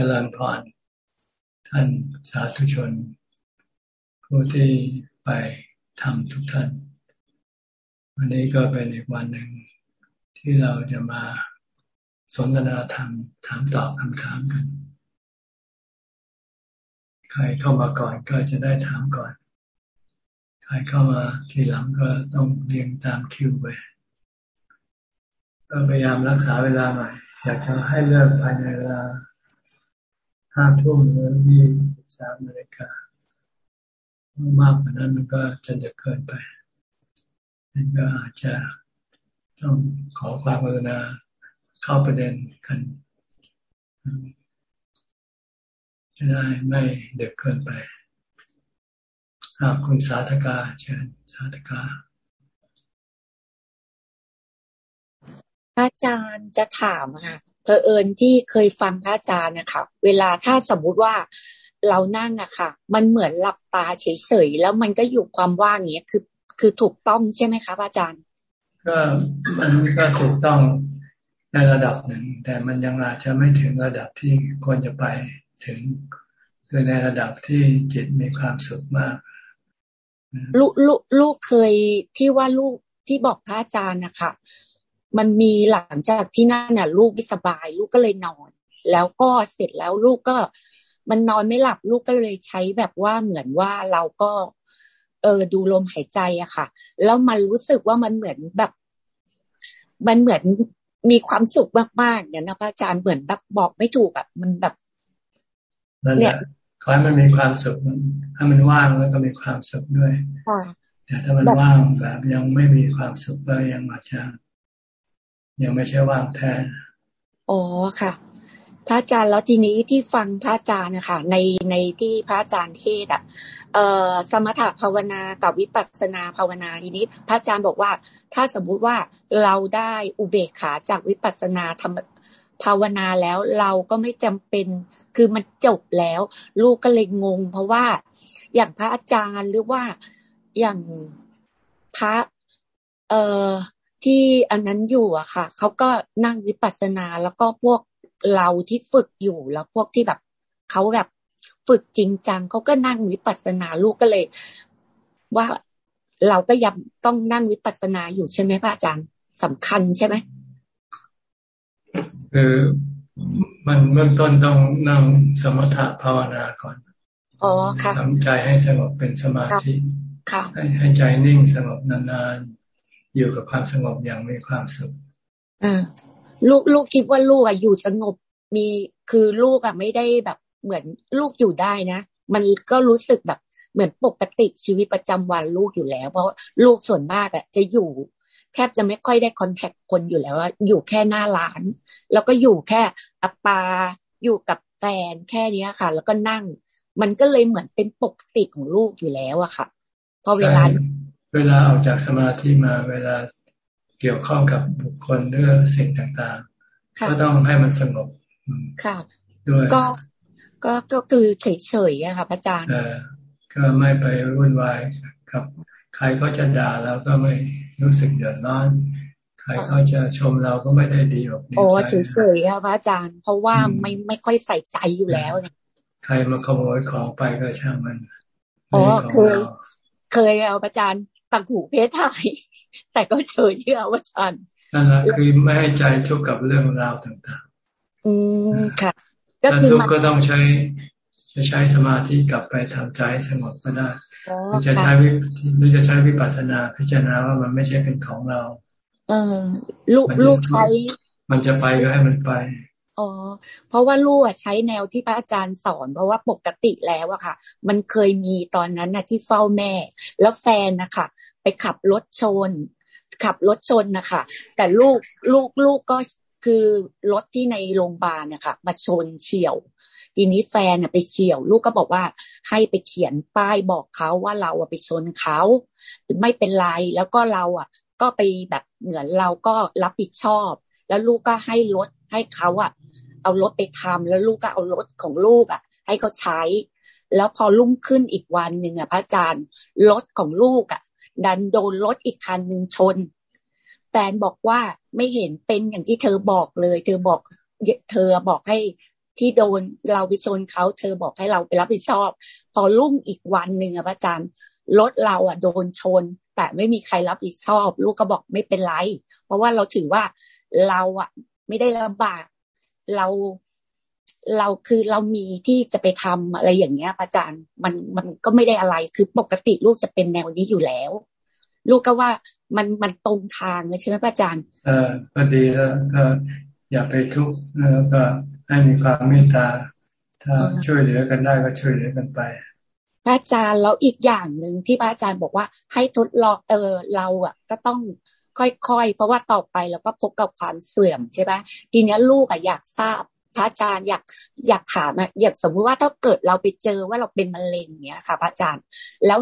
จริญพรท่านสาธุชน ผู้ที่ไปทำทุกท่าน วันนี้ก็เป็นอีกวันหนึ่งที่เราจะมาสนทนาธรรมถามตอบคำถามกัน ใครเข้ามาก่อนก็จะได้ถามก่อน ใครเข้ามาทีหลังก็ต้องเรียงตามคิวไปก็พยายามรักษาเวลาหน่อยอยากจะให้เลิกภายในเวลา ห้าทุ่มหรือยี่สิบสามนาฬิกามากกว่านั้นมันก็จะเดือดเกินไปนั่นก็อาจจะต้องขอความกรุณาเข้าประเด็นกันจะได้ไม่เดือดเกินไปคุณสาธกาเชิญสาธกาอาจารย์จะถามค่ะ เพอเอิญที่เคยฟังพระอาจารย์นะคะเวลาถ้าสมมุติว่าเรานั่งอะค่ะ มันเหมือนหลับตาเฉยๆแล้วมันก็อยู่ความว่างเงี้ยคือคือถูกต้องใช่ไหมคะอาจารย์ ก็มันก็ถูกต้องในระดับหนึ่ง แต่มันยังอาจจะไม่ถึงระดับที่ควรจะไปถึงคือในระดับที่จิตมีความสุขมาก ลูกลูกลูกเคยที่ว่าลูกที่บอกพระอาจารย์นะคะ มันมีหลังจากที่นั่นน่ะ ลูกไม่สบาย ลูกก็เลยนอน แล้วก็เสร็จแล้วลูกก็มันนอนไม่หลับลูกก็เลยใช้แบบว่าเหมือนว่าเราก็ เออดูลมหายใจอะค่ะ แล้วมันรู้สึกว่ามันเหมือนแบบ มันเหมือนมีความสุขมากๆเนี่ยนะพระอาจารย์เหมือนแบบบอกไม่ถูกอะมันแบบเนี่ยขอให้มันมีความสุขถ้ามันว่างแล้วก็มีความสุขด้วยแต่ถ้ามันว่างแบบยังไม่มีความสุขก็ยังอาจจะ ยังไม่ใช่ว่างแท้อ๋อค่ะ พระอาจารย์แล้วทีนี้ที่ฟังพระอาจารย์นะคะในในที่พระอาจารย์เทศอะเอ่อสมถภาวนากับวิปัสสนาภาวนาทีนี้ พระอาจารย์บอกว่า ถ้าสมมุติว่าเราได้อุเบกขาจากวิปัสสนาธรรมภาวนาแล้วเราก็ไม่จำเป็น คือมันจบแล้ว ลูกก็เลยงง เพราะว่าอย่างพระอาจารย์หรือว่าอย่างพระ เอ่อ ที่อันนั้นอยู่อะค่ะเขาก็นั่งวิปัสสนาแล้วก็พวกเราที่ฝึกอยู่แล้วพวกที่แบบเขาแบบฝึกจริงจังเขาก็นั่งวิปัสสนาลูกก็เลย ว่าเราก็ยังต้องนั่งวิปัสสนาอยู่ใช่ไหมพระอาจารย์สำคัญใช่ไหมคือมันเบื้องต้นต้องนั่งสมถะภาวนาก่อนอ๋อค่ะทำใจให้สงบเป็นสมาธิค่ะให้ให้ใจนิ่งสงบนาน อยู่กับความสงบอย่างมีความสุขอ่าลูกลูกคิดว่าลูกอะอยู่สงบมีคือลูกอะไม่ได้แบบเหมือนลูกอยู่ได้นะ มันก็รู้สึกแบบเหมือนปกติชีวิตประจำวันลูกอยู่แล้ว เพราะลูกส่วนมากอะจะอยู่ แทบจะไม่ค่อยได้คอนแทคคนอยู่แล้วอยู่แค่หน้าร้าน แล้วก็อยู่แค่อปปาอยู่กับแฟนแค่นี้ค่ะ แล้วก็นั่ง มันก็เลยเหมือนเป็นปกติของลูกอยู่แล้วอะค่ะ พอเวลา เวลาออกจากสมาธิมาเวลาเกี่ยวข้องกับบุคคลหรือสิ่งต่างๆ ก็ต้องให้มันสงบค่ะด้วยก็ก็ก็คือเฉยๆอะค่ะพระอาจารย์ก็ไม่ไปวุ่นวายครับ ใครก็จะด่าเราก็ไม่รู้สึกเดือดร้อน ใครเขาจะชมเราก็ไม่ได้ดีอกดีใจโอ้เฉยๆค่ะพระอาจารย์ เพราะว่าไม่ไม่ค่อยใส่ใจอยู่แล้วใครมาขโมยของไปก็ช่างมันอ๋อเคยเคยเอาอาจารย์ ต่างหูเพศไทยแต่ก็เฉยเชื่อว่าฉันนั่นแหละคือไม่ให้ใจทุกข์กับเรื่องราวต่างๆ อืมค่ะ ก็คือทุกข์ก็ต้องใช้จะใช้สมาธิกลับไปทำใจสงบก็ได้หรือจะใช้วิหรือจะใช้วิปัสสนาพิจารณาว่ามันไม่ใช่เป็นของเรา เออลูกลูกใช้มันจะไปก็ให้มันไป อ๋อ เพราะว่าลูกใช้แนวที่พระอาจารย์สอน เพราะว่าปกติแล้วอะค่ะ มันเคยมีตอนนั้นนะที่เฝ้าแม่ แล้วแฟนนะคะไปขับรถชน ขับรถชนนะคะแต่ลูกลูกลูกก็คือรถที่ในโรงพยาบาลนะคะมาชนเฉียวทีนี้แฟนไปเฉียว ลูกก็บอกว่าให้ไปเขียนป้ายบอกเขาว่าเราไปชนเขาไม่เป็นไรแล้วก็เราอะ ก็ไปแบบเหมือนเราก็รับผิดชอบ แล้วลูกก็ให้รถให้เขาอะเอารถไปทำแล้วลูกก็เอารถของลูกอะให้เขาใช้ แล้วพอลุ่งขึ้นอีกวันหนึ่งอะพระอาจารย์รถของลูกอะดันโดนรถอีกคันหนึ่งชน แฟนบอกว่าไม่เห็นเป็นอย่างที่เธอบอกเลย เธอบอกเธอบอกให้ที่โดนเราไปชนเขาเธอบอกให้เราไปรับผิดชอบ พอรุ่งอีกวันหนึ่งอะพระอาจารย์รถเราอะโดนชน แต่ไม่มีใครรับผิดชอบ ลูกก็บอกไม่เป็นไร เพราะว่าเราถือว่า เราอะไม่ได้ลำบาก เราเราคือเรามีที่จะไปทำอะไรอย่างเงี้ยอาจารย์มันมันก็ไม่ได้อะไรคือปกติลูกจะเป็นแนวนี้อยู่แล้ว ลูกก็ว่ามันมันตรงทางเลยใช่ไหมอาจารย์เออก็ดีแล้วก็อย่าไปทุกข์แล้วก็ให้มีความเมตตา ถ้าช่วยเหลือกันได้ก็ช่วยเหลือกันไปพระอาจารย์แล้วอีกอย่างหนึ่งที่พระอาจารย์บอกว่าให้ทดลองเออเราอะ ก็ต้อง ค่อยๆ เพราะว่าต่อไปเราก็พบกับความเสื่อมใช่ไหมทีนี้ลูกอะอยากทราบพระอาจารย์อยากอยากถามอยากสมมติว่าถ้าเกิดเราไปเจอว่าเราเป็นมะเร็งเนี้ยค่ะ พระอาจารย์ แล้ว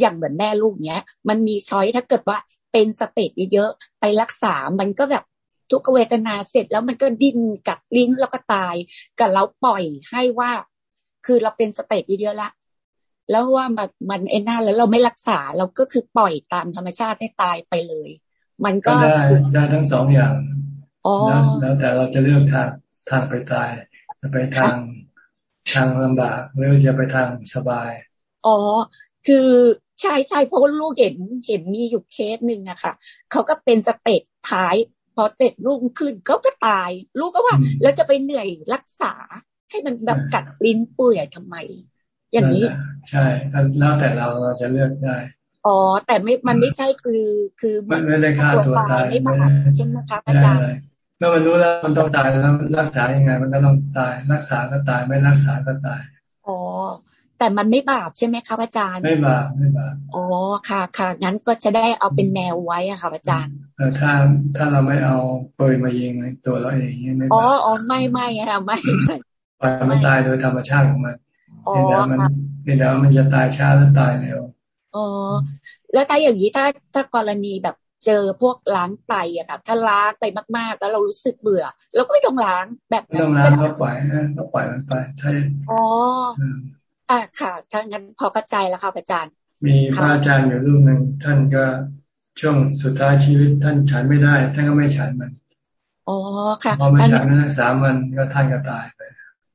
อย่างเหมือนแม่ลูกเนี้ย มันมีช้อยถ้าเกิดว่าเป็นสเตจเยอะๆไปรักษา มันก็แบบทุกเวทนาเสร็จแล้วมันก็ดิ้นกัดลิ้นแล้วก็ตายกับเราปล่อยให้ว่า คือเราเป็น stage เยอะละแล้วว่ามันมัน end แล้วเราไม่รักษาเราก็คือปล่อยตามธรรมชาติให้ตายไปเลย มันก็ได้ได้ทั้งสองอย่างแล้วแต่เราจะเลือกทางทางไปตายจะไปทางทางลำบากหรือจะไปทางสบาย อ๋อ คือใช่ใช่เพราะลูกเห็นเห็นมีอยู่เคสหนึ่งอะค่ะเขาก็เป็น stage ท้ายพอเสร็จลูกขึ้นเขาก็ตาย ลูกก็ว่า แล้วจะไปเหนื่อยรักษาให้มันแบบกัดลิ้นเปื่อยทำไม อย่างนี้ ใช่แล้วแต่เราเราจะเลือกได้ อ๋อ แต่ไม่มันไม่ใช่คือคือมันไม่ได้ฆ่าตัวตายไม่ใช่ไหมคะอาจารย์เมื่อมันรู้แล้วมันต้องตายแล้วรักษายังไง มันก็ต้องตาย รักษาก็ตายไม่รักษาก็ตายอ๋อแต่มันไม่บาปใช่ไหมครับอาจารย์ ไม่บาปไม่บาปอ๋อค่ะค่ะงั้นก็จะได้เอาเป็นแนวไว้อะค่ะอาจารย์เออถ้าถ้าเราไม่เอาปืนมายิงตัวเราเองไม่อ๋ออ๋อไม่ไม่ค่ะไม่ไม่ปล่อยมันตายโดยธรรมชาติของมันเพียงแต่มันเพียงแต่มันจะตายช้าหรือตายเร็ว อ๋อแล้วถ้าอย่างนี้ถ้าถ้ากรณีแบบเจอพวกล้างไตอะค่ะถ้าล้างไปมาก ๆ แล้วเรารู้สึกเบื่อเราก็ไม่ต้องล้างแบบนั้นไม่ต้องล้างก็ปล่อยก็ปล่อยมันไปใช่อ๋ออ่าค่ะถ้างั้นพอเข้าใจแล้วค่ะอาจารย์ มีพระอาจารย์อยู่รูปหนึ่งท่านก็ช่วงสุดท้ายชีวิตท่านฉันไม่ได้ ท่านก็ไม่ฉันมันอ๋อค่ะพอไม่ฉันนั้นสามวันก็ท่านก็ตายไป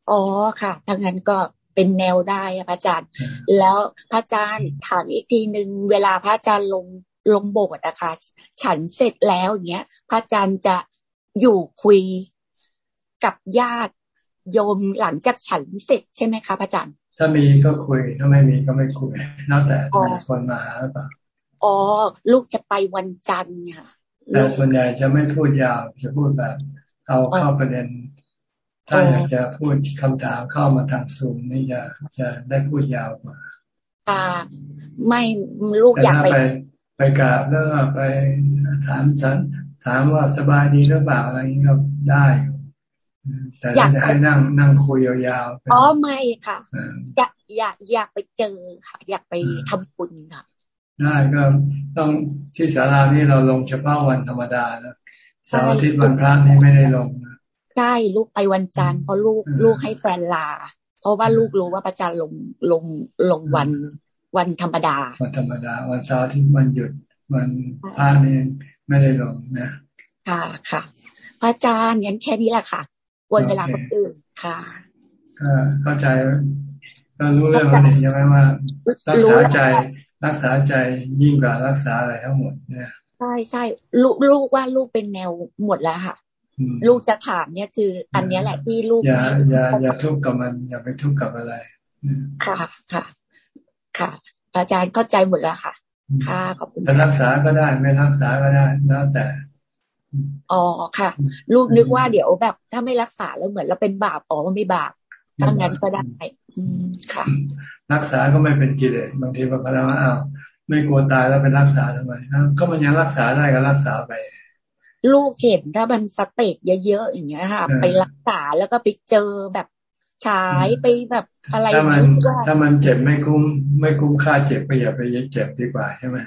อ๋อค่ะถ้างั้นก็ เป็นแนวได้พระอาจารย์ แล้วพระอาจารย์ถามอีกทีหนึ่งเวลาพระอาจารย์ลงลงโบสถ์นะคะฉันเสร็จแล้วอย่างเงี้ย พระอาจารย์จะอยู่คุยกับญาติโยมหลังจากฉันเสร็จใช่ไหมคะพระอาจารย์ ถ้ามีก็คุย ถ้าไม่มีก็ไม่คุยแล้วแต่คนมาหรือเปล่าอ๋อลูกจะไปวันจันทร์ค่ะแต่ส่วนใหญ่จะไม่พูดยาวจะพูดแบบ เอาเข้าประเด็น ถ้าอยากจะพูดคำถามเข้ามาทางซูมนี่จะจะได้พูดยาวกว่าอ่าไม่ลูกอยากไป ไปกราบแล้วไปถามฉันถามว่าสบายดีหรือเปล่าอะไรอย่างนี้ก็ได้ แต่อยากจะให้นั่งนั่งคุยยาวๆอ๋อไม่ค่ะ อยากอยากอยากไปเจอค่ะ อยากไปทำบุญค่ะได้ก็ต้องที่ศาลานี่เราลงเฉพาะวันธรรมดาแล้วเสาร์อาทิตย์วันพระนี่ไม่ได้ลง ใช่ลูกไปวันจันทร์เพราะลูกลูกให้แฟนลา เพราะว่าลูกรู้ว่าประจันลงลงลงวันวันธรรมดา วันธรรมดา วันเสาร์ที่มันหยุดวันพระนี่ไม่ได้ลงนะค่ะค่ะพระอาจารย์งั้นแค่นี้แหละค่ะวนเวลาคนอื่นค่ะเข้าใจก็รู้เรื่องนี้ใช่ไหมว่ารักษาใจรักษาใจยิ่งกว่ารักษาอะไรทั้งหมดเนี่ยใช่ใช่ลูกลูกว่าลูกเป็นแนวหมดแล้วค่ะ ลูกจะถามเนี่ยคือ อันนี้แหละที่ลูกอย่าอย่าอย่าทุกข์กับมัน อย่าไปทุกข์กับอะไร ค่ะค่ะ ค่ะ อาจารย์เข้าใจหมดแล้วค่ะ ค่ะขอบคุณจะรักษาก็ได้ ไม่รักษาก็ได้แล้วแต่อ๋อค่ะ ลูกนึกว่าเดี๋ยวแบบ ถ้าไม่รักษาแล้วเหมือนเราเป็นบาปอ๋อมันไม่บาปถ้างั้นก็ได้อืมค่ะ รักษาก็ไม่เป็นกิเลสบางทีบางคนว่าอ้าวไม่กลัวตายแล้วไปรักษาทำไมก็มันยังรักษาได้ก็รักษาไป ลูกเห็นถ้ามันสเตจเยอะๆอย่างเงี้ยค่ะ ไปรักษาแล้วก็ไปเจอแบบฉายไปแบบอะไรถ้ามันถ้ามันเจ็บไม่คุ้ม ไม่คุ้มค่าเจ็บก็อย่าไปเจ็บดีกว่าใช่ไหม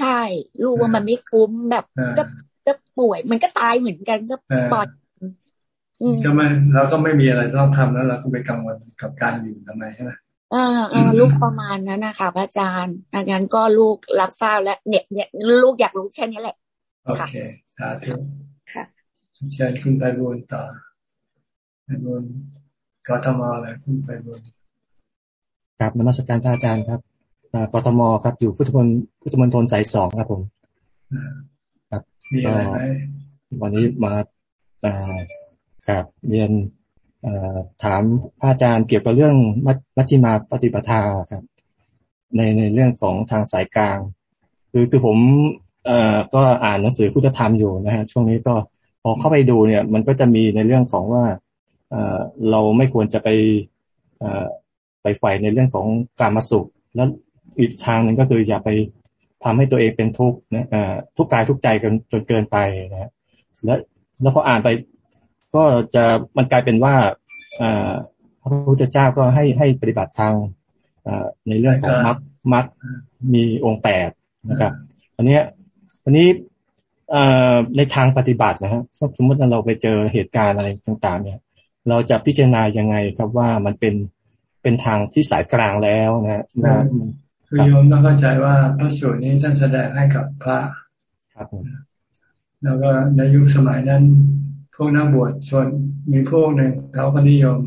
ใช่รู้ว่ามันไม่คุ้มแบบก็ก็ป่วย มันก็ตายเหมือนกันก็ปลอดก็ไม่เราก็ไม่มีอะไรต้องทำแล้วเราก็ไปกังวลกับการอยู่ทำไมใช่ไหมอ่าอ่าลูกประมาณนั้นนะคะพระอาจารย์ดังนั้นก็ลูกรับทราบและเนี่ยเนี่ยลูกอยากรู้แค่นี้แหละ โอเค สาธุค่ะเชิญคุณไตบุญต่อไตบุญกทมอะไรคุณไปบนครับนมัสการพระอาจารย์ครับกทมครับ อยู่พุทธมณพุทธมณฑลสายสองครับผมครับมีอะไรไหมวันนี้มาครับเรียนถามพระอาจารย์เกี่ยวกับเรื่องมัชฌิมาปฏิปทาครับ ในในเรื่องของทางสายกลาง คือคือผม เอ่อก็อ่านหนังสือพุทธธรรมอยู่นะฮะช่วงนี้ก็พอเข้าไปดูเนี่ย มันก็จะมีในเรื่องของว่าเอ่อเราไม่ควรจะไปเอ่อไปใฝ่ในเรื่องของการมาสุข แล้วอีกทางหนึ่งก็คืออย่าไปทำให้ตัวเองเป็นทุกข์นะเอ่อทุกกายทุกใจกันจนเกินไปนะฮะแล้วแล้วพออ่านไป ก็จะมันกลายเป็นว่าอพระพุทธเจ้าก็ให้ให้ปฏิบัติทางในเรื่องของมรรคมรรคมีองค์แปดนะครับอันเนี้ย อันนี้ในทางปฏิบัตินะฮะสมมติเราไปเจอเหตุการณ์อะไรต่าง ๆ เนี่ย เราจะพิจารณายังไงครับว่ามันเป็นเป็นทางที่สายกลางแล้วนะคือโยมต้องเข้าใจว่าพระสูตรนี้ท่านแสดงให้กับพระครับแล้วก็ในยุคสมัยนั้น พวกนักบวชชนมีพวกหนึ่งเขาก็นิยม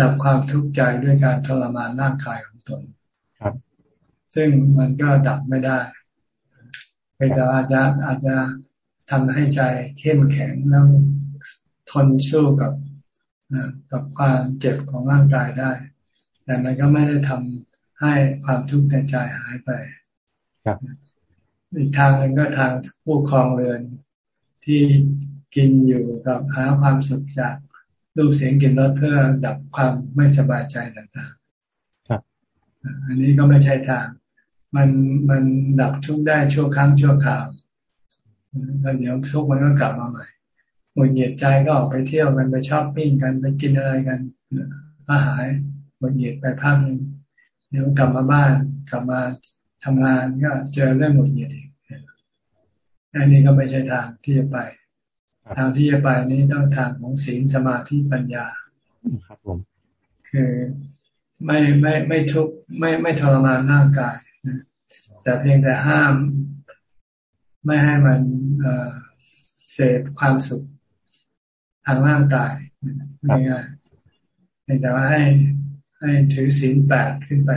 ดับความทุกข์ใจด้วยการทรมานร่างกายของตนครับ ซึ่งมันก็ดับไม่ได้ แต่อาจจะอาจจะทำให้ใจเข้มแข็งแล้วทนสู้กับกับความเจ็บของร่างกายได้ แต่มันก็ไม่ได้ทำให้ความทุกข์ในใจหายไป ครับ อีกทางหนึ่งก็ทางผู้ครองเรือนที่กินอยู่กับหาความสุขจากรูปเสียงกลิ่นรสเพื่อดับความไม่สบายใจต่างๆ ครับ อันนี้ก็ไม่ใช่ทาง มันมันดับทุกได้ชั่วครั้งชั่วคราวแล้วเดี๋ยวทุกมันก็กลับมาใหม่หมดเหยียดใจก็ออกไปเที่ยวกันไปชอบปิ้งกันไปกินอะไรกันก็หายหมดเหยียดไปพักนึงเดี๋ยวกลับมาบ้านกลับมาทำงานก็เจอเรื่องหมดเหยียดอีกอันนี้ก็ไม่ใช่ทางที่จะไป ทางที่จะไปนี้ต้องทางของศีลสมาธิปัญญาครับผมคือไม่ไม่ไม่ทุกไม่ไม่ทรมานร่างกายนะ แต่เพียงแต่ห้ามไม่ให้มันเสพความสุขทางร่างกายง่ายๆแต่ว่าให้ให้ถือศีลแปดขึ้นไป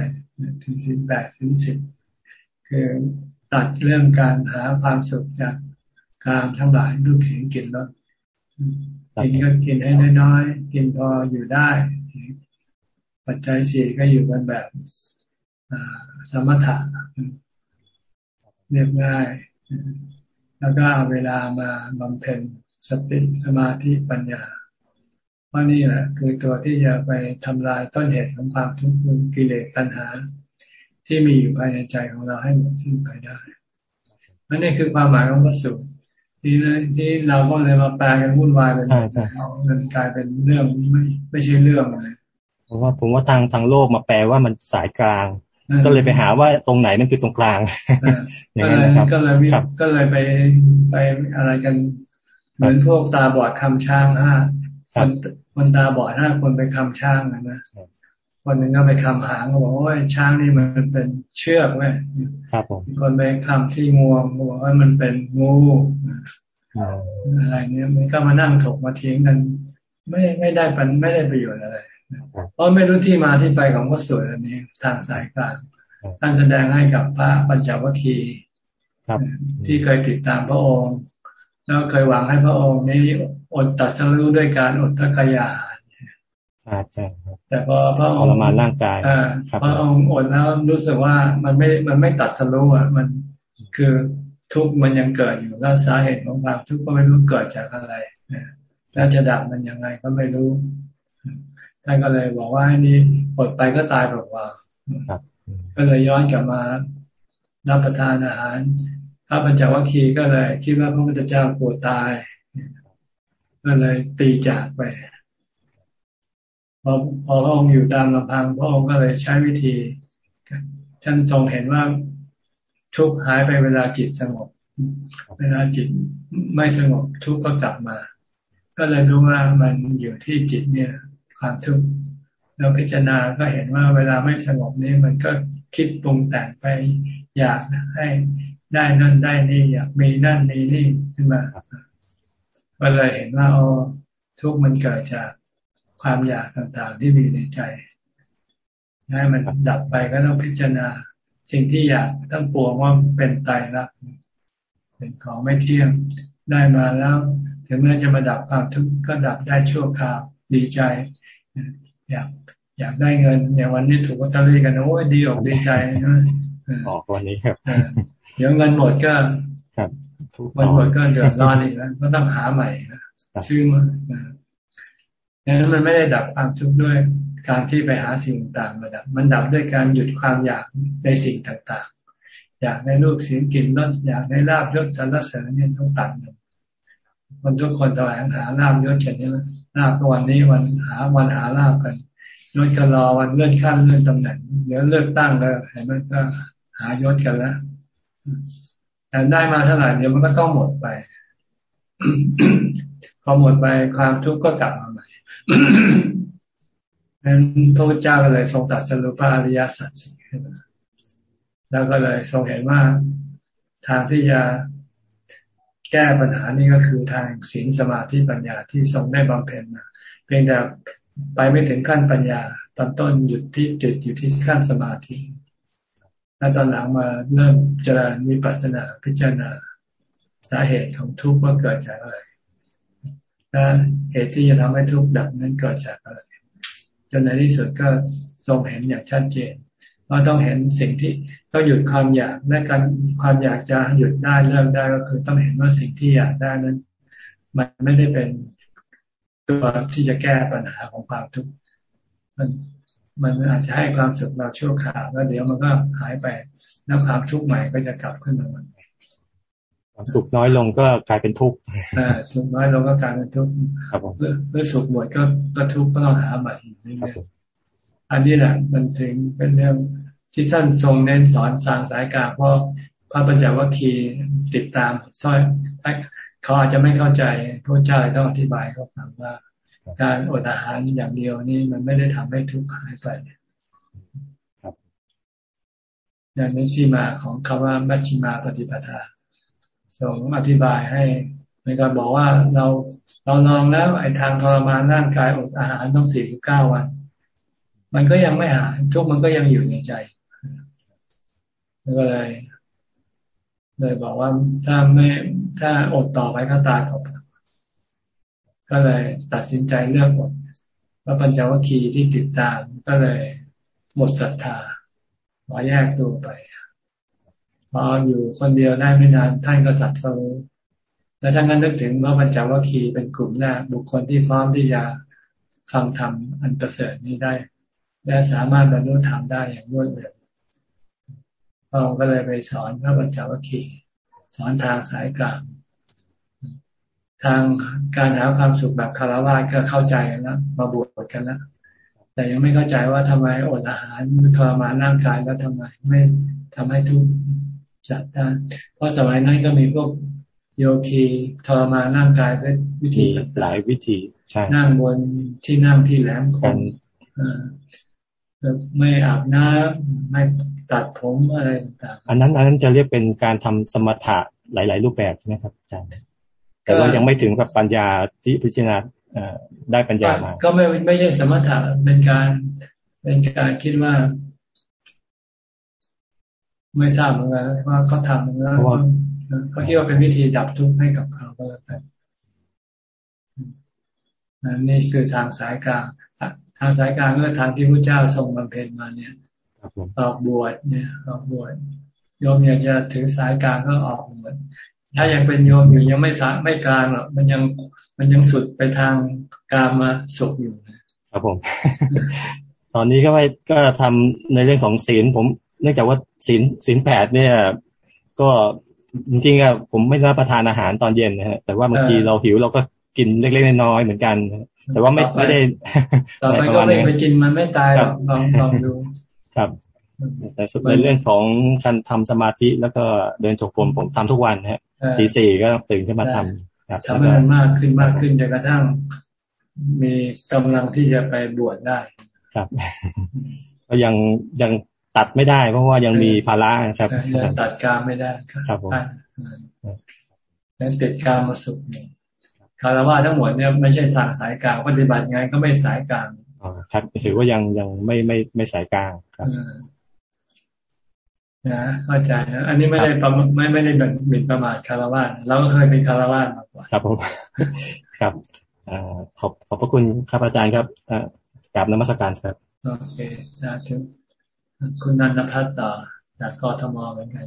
ถือศีลแปดศีลสิบคือตัดเรื่องการหาความสุขจากการทั้งหลายรูปเสียงกลิ่นรสกินก็กินให้น้อยๆ กินพออยู่ได้ ปัจจัยสี่ก็อยู่กันแบบ สมถะเรียบง่าย แล้วก็เอาเวลามาบำเพ็ญสติสมาธิปัญญาว่านี่แหละคือตัวที่จะไปทำลายต้นเหตุของความทุกข์กิเลสตัณหา ที่มีอยู่ภายในใจของเราให้หมดสิ้นไปได้นั่นนี่คือความหมายของพระสูตรที่ที่เราก็เลยมาแปลกันวุ่นวายเลยเอาเงินกลายเป็นเรื่องไม่ไม่ใช่เรื่องเลยเพราะว่าผมว่าทางทางโลกมาแปลว่ามันสายกลาง ก็เลยไปหาว่าตรงไหนมันคือตรงกลางอย่างนั้นนะครับก็เลยก็เลยไปไปอะไรกัน เหมือนพวกตาบอดคำช่างห้าคนคนตาบอดห้าคนไปคำช่างนะคนหนึ่งก็ไปคำหางบอกว่าช้างนี่มันเป็นเชือกไหมครับผมคนไปคำที่งวงบอกว่ามันเป็นงูอะไรเนี้ยมันก็มานั่งถกมาเทียงกัน ไม่ไม่ได้ปันไม่ได้ประโยชน์อะไร เพราะไม่รู้ที่มาที่ไปของพระสวดอันนี้ทางสายกลางท่านแสดงให้กับพระปัญจวัคคีย์ที่เคยติดตามพระองค์ แล้วเคยหวังให้พระองค์นี้อดตัดสู้ด้วยการอดตะกยาอาใช่แต่พอพระองค์ทรมานร่างกายพระองค์อดแล้วรู้สึกว่ามันไม่มันไม่ตัดสรุปอะมันคือทุกข์มันยังเกิดอยู่แล้วสาเหตุของความทุกข์ก็ไม่รู้เกิดจากอะไรแล้วจะดับมันยังไงก็ไม่รู้ ท่านก็เลยบอกว่าให้นี้อดไปก็ตายเปล่าๆก็เลยย้อนกลับมารับประทานอาหารพระปัญจวัคคีย์ก็เลย คิดว่าพระพุทธเจ้ากลัวตาย ก็เลยตีจากไปพอพอพระองค์อยู่ตามลำพังพระองค์ก็เลยใช้วิธี ท่านทรงเห็นว่าทุกหายไปเวลาจิตสงบ เวลาจิตไม่สงบทุกก็กลับมา ก็เลยรู้ว่ามันอยู่ที่จิตเนี่ย ความทุกข์เราพิจารณาก็เห็นว่าเวลาไม่สงบนี้มันก็คิดปรุงแต่งไปอยากให้ได้นั่นได้นี่อยากมีนั่นมีนี่ขึ้นมาก็เลยเห็นว่าอ๋อทุกข์มันเกิดจากความอยากต่างๆที่มีในใจให้มันดับไปก็ต้องพิจารณา สิ่งที่อยากต้องปวงว่าเป็นตายรักเป็นของไม่เที่ยงได้มาแล้ว ถึงแม้จะมาดับความทุกข์ก็ดับได้ชั่วคราวดีใจ อยากอยากได้เงินอย่างวันนี้ถูกวัตถุรีกันโอ้ยดีอกดีใจนะออกวันนี้ครับเดี๋ยวเงินหมดก็ครับวันหมดก็เดือดร้อนอีกแล้วก็ต้องหาใหม่นะชื่อมาดังนั้นมันไม่ได้ดับความทุกข์ด้วยการที่ไปหาสิ่งต่างมาดับ มันดับด้วยการหยุดความอยากในสิ่งต่างๆ อยากในรูปเสียงกลิ่นรสอยากในลาบยศสรรเสริญเนี่ยต้องตัดคนทุกคนต่อแหงหาลาบยศเช่นนี้ ลาบวันนี้วันหาวันหาลาบกันยศก็รอวันเลื่อนขั้นเลื่อนตำแหน่งเดี๋ยวเลือกตั้งแล้วเห็นมันก็หายศกันแล้วแต่ได้มาเท่าไหร่เดี๋ยวมันก็ต้องหมดไปพอหมดไปความทุกข์ก็กลับมาใหม่นั้นพระพุทธเจ้าก็เลยทรงตัดสรุปอริยสัจสี่แล้วก็เลยทรงเห็นว่าทางที่จะ แก้ปัญหานี้ก็คือทางศีลสมาธิปัญญาที่ทรงได้บำเพ็ญมาเพียงแต่ไปไม่ถึงขั้นปัญญาตอนต้นหยุดที่จุดอยู่ที่ขั้นสมาธิแล้วตอนหลังมาเริ่มเจริญวิปัสสนาพิจารณาสาเหตุของทุกข์ว่าเกิดจากอะไรและเหตุที่จะทำให้ทุกข์ดับนั้นเกิดจากอะไรจนในที่สุดก็ทรงเห็นอย่างชัดเจน ว่าต้องเห็นสิ่งที่ต้องหยุดความอยากและการความอยากจะหยุดได้เริ่มได้ก็คือต้องเห็นว่าสิ่งที่อยากได้นั้น มันไม่ได้เป็นตัวที่จะแก้ปัญหาของความทุกข์มันมันอาจจะให้ความสุขเราชั่วคราวแล้วเดี๋ยวมันก็หายไปแล้วความทุกข์ใหม่ก็จะกลับขึ้นมาใหม่ความสุขน้อยลงก็กลายเป็นทุกข์อ่าทุกน้อยลงก็กลายเป็นทุกข์ครับผมเมื่อสุขหมดก็ก็ทุกข์ก็ต้องหาใหม่นี่ อันนี้แหละมันถึงเป็นเรื่องที่ท่านทรงเน้นสอนสางสายกาเพราะพระปัญจวัคคีย์ติดตามสร้อยเขาอาจจะไม่เข้าใจพระเจ้าต้องอธิบายเขาฟังว่า การอดอาหารอย่างเดียวนี่มันไม่ได้ทำให้ทุกข์หายไปอย่างนี้ที่มาของคำว่ามัชฌิมาปฏิปทาทรงอธิบายให้ในการบอกว่าเราเราลองแล้วไอ้ทางทรมานร่างกายอดอาหารต้องสี่สิบเก้าวัน มันก็ยังไม่หายทุกมันก็ยังอยู่ในใจก็เลยเลยบอกว่าถ้าไม่ถ้าอดต่อไปก็ตายก็ก็เลยตัดสินใจเลือกอดว่าปัญจวัคคีย์ที่ติดตามก็เลยหมดศรัทธาขอแยกตัวไปพออยู่คนเดียวได้ไม่นานท่านก็สัตว์รู้แล้วท่านก็นึกถึงว่าปัญจวัคคีย์เป็นกลุ่มแรกบุคคลที่พร้อมที่จะฟังธรรมอันประเสริฐนี้ได้ และสามารถบรรลุธรรมได้อย่างรวดเร็วพระองค์ก็เลยไปสอนพระปัญจวัคคีย์สอนทางสายกลาง ทางการหาความสุขแบบคารวะก็เข้าใจกันแล้วมาบวชกันแล้วแต่ยังไม่เข้าใจว่าทำไมอดอาหารทรมานร่างกายแล้วทำไมไม่ทำให้ทุกข์จัดได้เพราะสมัยนั้นก็มีพวกโยคีทรมานร่างกายด้วยวิธีหลายวิธีใช่นั่งบนที่นั่งที่แหลมคม ไม่อาบน้ำไม่ตัดผมอะไรต่างอันนั้นอันนั้นจะเรียกเป็นการทำสมถะหลาย ๆ รูปแบบใช่ไหมครับอาจารย์แต่ว่ายังไม่ถึงกับปัญญาที่พิจารณาได้ปัญญามา ก็ไม่ไม่ใช่สมถะเป็นการเป็นการคิดว่า ไม่ทราบเหมือนกันว่าเขาทำเหมือนกันเขาคิดว่าเป็นวิธีดับทุกข์ให้กับเขาก็แล้วแต่นี่คือทางสายกลาง ทางสายกลางก็ทางที่พระเจ้าทรงบำเพ็ญมาเนี่ยออกบวชเนี่ยออกบวชโยมอยากจะถือสายกลางก็ออกบวชถ้ายังเป็นโยมอยู่ยังไม่สาไม่กลางหรอกมันยังมันยังสุดไปทางกามาสุขอยู่ครับผม ตอนนี้ก็ไปก็ทำในเรื่องของศีล ผมเนื่องจากว่าศีลศีลแปดเนี่ย ก็จริงๆอะผมไม่รับประทานอาหารตอนเย็นนะฮะแต่ว่าบางทีเราหิวเราก็กินเล็กๆน้อยๆเหมือนกัน แต่ว่าไม่ไม่ได้ต่อไปก็ไม่ไปกินมันไม่ตายหรอกลองลองดูครับแต่สุดในเรื่องของการทำสมาธิแล้วก็เดินจงกรมผมทำทุกวันฮะตีสี่ก็ตื่นขึ้นมาทำครับทำให้มันมากขึ้นมากขึ้นจนกระทั่ง มีกำลังที่จะไปบวชได้ ครับ ก็ยังยังตัดไม่ได้ เพราะว่ายังมีภาระครับตัดกามไม่ได้ครับผมนั้นติดกามมาสุข คารวะทั้งหมดเนี่ยไม่ใช่สายสายกลางปฏิบัติงานก็ไม่สายกลางอ๋อครับถือว่ายังยังไม่ไม่ไม่สายกลางครับนะเข้าใจนะอันนี้ไม่ได้ไม่ไม่ได้แบบหมิ่นประมาทคารวะเราก็เคยเป็นคารวะมาก่อนครับผมครับอ่าขอบขอบพระคุณครับอาจารย์ครับอ่ากราบนมัสการครับโอเคสาธุคุณนันทพัฒน์ต่อจากกทมเหมือนกัน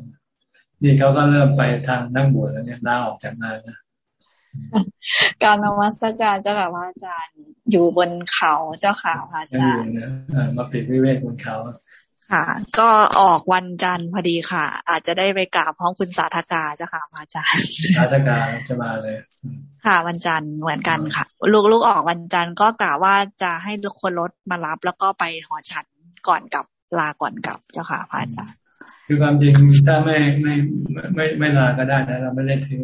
นี่เขาก็เริ่มไปทางนั่งบวชแล้วเนี่ยลาออกจากงานนะ การนมัสการเจ้าค่ะพระอาจารย์อยู่บนเขาเจ้าค่ะพระอาจารย์มาปิดวิเวกบนเขาค่ะ ก็ออกวันจันทร์พอดีค่ะ อาจจะได้ไปกราบพร้อมคุณสาธกาเจ้าค่ะพระอาจารย์สาธกาจะมาเลย ค่ะ วันจันทร์เหมือนกันค่ะ ลูกลูกออกวันจันทร์ก็กะว่าจะให้คนรถมารับ แล้วก็ไปหอฉันก่อนกับลาก่อนกับเจ้าค่ะพระอาจารย์คือความจริงถ้าไม่ไม่ไม่ไม่ลาก็ได้นะเราไม่ได้ถือ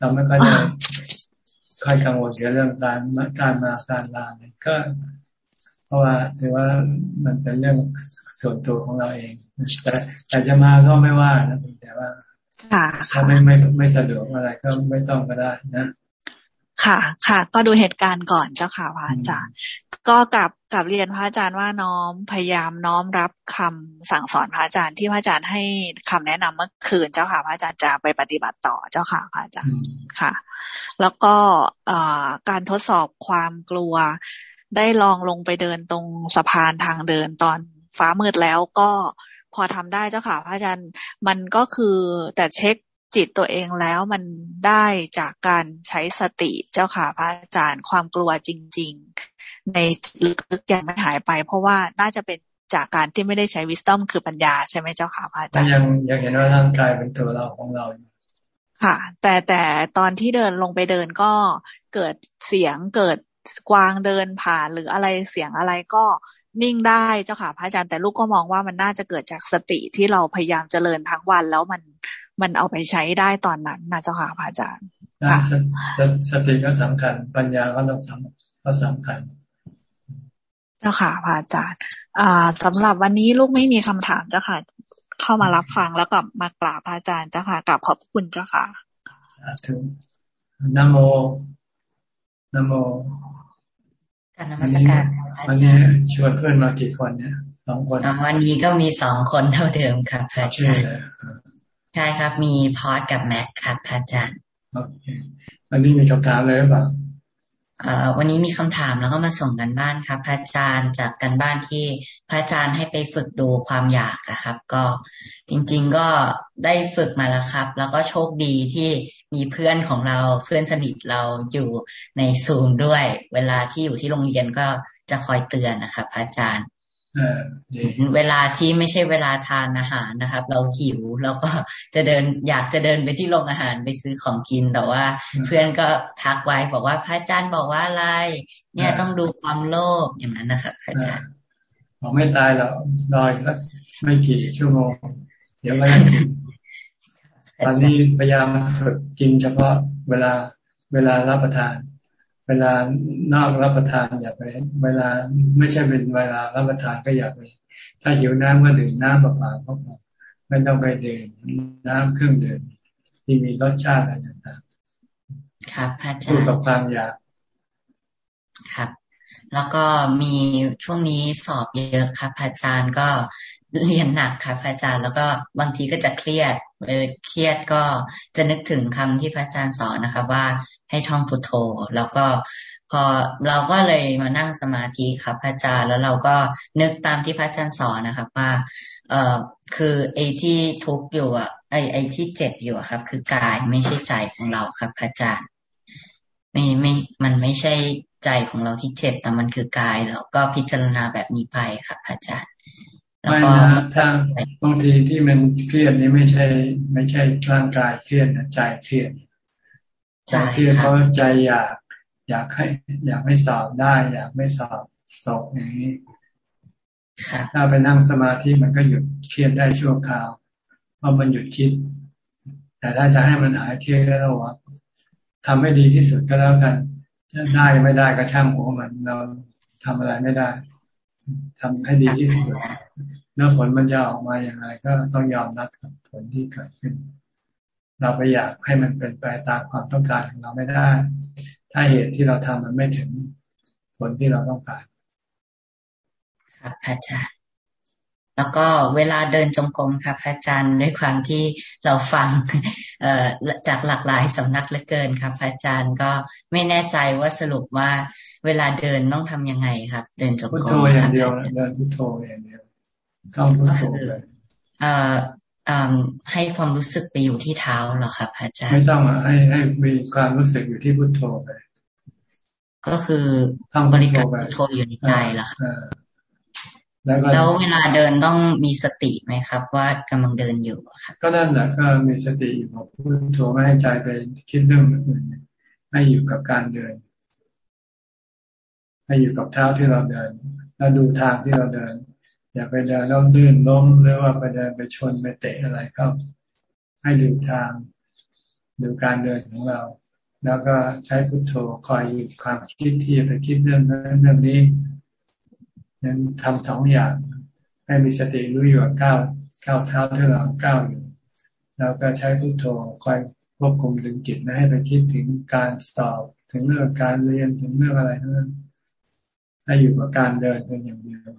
เราไม่ค่อยได้ค่อยกังวลเกี่ยวเรื่องการการมาการลาเนี่ยก็ เพราะว่าถือว่ามันเป็นเรื่องส่วนตัวของเราเอง แต่แต่จะมาก็ไม่ว่านะแต่ว่าถ้าไม่ไม่ไม่สะดวกอะไรก็ไม่ต้องก็ได้นะ ค่ะ ค่ะ ก็ดูเหตุการณ์ก่อนเจ้าค่ะพระอาจารย์ ก็กลับกลับเรียนพระอาจารย์ว่าน้อมพยายามน้อมรับคำสั่งสอนพระอาจารย์ที่พระอาจารย์ให้คำแนะนำเมื่อคืนเจ้าค่ะพระอาจารย์จะไปปฏิบัติต่อเจ้าค่ะพระอาจารย์ค่ะ แล้วก็การทดสอบความกลัว ได้ลองลงไปเดินตรงสะพานทางเดินตอนฟ้ามืดแล้วก็พอทำได้เจ้าค่ะพระอาจารย์มันก็คือแต่เช็ค จิตตัวเองแล้วมันได้จากการใช้สติเจ้าค่ะพระอาจารย์ความกลัวจริง ๆ ในลึกๆยังไม่หายไป เพราะว่าน่าจะเป็นจากการที่ไม่ได้ใช้วิสตอมคือปัญญาใช่ไหมเจ้าค่ะพระอาจารย์ยังยังเห็นว่าร่างกายเป็นตัวเราของเราค่ะ แต่แต่ตอนที่เดินลงไปเดินก็เกิดเสียงเกิดกวางเดินผ่านหรืออะไรเสียงอะไรก็นิ่งได้เจ้าค่ะพระอาจารย์แต่ลูกก็มองว่ามันน่าจะเกิดจากสติที่เราพยายามเจริญทั้งวัน แล้วมัน มันเอาไปใช้ได้ตอนนั้นนะเจ้าค่ะพระอาจารย์สติก็สำคัญ ปัญญาก็ต้องสำก็สำคัญเจ้าค่ะพระอาจารย์อ่าสำหรับวันนี้ลูกไม่มีคำถามเจ้าค่ะ เข้ามารับฟังแล้วก็มากราบพระอาจารย์เจ้าค่ะกราบขอบคุณเจ้าค่ะถึงนโมนโมการนมัสการวันนี้ชวนเพื่อนมากี่คนเนี่ยสองคนวันนี้ก็มีสองคนเท่าเดิมค่ะพระอาจารย์ ใช่ครับ มีพอดกับแม็กครับพระอาจารย์โอเควันนี้มีคำถามเลยหรือเปล่าวันนี้มีคำถามแล้วก็มาส่งกันบ้านครับ พระอาจารย์จากกันบ้านที่พระอาจารย์ให้ไปฝึกดูความอยากครับ ก็จริง ๆก็ได้ฝึกมาแล้วครับ แล้วก็โชคดีที่มีเพื่อนของเราเพื่อนสนิทเราอยู่ในซูมด้วย เวลาที่อยู่ที่โรงเรียนก็จะคอยเตือนนะครับ พระอาจารย์ เวลาที่ไม่ใช่เวลาทานอาหารนะครับ เราหิวเราก็จะเดินอยากจะเดินไปที่โรงอาหารไปซื้อของกินแต่ว่า เพื่อนก็ทักไว้บอกว่าพระอาจารย์บอกว่าอะไร เนี่ยต้องดูความโลภอย่างนั้นนะครับพระอาจารย์บอกไม่ตายหรอกรอยก็ไม่กี่ชั่วโมงเดี๋ยวก็ตอนนี้พยายามฝึกกินเฉพาะเวลาเวลารับประทาน เวลานอกรับประทานอย่าไป เวลาไม่ใช่เป็นเวลารับประทานก็อย่าไป ถ้าหิวน้ำก็ดื่มน้ำเปล่าๆก็พอไม่ต้องไปดื่มน้ำเครื่องดื่มที่มีรสชาติอะไรต่างๆครับอาจารย์คู่กับความอยากครับ แล้วก็มีช่วงนี้สอบเยอะครับอาจารย์ก็เรียนหนักครับอาจารย์แล้วก็บางทีก็จะเครียดเครียดก็จะนึกถึงคำที่พระอาจารย์สอนนะครับว่า ให้ท่องพุทโธ แล้วก็พอเราก็เลยมานั่งสมาธิครับพระอาจารย์แล้วเราก็นึกตามที่พระอาจารย์สอนนะครับว่าเอ่อคือไอ้ที่ทุกข์อยู่อะไอ้ไอ้ที่เจ็บอยู่ครับ คือกายไม่ใช่ใจของเราครับพระอาจารย์ไม่ไม่มันไม่ใช่ใจของเราที่เจ็บแต่มันคือกายเราก็พิจารณาแบบนี้ไปครับพระอาจารย์ไม่นะถ้าบางทีที่มันเครียดนี่ไม่ใช่ ไม่ใช่ร่างกายเครียดนะใจเครียด ใจเครียดเพราะใจอยาก อยากให้ อยากให้สอบได้ อยากไม่สอบตกอย่างนี้ถ้าไปนั่งสมาธิมันก็หยุดเครียดได้ชั่วคราว เพราะมันหยุดคิด แต่ถ้าจะให้มันหายเครียดแล้วว่าทำให้ดีที่สุดก็แล้วกันจะได้ไม่ได้ก็ช่างหัวมันเราทำอะไรไม่ได้ทำให้ดีที่สุดแล้วผลมันจะออกมาอย่างไรก็ต้องยอมรับกับผลที่เกิดขึ้น เราไปอยากให้มันเป็นไปตามความต้องการของเราไม่ได้ ถ้าเหตุที่เราทำมันไม่ถึงผลที่เราต้องการครับอาจารย์ แล้วก็เวลาเดินจงกรมค่ะพระอาจารย์ด้วยความที่เราฟังเอ่อจากหลากหลายสำนักเหลือเกินครับพระอาจารย์ก็ไม่แน่ใจว่าสรุปว่า เวลาเดินต้องทํำยังไงครับ เดินจงกรมพุทโธอย่างเดียวเดินพุทโธอย่างเดียวเข้าพุทโธเลยเอ่อ ให้ความรู้สึกไปอยู่ที่เท้าเหรอครับอาจารย์ไม่ต้องให้ให้มีความรู้สึกอยู่ที่พุทโธไป ก็คือบริกรรมพุทโธอยู่ในใจเหรอครับแล้วเวลาเดินต้องมีสติไหมครับ ว่ากำลังเดินอยู่ครับก็นั่นแหละก็มีสติอยู่พุทโธไม่ให้ใจไปคิดเรื่องอื่นให้อยู่กับการเดิน ให้อยู่กับเท้าที่เราเดิน แล้วดูทางที่เราเดิน อย่าไปเดินแล้วลื่นล้มหรือว่าไปเดินไปชนไปเตะอะไรก็ให้ดูทางดูการเดินของเรา แล้วก็ใช้พุทโธคอยหยุดความคิดที่ไปคิดเรื่องนั้นเรื่องนี้นั้นทำสองอย่าง ให้มีสติรู้อยู่กับก้าวก้าวเท้าที่เราก้าวอยู่แล้วก็ใช้พุทโธคอยควบคุมถึงจิตไม่ให้ไปคิดถึงการสอบถึงเรื่องการเรียนถึงเรื่องอะไรนั้นให้อยู่กับการเดินเป็นอย่างเดียว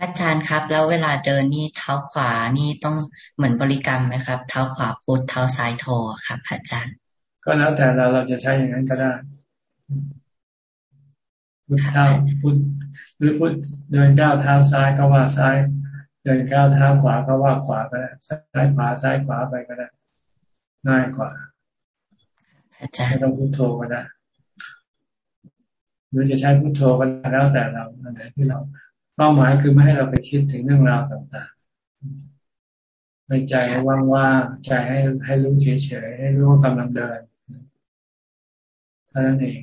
อาจารย์ครับ แล้วเวลาเดินนี่เท้าขวานี่ต้องเหมือนบริกรรมไหมครับ เท้าขวาพุทเท้าซ้ายโทครับอาจารย์ ก็แล้วแต่เราเราจะใช้อย่างนั้นก็ได้พุทเท้าพุทหรือพุทเดินก้าวเท้าซ้ายก็ว่าซ้าย เดินก้าวเท้าขวาก็ว่าขวาก็ได้ซ้ายขวาซ้ายขวาไปก็ได้ง่ายกว่าไม่ต้องพุทโธก็ได้หรือจะใช้พุทโธก็ได้แล้วแต่เราอันไหนที่เรา เป้าหมายคือไม่ให้เราไปคิดถึงเรื่องราวต่างๆในใจว่างๆใจให้ให้รู้เฉยๆให้รู้ว่ากำลังเดินเท่านั้นเอง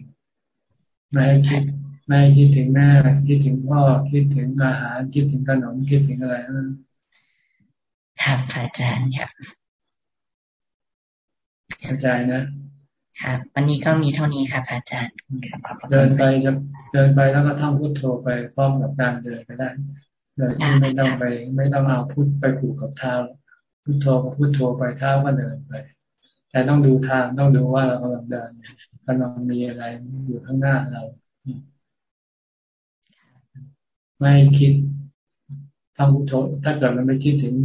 ไม่ให้คิดไม่คิดถึงแม่คิดถึงพ่อคิดถึงอาหารคิดถึงขนมคิดถึงอะไรครับอาจารย์ครับเข้าใจนะครับ วันนี้ก็มีเท่านี้ครับอาจารย์เดินไปจะ เดินไปแล้วก็ท่องพุทโธไปพร้อมกับการเดินก็ได้เดินที่ไม่ต้องไป ไม่ต้องเอาพุทไปผูกกับเท้าพุทโธก็พุทโธไปเท้าก็เดินไป แต่ต้องดูทางต้องดูว่าเรากำลังเดินกำลังมีอะไรอยู่ข้างหน้าเรา ไม่คิดทำพุทโธถ้าเกิดมันไม่คิดถึง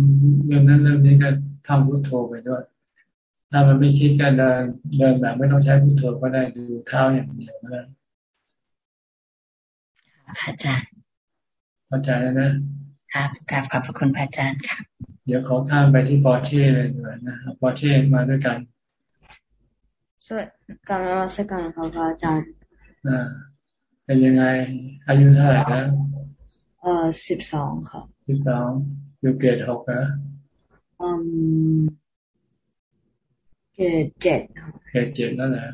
เรื่องนั้นเรื่องนี้ก็ทำพุทโธไปด้วยถ้ามันไม่คิดก็เดินเดินแบบไม่ต้องใช้พุทโธก็ได้ดูเท้าอย่างเดียวก็ได้ พระอาจารย์เข้าใจแล้วนะครับกราบขอบพระคุณพระอาจารย์ครับเดี๋ยวขอข้ามไปที่ปอเช่เลยดีกว่านะปอเช่มาด้วยกันสวัสดีกรรมสการครับพระอาจารย์อ่าเป็นยังไง อายุเท่าไหร่แล้วเออสิบสองครับสิบสองอยู่เกรดหกนะอืมเกรดเจ็ดเกรดเจ็ดนั่นแหละ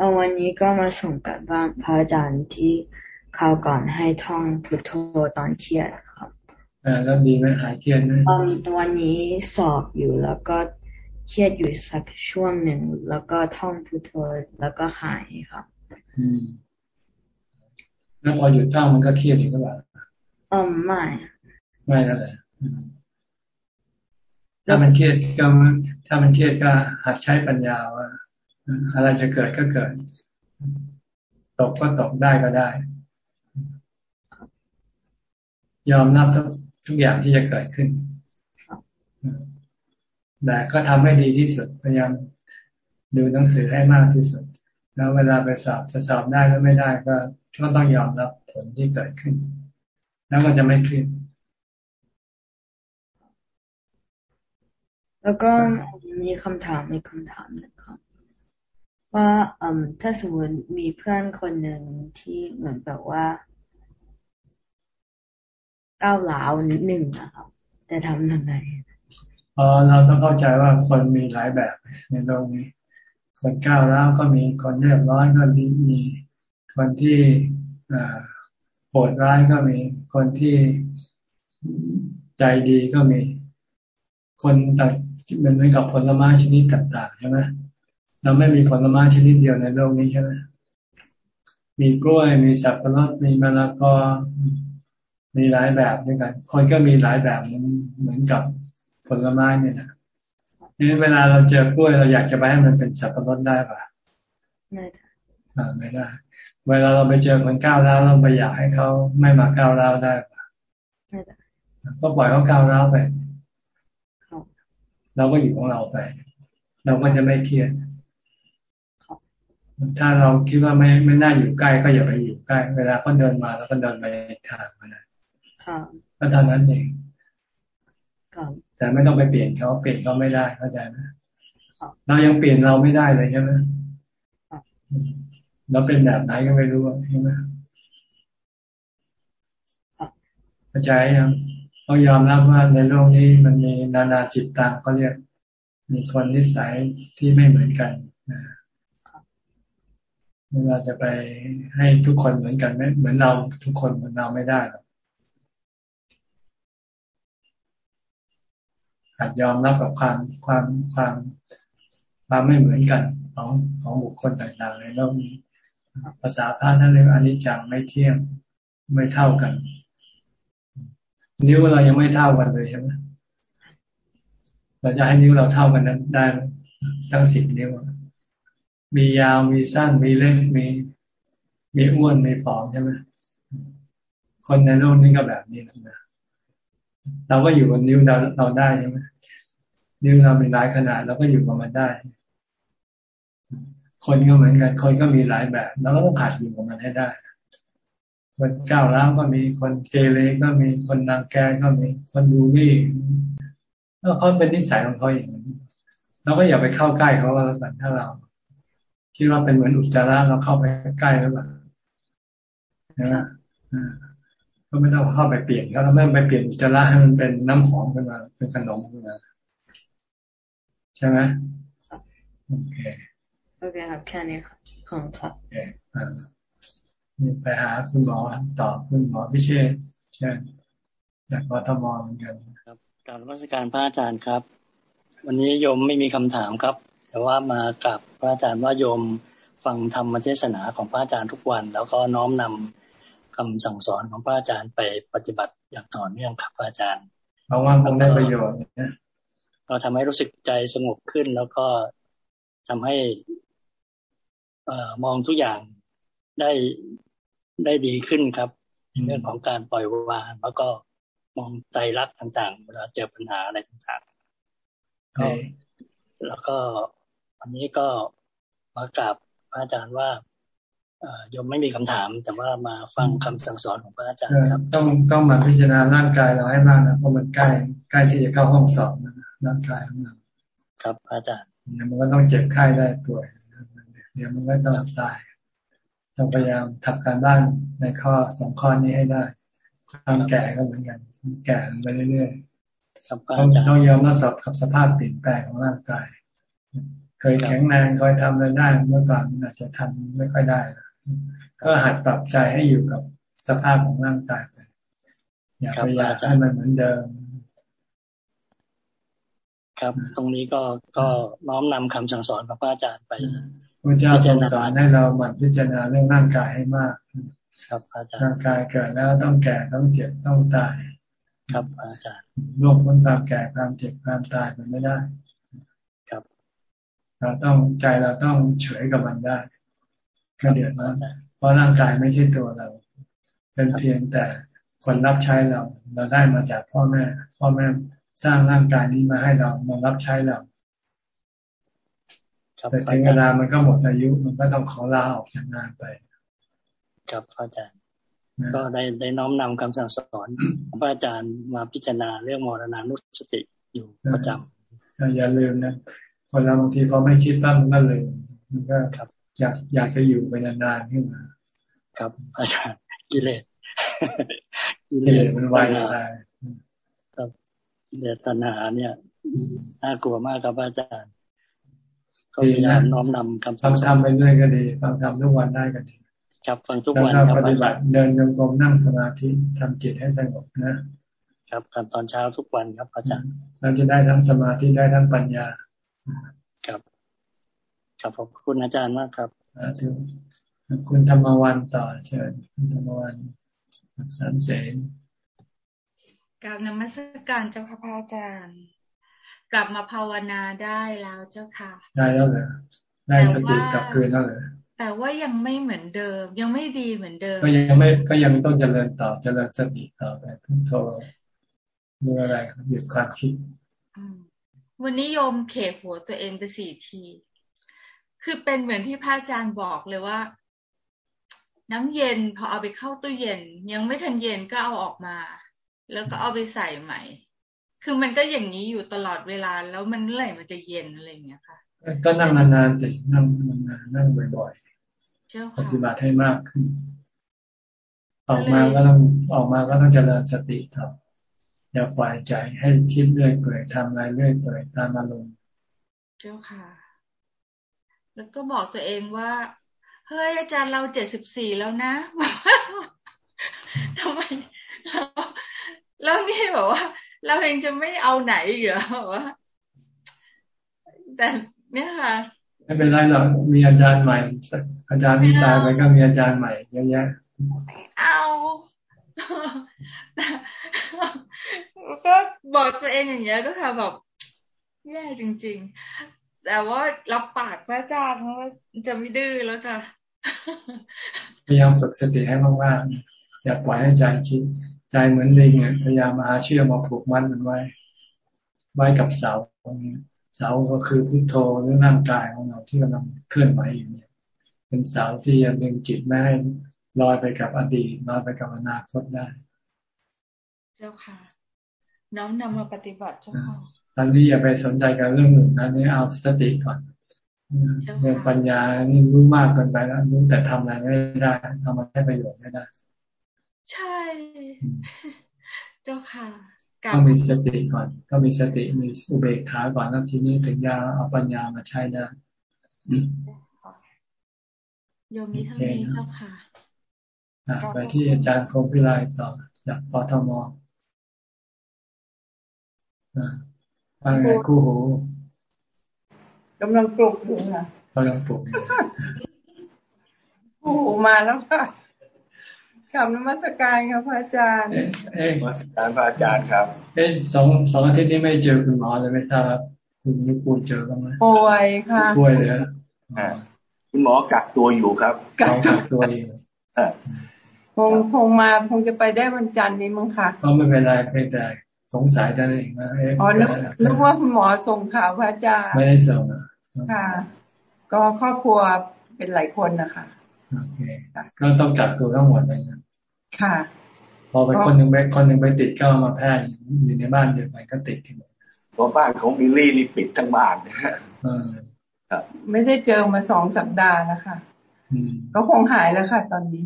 เออวันนี้ก็มาส่งกับบ้านพระอาจารย์ที่ข่าวก่อนให้ท่องพุทโธตอนเครียดครับอ่าแล้วดีไหมหายเครียดไหมวันนี้สอบอยู่แล้วก็เครียดอยู่สักช่วงหนึ่งแล้วก็ท่องพุทโธแล้วก็หายครับ อืมแล้วพอหยุดท่องมันก็เครียดอีกหรือเปล่าเออไม่ไม่แล้วแหละถ้ามันเครียดก็ถ้ามันเครียดก็หัดใช้ปัญญาว่า อะไรจะเกิดก็เกิด ตกก็ตกได้ก็ได้ ยอมรับทุกทุกอย่างที่จะเกิดขึ้นแต่ก็ทำให้ดีที่สุด พยายามดูหนังสือให้มากที่สุด แล้วเวลาไปสอบจะสอบได้หรือไม่ได้ก็ก็ต้องยอมรับผลที่เกิดขึ้น แล้วก็จะไม่เครียดแล้วก็มีคำถามมีคำถามนะครับ ว่าอืมถ้าสมมติมีเพื่อนคนหนึ่งที่เหมือนแบบว่าก้าวหลาวนิดหนึ่งนะครับจะทำยังไงอ๋อเราต้องเข้าใจว่าคนมีหลายแบบในโลกนี้ คนก้าวร้าวก็มีคนเรียบร้อยก็มีมีคนที่โหดร้ายก็มี คนที่ใจดีก็มี คนแต่เป็นเหมือนกับผลไม้ชนิดต่างๆใช่ไหม เราไม่มีผลไม้ชนิดเดียวในโลกนี้ใช่ไหมมีกล้วยมีสับปะรดมีมะละกอมีหลายแบบด้วยกัน คนก็มีหลายแบบเหมือนกับผลไม้เนี่ยนะนี่เวลาเราเจอกล้วยเราอยากจะไปให้มันเป็นสับปะรดได้ปะไม่ได้อ่าไม่ได้ เวลาเราไปเจอคนก้าวร้าวเราไปอยากให้เขาไม่มาก้าวร้าวได้ปะไม่ได้ก็ปล่อยเขาก้าวร้าวไปเราก็อยู่ของเราไป เราก็จะไม่เครียด ถ้าเราคิดว่าไม่ไม่น่าอยู่ใกล้ก็อย่าไปอยู่ใกล้ เวลาเขาเดินมาแล้วก็เดินไปทางมานะก็เท่านั้นเองแต่ไม่ต้องไปเปลี่ยนเขาเปลี่ยนเขาไม่ได้เข้าใจไหมเรายังเปลี่ยนเราไม่ได้เลยใช่ไหมเราเป็นแบบไหนก็ไม่รู้ใช่ไหมเข้าใจยังต้องยอมรับว่าในโลกนี้มันมีนานาจิตตังก็เรียก มีคนนิสัยที่ไม่เหมือนกันนะ เวลาจะไปให้ทุกคนเหมือนกันไม่เหมือนเราทุกคนเหมือนเราไม่ได้หรอกอาจยอมรับกับความความความความไม่เหมือนกันของของบุคคลต่างๆในโลกนี้ภาษาพระนั่นเรียกอนิจจังไม่เที่ยงไม่เท่ากัน นิ้วเรายังไม่เท่ากันเลยใช่ไหมเราจะให้นิ้วเราเท่ากันนั้นได้ทั้งสิบนิ้ว มียาวมีสั้นมีเล็กมี มีอ้วนมีผอมใช่ไหมคนในโลกนี้ก็แบบนี้นะเราก็อยู่บนนิ้วเราเราได้ใช่ไหมนิ้วเรามีหลายขนาดเราก็อยู่กับมันได้ คนก็เหมือนกัน คนก็มีหลายแบบเราก็ต้องหัดอยู่กับมันให้ได้คนก้าวร้าวก็มีคนเกเรก็มีคนนางแกก็มีคนดูนี่แล้วเขาเป็นนิสัยของเขาอย่างนี้เราก็อย่าไปเข้าใกล้เขาแล้วกันถ้าเรา คิดว่าเป็นเหมือนอุจจาระเราเข้าไปใกล้แล้วแบบนะก็ไม่ต้องเข้าไปเปลี่ยนก็ไม่ไปเปลี่ยนอุจจาระให้มันเป็นน้ำหอมขึ้นมา เป็นขนมขึ้นมาใช่ไหมโอเคโอเคครับแค่นี้ครับของครับโอเคอ่าไปหาคุณหมอตอบคุณหมอพิเชษเช่นจากกทมเหมือนกันครับการรัชการพระอาจารย์ครับ วันนี้โยมไม่มีคำถามครับ แต่ว่ามากับพระอาจารย์ว่าโยมฟังธรรมเทศนาของพระอาจารย์ทุกวัน แล้วก็น้อมนำคำสั่งสอนของพระอาจารย์ไปปฏิบัติอย่างต่อเนื่องครับพระอาจารย์เพราะว่าคงได้ประโยชน์นะเราทำให้รู้สึกใจสงบขึ้น แล้วก็ทำให้เอมองทุกอย่างได้ได้ดีขึ้นครับเรื่องของการปล่อยวางแล้วก็มองใจรักต่างๆเวลาเจอปัญหาอะไรต่างๆก็แล้วก็ อันนี้ก็มากราบพระอาจารย์ว่าเอยมไม่มีคำถาม แต่ว่ามาฟังคำสั่งสอนของพระอาจารย์ครับ ต้องต้องมาพิจารณาร่างกายเราให้มากนะเพราะมันใกล้ใกล้ที่จะเข้าห้องสอบนะร่างกายของเราครับอาจารย์มันก็ต้องเจ็บไข้ได้ป่วยเดี๋ยวมันก็ต้องตายต้องพยายามทับการบ้านในข้อสองข้อนี้ให้ได้ความแก่ก็เหมือนกัน แก่ไปเรื่อยๆต้องต้องยอมรับสกับสภาพเปลี่ยนแปลงของร่างกาย เคยแข็งแรงเคยทำอะไรได้เมื่อก่อนอาจจะทำไม่ค่อยได้ ก็หัดปรับใจให้อยู่กับสภาพของร่างกายไปอย่าไปอยากให้มันเหมือนเดิม ครับ ตรงนี้ก็ก็น้อมนำคำสั่งสอนของพระอาจารย์ไปพระเจ้าทรงสอนให้เราหมั่นพิจารณาเรื่องร่างกายให้มาก ครับอาจารย์ร่างกายเกิดแล้วต้องแก่ต้องเจ็บต้องตาย ครับอาจารย์โลกพ้นความแก่ความเจ็บความตายมันไม่ได้ครับ เราต้องใจเราต้องเฉยกับมันได้ก็เดือดร้อนเพราะร่างกายไม่ใช่ตัวเรา เป็นเพียงแต่คนรับใช้เรา เราได้มาจากพ่อแม่ พ่อแม่สร้างร่างกายนี้มาให้เรามารับใช้เราแต่ถึงเวลามันก็หมดอายุ มันก็ต้องขอลาออกจากงานไป ครับอาจารย์ ก็ได้ได้น้อมนำคำสั่งสอนของพระอาจารย์มาพิจารณาเรื่องมรณานุสติอยู่ประจำอย่าลืมนะ คนเราบางทีพอไม่คิดบ้างมันก็เลยมันก็อยากอยากจะอยู่ไปนานๆขึ้นมา ครับอาจารย์กิเลสกิเลสมันไวได้เดตนาเนี่ยน่ากลัวมากครับอาจารย์เขาพยายามน้อมนำคำสั่งทำไปเรื่อยก็ดีฟังทำทุกวันได้ก็ดีครับฟังทุกวันครับปฏิบัติเดินจงกรมนั่งสมาธิทำจิตให้สงบนะครับทำตอนเช้าทุกวันครับอาจารย์เราจะได้ทั้งสมาธิได้ทั้งปัญญา ครับครับขอบคุณอาจารย์มากครับคุณธรรมวันต่อเชิญคุณธรรมวันสันเสนกราบนมัสการเจ้าค่ะพระอาจารย์ กลับมาภาวนาได้แล้วเจ้าค่ะ ได้แล้วเหรอได้สติกลับคืนแล้วเหรอแต่ว่ายังไม่เหมือนเดิม ยังไม่ดีเหมือนเดิม ก็ยังไม่ก็ยังต้องเจริญต่อเจริญสติต่อไปพุทโธมีอะไรหยุดความคิด วันนี้โยมเขกหัวตัวเองไปสี่ที คือเป็นเหมือนที่พระอาจารย์บอกเลยว่า น้ำเย็นพอเอาไปเข้าตู้เย็น ยังไม่ทันเย็นก็เอาออกมา แล้วก็เอาไปใส่ใหม่ คือมันก็อย่างนี้อยู่ตลอดเวลาแล้วมันเมื่อไหร่มันจะเย็นอะไรอย่างเงี้ยค่ะ ก็นั่งนานๆสินั่งนานๆนั่งบ่อยๆปฏิบัติให้มากขึ้น ออกมาก็ต้องออกมาก็ต้องเจริญสติครับ อย่าปล่อยใจให้คิดเรื่อยเปื่อยทำอะไรเรื่อยเปื่อยตามอารมณ์เจ้าค่ะ แล้วก็บอกตัวเองว่าเฮ้ยอาจารย์เราเจ็ดสิบสี่แล้วนะทำไมเราแล้วนี่แบบว่า เราเองจะไม่เอาไหนเหรอว่าแต่เนี่ยค่ะไม่เป็นไรหรอกมีอาจารย์ใหม่ อาจารย์ที่ตายไปก็มีอาจารย์ใหม่เยอะแยะเอา ก็บอกตัวเองอย่างเงี้ยก็ค่ะแบบแย่จริง ๆ แต่ว่ารับปากพระอาจารย์ว่าจะไม่ดื้อแล้วจ้ะพยายามฝึกสติให้มากๆอย่าปล่อยให้ใจคิด ใจเหมือนลิงเนี่ยพยายามมาเชื่อมาผูกมัดมันไว้ ไว้กับเสาตรงนี้เสาก็คือพุทโธหรือร่างกายของเราที่กำลังเคลื่อนไหวอยู่เนี่ย เป็นเสาที่จะดึงจิตไม่ให้ ลอยไปกับอดีตลอยไปกับอนาคตได้ เจ้าค่ะ น้อมนำมาปฏิบัติเจ้าค่ะตอนนี้อย่าไปสนใจกับเรื่องหนึ่งนะนี่เอาสติก่อนเรื่องปัญญานี่รู้มากเกินไปแล้วรู้แต่ทำอะไรไม่ได้ทำมาให้ประโยชน์ไม่ได้ ใช่ เจ้าค่ะต้องมีสติก่อน ก็มีสติมีอุเบกขาก่อนแล้วทีนี้ถึงจะเอาปัญญามาใช้ได้โยมนี้เท่านี้เจ้าค่ะ ไปที่อาจารย์พรมพิไลต่อจากปทมว่าไงคู่หูกำลังปลุกอยู่ค่ะกำลังปลุกคู่หูมาแล้วค่ะกลับนมัสการครับพระอาจารย์ เอ๊ะมัสการพระอาจารย์ครับ เอ๊ะสองสองอาทิตย์นี้ไม่เจอคุณหมอเลยไม่ทราบคุณยุปูเจอบ้างไหมป่วยค่ะป่วยเลยคุณหมอกักตัวอยู่ครับกักตัวอยู่ คงคงมาคงจะไปได้วันจันทร์นี้มั้งค่ะก็ไม่เป็นไรเพียงแต่สงสัยท่านเองนะอ๋อนึกว่าคุณหมอส่งข่าวพระอาจารย์ไม่ได้ส่งค่ะ ก็ครอบครัวเป็นหลายคนนะคะโอเคก็ต้องกักตัวทั้งหมดเลยนะค่ะ พอไปคนหนึ่งไปคนหนึ่งไปติดก็มาแพร่อยู่ในบ้านเดียวกันก็ติดที่หมดเพราะบ้านของบิลลี่นี่ปิดทั้งบ้านนะครับไม่ได้เจอมาสองสัปดาห์แล้วค่ะ ก็คงหายแล้วค่ะ ตอนนี้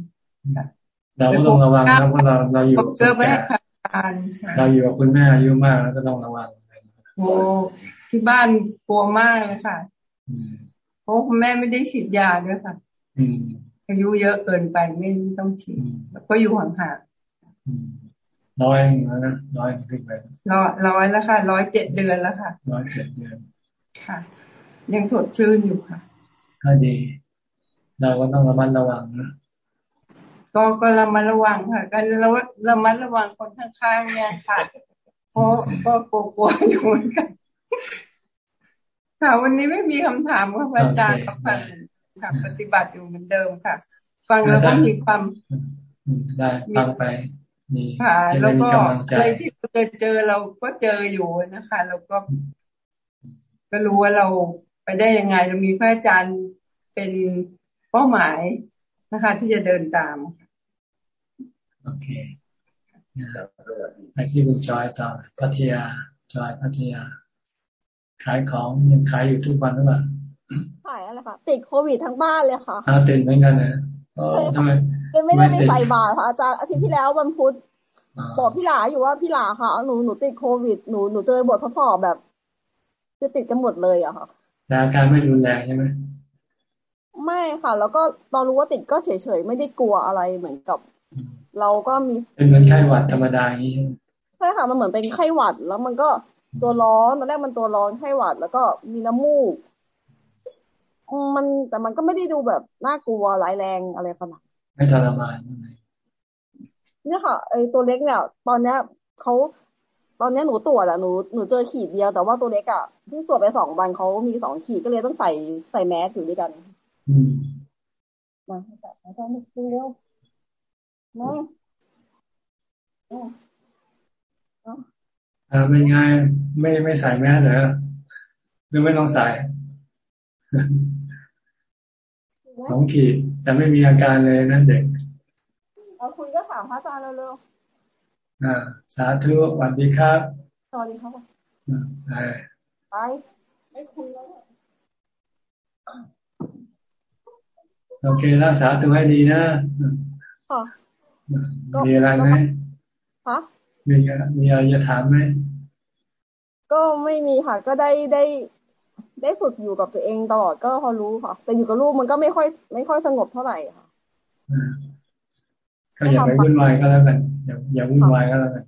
เราก็ต้องระวังนะเพราะเราเราอยู่เจอแม่เราอยู่กับคุณแม่อายุมากแล้วก็ต้องระวังโอ้ที่บ้านกลัวมากเลยค่ะเพราะคุณแม่ไม่ได้ฉีดยาด้วยค่ะอายุเยอะเกินไปไม่ต้องฉีดก็อยู่ห่างๆร้อยนะร้อยขึ้นไปร้อยร้อยแล้วค่ะร้อยเจ็ดเดือนแล้วค่ะร้อยเจ็ดเดือนค่ะ ยังสดชื่นอยู่ค่ะก็ดี เราก็ต้องระมัดระวังนะก็ก็ระมัดระวังค่ะกันระระมัดระวังคนข้างๆเนี่ยค่ะเพราะก็กลัวๆอยู่เหมือนกันค่ะ วันนี้ไม่มีคำถามค่ะอาจารย์ค่ะค่ะ ปฏิบัติอยู่เหมือนเดิมค่ะ ฟังแล้วก็มีความได้ฟังไปมีค่ะแล้วก็อะไรที่เราเจอเจอเราก็เจออยู่นะคะแล้วก็ก็รู้ว่าเราไปได้ยังไงเรามีพระอาจารย์เป็น เป้าหมายนะคะ ที่จะเดินตามโอเคไปที่คุณจอยต่อพัทยาจอยพัทยา ขายของยังขายอยู่ทุกวันหรือเปล่าขายอะไรคะติดโควิดทั้งบ้านเลยค่ะอ่าติดเหมือนกันนะทำไมไม่ได้ไปใส่บาตรค่ะอาจารย์อาทิตย์ที่แล้ววันพุธบอกพี่หลาอยู่ว่าพี่หลาค่ะหนูหนูติดโควิดหนูหนูเจอบททดสอบแบบจะติดกันหมดเลยอะค่ะแต่อาการไม่รุนแรงใช่ไหม ไม่ค่ะ แล้วก็ตอนรู้ว่าติดก็เฉยๆ ไม่ได้กลัวอะไรเหมือนกับ เราก็มีเป็นเหมือนไข้หวัดธรรมดาอย่างนี้ใช่ค่ะมันเหมือนเป็นไข้หวัด แล้วมันก็ตัวร้อนตอนแรกมันตัวร้อนไข้หวัด แล้วก็มีน้ำมูก มันแต่มันก็ไม่ได้ดูแบบน่ากลัวร้ายแรงอะไรขนาดไม่ทรมานเนี่ยค่ะไอตัวเล็กเนี่ย ตอนเนี้ยเขาตอนนี้หนูตรวจอะหนูหนูเจอขีดเดียวแต่ว่าตัวเล็กอะเพิ่งตรวจไปสองวันเขามีสองขีดก็เลยต้องใส่ใส่แมสอยู่ด้วยกันอื มาให้จับอาจารย์ดูเร็วมาอ่าเป็นไงไม่ไม่ใส่แมสเหรอหรือไม่ต้องใส่สองขีดแต่ไม่มีอาการเลยนะเด็กเอาคุณก็ถามพระอาจารย์เร็วๆอ่า สาธุสวัสดีครับสวัสดีครับไปไปไม่คุยแล้ว โอเครักษาตัวให้ดีนะค่ะมีอะไรไหมฮะมีมีอะไรจะถามไหมก็ไม่มีค่ะ ก็ได้ได้ ได้ฝึกอยู่กับตัวเองตลอดก็พอรู้ค่ะ แต่อยู่กับลูกมันก็ไม่ค่อย ไม่ค่อยสงบเท่าไหร่ค่ะก็อย่าไปวุ่นวายก็แล้วกันอย่าอย่าวุ่นวายก็แล้วกัน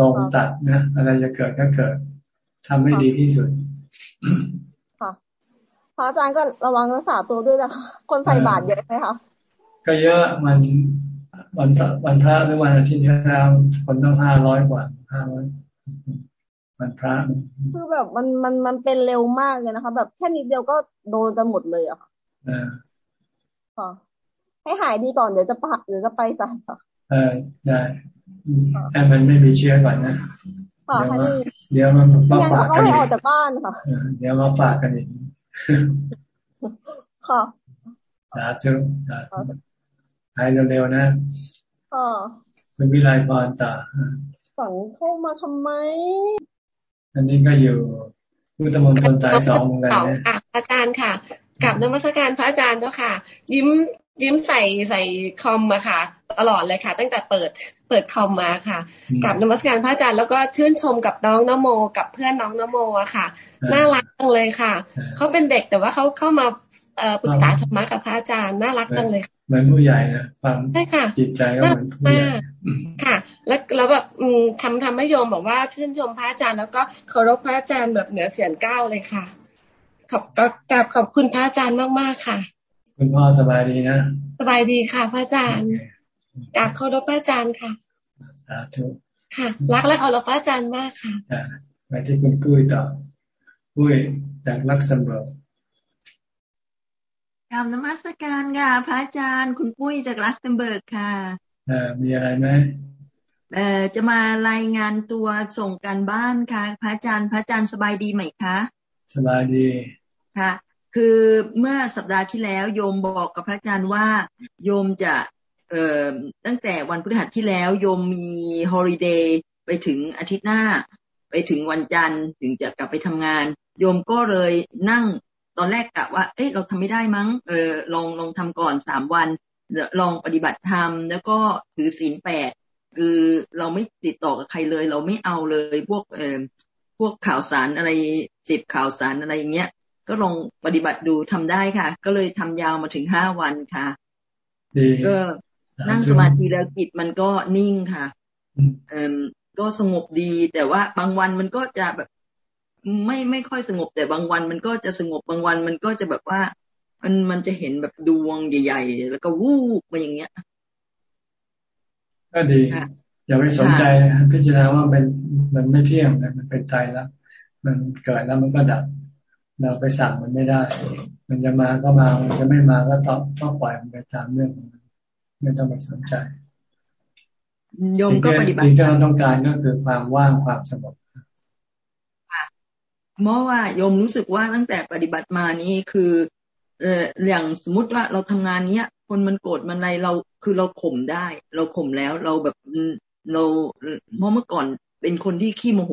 ลองตัดนะอะไรจะเกิดก็เกิดทำให้ดีที่สุดค่ะ พระอาจารย์ก็ระวังรักษาตัวด้วยนะคะคนใส่บาตรเยอะไหมคะก็เยอะมันวันวันพระหรือวันอาทิตย์ที่แล้วคนต้องห้าร้อยกว่าห้าร้อยวันพระคือแบบมันมันมันเป็นเร็วมากเลยนะคะ แบบแค่นิดเดียวก็โดนกันหมดเลยอะค่ะค่ะให้หายดีก่อนเดี๋ยวจะปะเดี๋ยวจะไปใส่ค่ะเออได้ให้มันไม่มีเชื้อก่อนนะค่ะเดี๋ยวมันมาฝากกันอีกออกจากบ้านค่ะเดี๋ยวมาฝากกันอีก ค่ะสาธุสาธุหายเร็วๆนะค่ะเป็นวิไลพรต่อฝังเข้ามาทำไม อันนี้ก็อยู่ผู้ตมนตนใจสองเหมือนกันนะอาจารย์ค่ะกับนมัสการพระอาจารย์เจ้าค่ะ ยิ้ม ยิ้มใส่ใส่คอมมาค่ะ ตลอดเลยค่ะ ตั้งแต่เปิดเปิดคอมมาค่ะกับนมัสการพระอาจารย์แล้วก็ชื่นชมกับน้องนโม กับเพื่อนน้องนโมอะค่ะน่ารักจังเลยค่ะเขาเป็นเด็กแต่ว่าเขาเข้ามาปรึกษาธรรมะกับพระอาจารย์น่ารักจังเลยเหมือนผู้ใหญ่นะความจิตใจก็เหมือนผู้ใหญ่ค่ะ แล้วแล้วแบบทำทำให้โยมบอกว่าชื่นชมพระอาจารย์ แล้วก็เคารพพระอาจารย์แบบเหนือเสียงก้าวเลยค่ะ ขอกราบขอบคุณพระอาจารย์มากๆค่ะ คุณพ่อสบายดีนะ สบายดีค่ะ พระอาจารย์กราบเคารพพระอาจารย์ค่ะสาธุค่ะ รักและเคารพพระอาจารย์มากค่ะไปที่คุณปุ้ยต่อปุ้ยจากลักเซมเบิร์กกราบนมัสการค่ะ พระอาจารย์ คุณปุ้ยจากลักเซมเบิร์กค่ะเออมีอะไรไหมเอ่อจะมารายงานตัวส่งการบ้านค่ะ พระอาจารย์ พระอาจารย์สบายดีไหมคะ สบายดี ค่ะ คือเมื่อสัปดาห์ที่แล้วโยมบอกกับพระอาจารย์ว่าโยมจะเอ่อตั้งแต่วันพฤหัสที่แล้วโยมมีฮอลิเดย์ไปถึงอาทิตย์หน้า ไปถึงวันจันทร์ถึงจะกลับไปทำงาน โยมก็เลยนั่งตอนแรกกะว่า เอ๊ะเราทำไม่ได้มั้งเออลองลองทำก่อนสามวันลองปฏิบัติธรรมแล้วก็ถือศีลแปดคือเราไม่ติดต่อกับใครเลย เราไม่เอาเลยพวกเออพวกข่าวสารอะไรเสพข่าวสารอะไรอย่างเงี้ย ก็ลองปฏิบัติดูทำได้ค่ะ ก็เลยทำยาวมาถึงห้าวันค่ะก็นั่งสมาธิแล้วจิตมันก็นิ่งค่ะเออก็สงบดี แต่ว่าบางวันมันก็จะแบบ ไม่ไม่ค่อยสงบ แต่บางวันมันก็จะสงบบางวันมันก็จะแบบว่า มันมันจะเห็นแบบดวงใหญ่ๆ แล้วก็วูบมาอย่างเงี้ยก็ดีอย่าไปสนใจพิจารณาว่าเป็นมันไม่เที่ยงมันเป็นใจแล้วมันเกิดแล้วมันก็ดับ เราไปสั่งมันไม่ได้ มันจะมาก็มา มันจะไม่มาก็ต้องต้องปล่อยมันไปตามเรื่องมันไม่ต้องไปสนใจโยมก็ปฏิบัติสิ่งที่เราต้องการก็คือความว่างความสงบเพราะว่าโยมรู้สึกว่าตั้งแต่ปฏิบัติมานี้คือ เอออย่างสมมติว่าเราทำงานเนี้ย คนมันโกรธมันอะไรเราคือเราข่มได้ เราข่มแล้วเราแบบเราเพราะเมื่อก่อนเป็นคนที่ขี้โมโห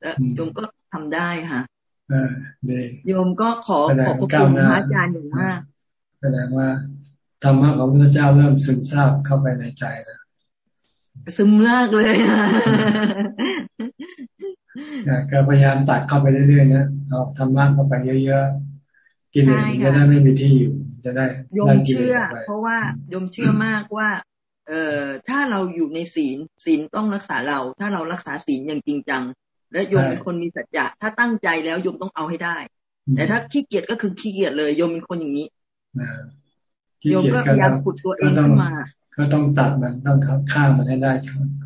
แล้วโยมก็ทำได้ค่ะ โยมก็ขอขอบพระคุณพระอาจารย์อย่างมากแสดงว่าธรรมะของพระเจ้าเริ่มซึมซาบเข้าไปในใจแล้วซึมมากเลยก็พยายามตัดเข้าไปเรื่อยๆนะเอาธรรมะเข้าไปเยอะๆกินจะได้ไม่มีที่อยู่จะได้ยมเชื่อ เพราะว่ายมเชื่อมากว่า เอ่อถ้าเราอยู่ในศีลศีลต้องรักษาเรา ถ้าเรารักษาศีลอย่างจริงจัง และโยมเป็นคนมีสัจจะถ้าตั้งใจแล้วโยมต้องเอาให้ได้ แต่ถ้าขี้เกียจก็คือขี้เกียจเลยโยมเป็นคนอย่างนี้โยมก็พยายามขุดตัวเองขึ้นมา ก็ต้องตัดมันต้องฆ่ามันให้ได้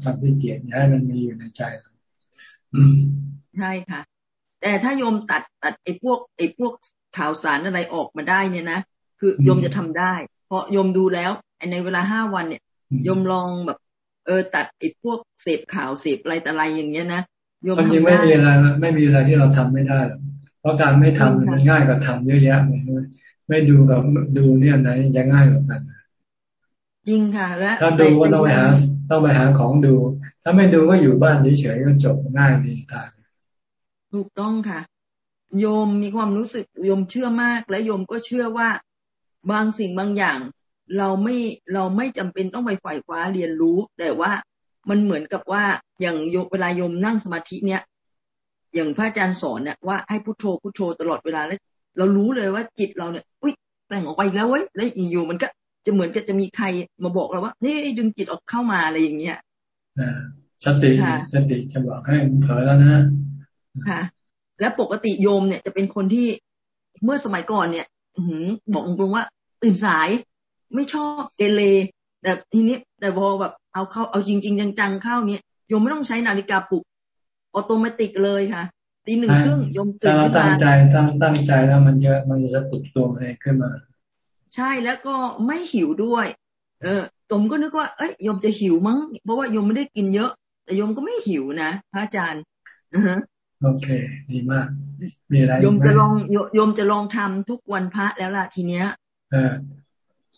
ความขี้เกียจให้มันมีอยู่ในใจเราใช่ค่ะ แต่ถ้าโยมตัดตัดไอ้พวกไอ้พวกข่าวสารอะไรออกมาได้เนี่ยนะคือโยมจะทำได้ เพราะโยมดูแล้วในเวลาห้าวันเนี่ยโยมลองแบบ เออตัดไอ้พวกเสพข่าวเสพอะไรแต่อะไรอย่างเงี้ยนะโยมทำได้ไม่มีอะไรไม่มีอะไรที่เราทำไม่ได้ เพราะการไม่ทำมันง่ายกว่าทำเยอะแยะเลยไม่ดูกับดูเนี่ยไหนจะง่ายกว่ากันจริงค่ะ และถ้าดูก็ต้องไปหาต้องไปหาของดู ถ้าไม่ดูก็อยู่บ้านเฉยๆก็จบง่ายดีตายถูกต้องค่ะ โยมมีความรู้สึกโยมเชื่อมาก และโยมก็เชื่อว่าบางสิ่งบางอย่าง เราไม่เราไม่จำเป็นต้องไปฝ่ายคว้าเรียนรู้ แต่ว่า มันเหมือนกับว่าอย่างเวลาโยมนั่งสมาธิเนี่ย อย่างพระอาจารย์สอนเนี่ยว่าให้พุโทโธพุโทโธตลอดเวลาแล้วเรารู้เลยว่าจิตเราเนี่ย อุ้ยแบ่งออกไปแล้วเว้ยแล้วอยู่มันก็จะเหมือนกับจะมีใครมาบอกเราว่านี่ดึงจิตออกเข้ามาอะไรอย่างเงี้ยสติสติจะบอกให้เผลอแล้วนะค่ะ และปกติโยมเนี่ยจะเป็นคนที่เมื่อสมัยก่อนเนี่ยบอกตรงๆว่า ตื่นสายไม่ชอบเกเร แต่ทีนี้แต่พอแบบเอาเข้าเอาจริง ๆ จังๆเข้าเนี่ยโยมไม่ต้องใช้นาฬิกาปลุกออโตเมติกเลยค่ะตีหนึ่งครึ่งโยมตื่นขึ้นมาตั้งใจตั้งตั้งใจแล้วมันเยอะมันจะปลุกตัวเองขึ้นมา ใช่แล้วก็ไม่หิวด้วย เออตมก็นึกว่าเอ้ยโยมจะหิวมั้ง เพราะว่าโยมไม่ได้กินเยอะ แต่โยมก็ไม่หิวนะพระอาจารย์โอเค ดีมาก มีอะไรโยมจะลองโยมจะลองทำทุกวันพระแล้วล่ะทีเนี้ย เออ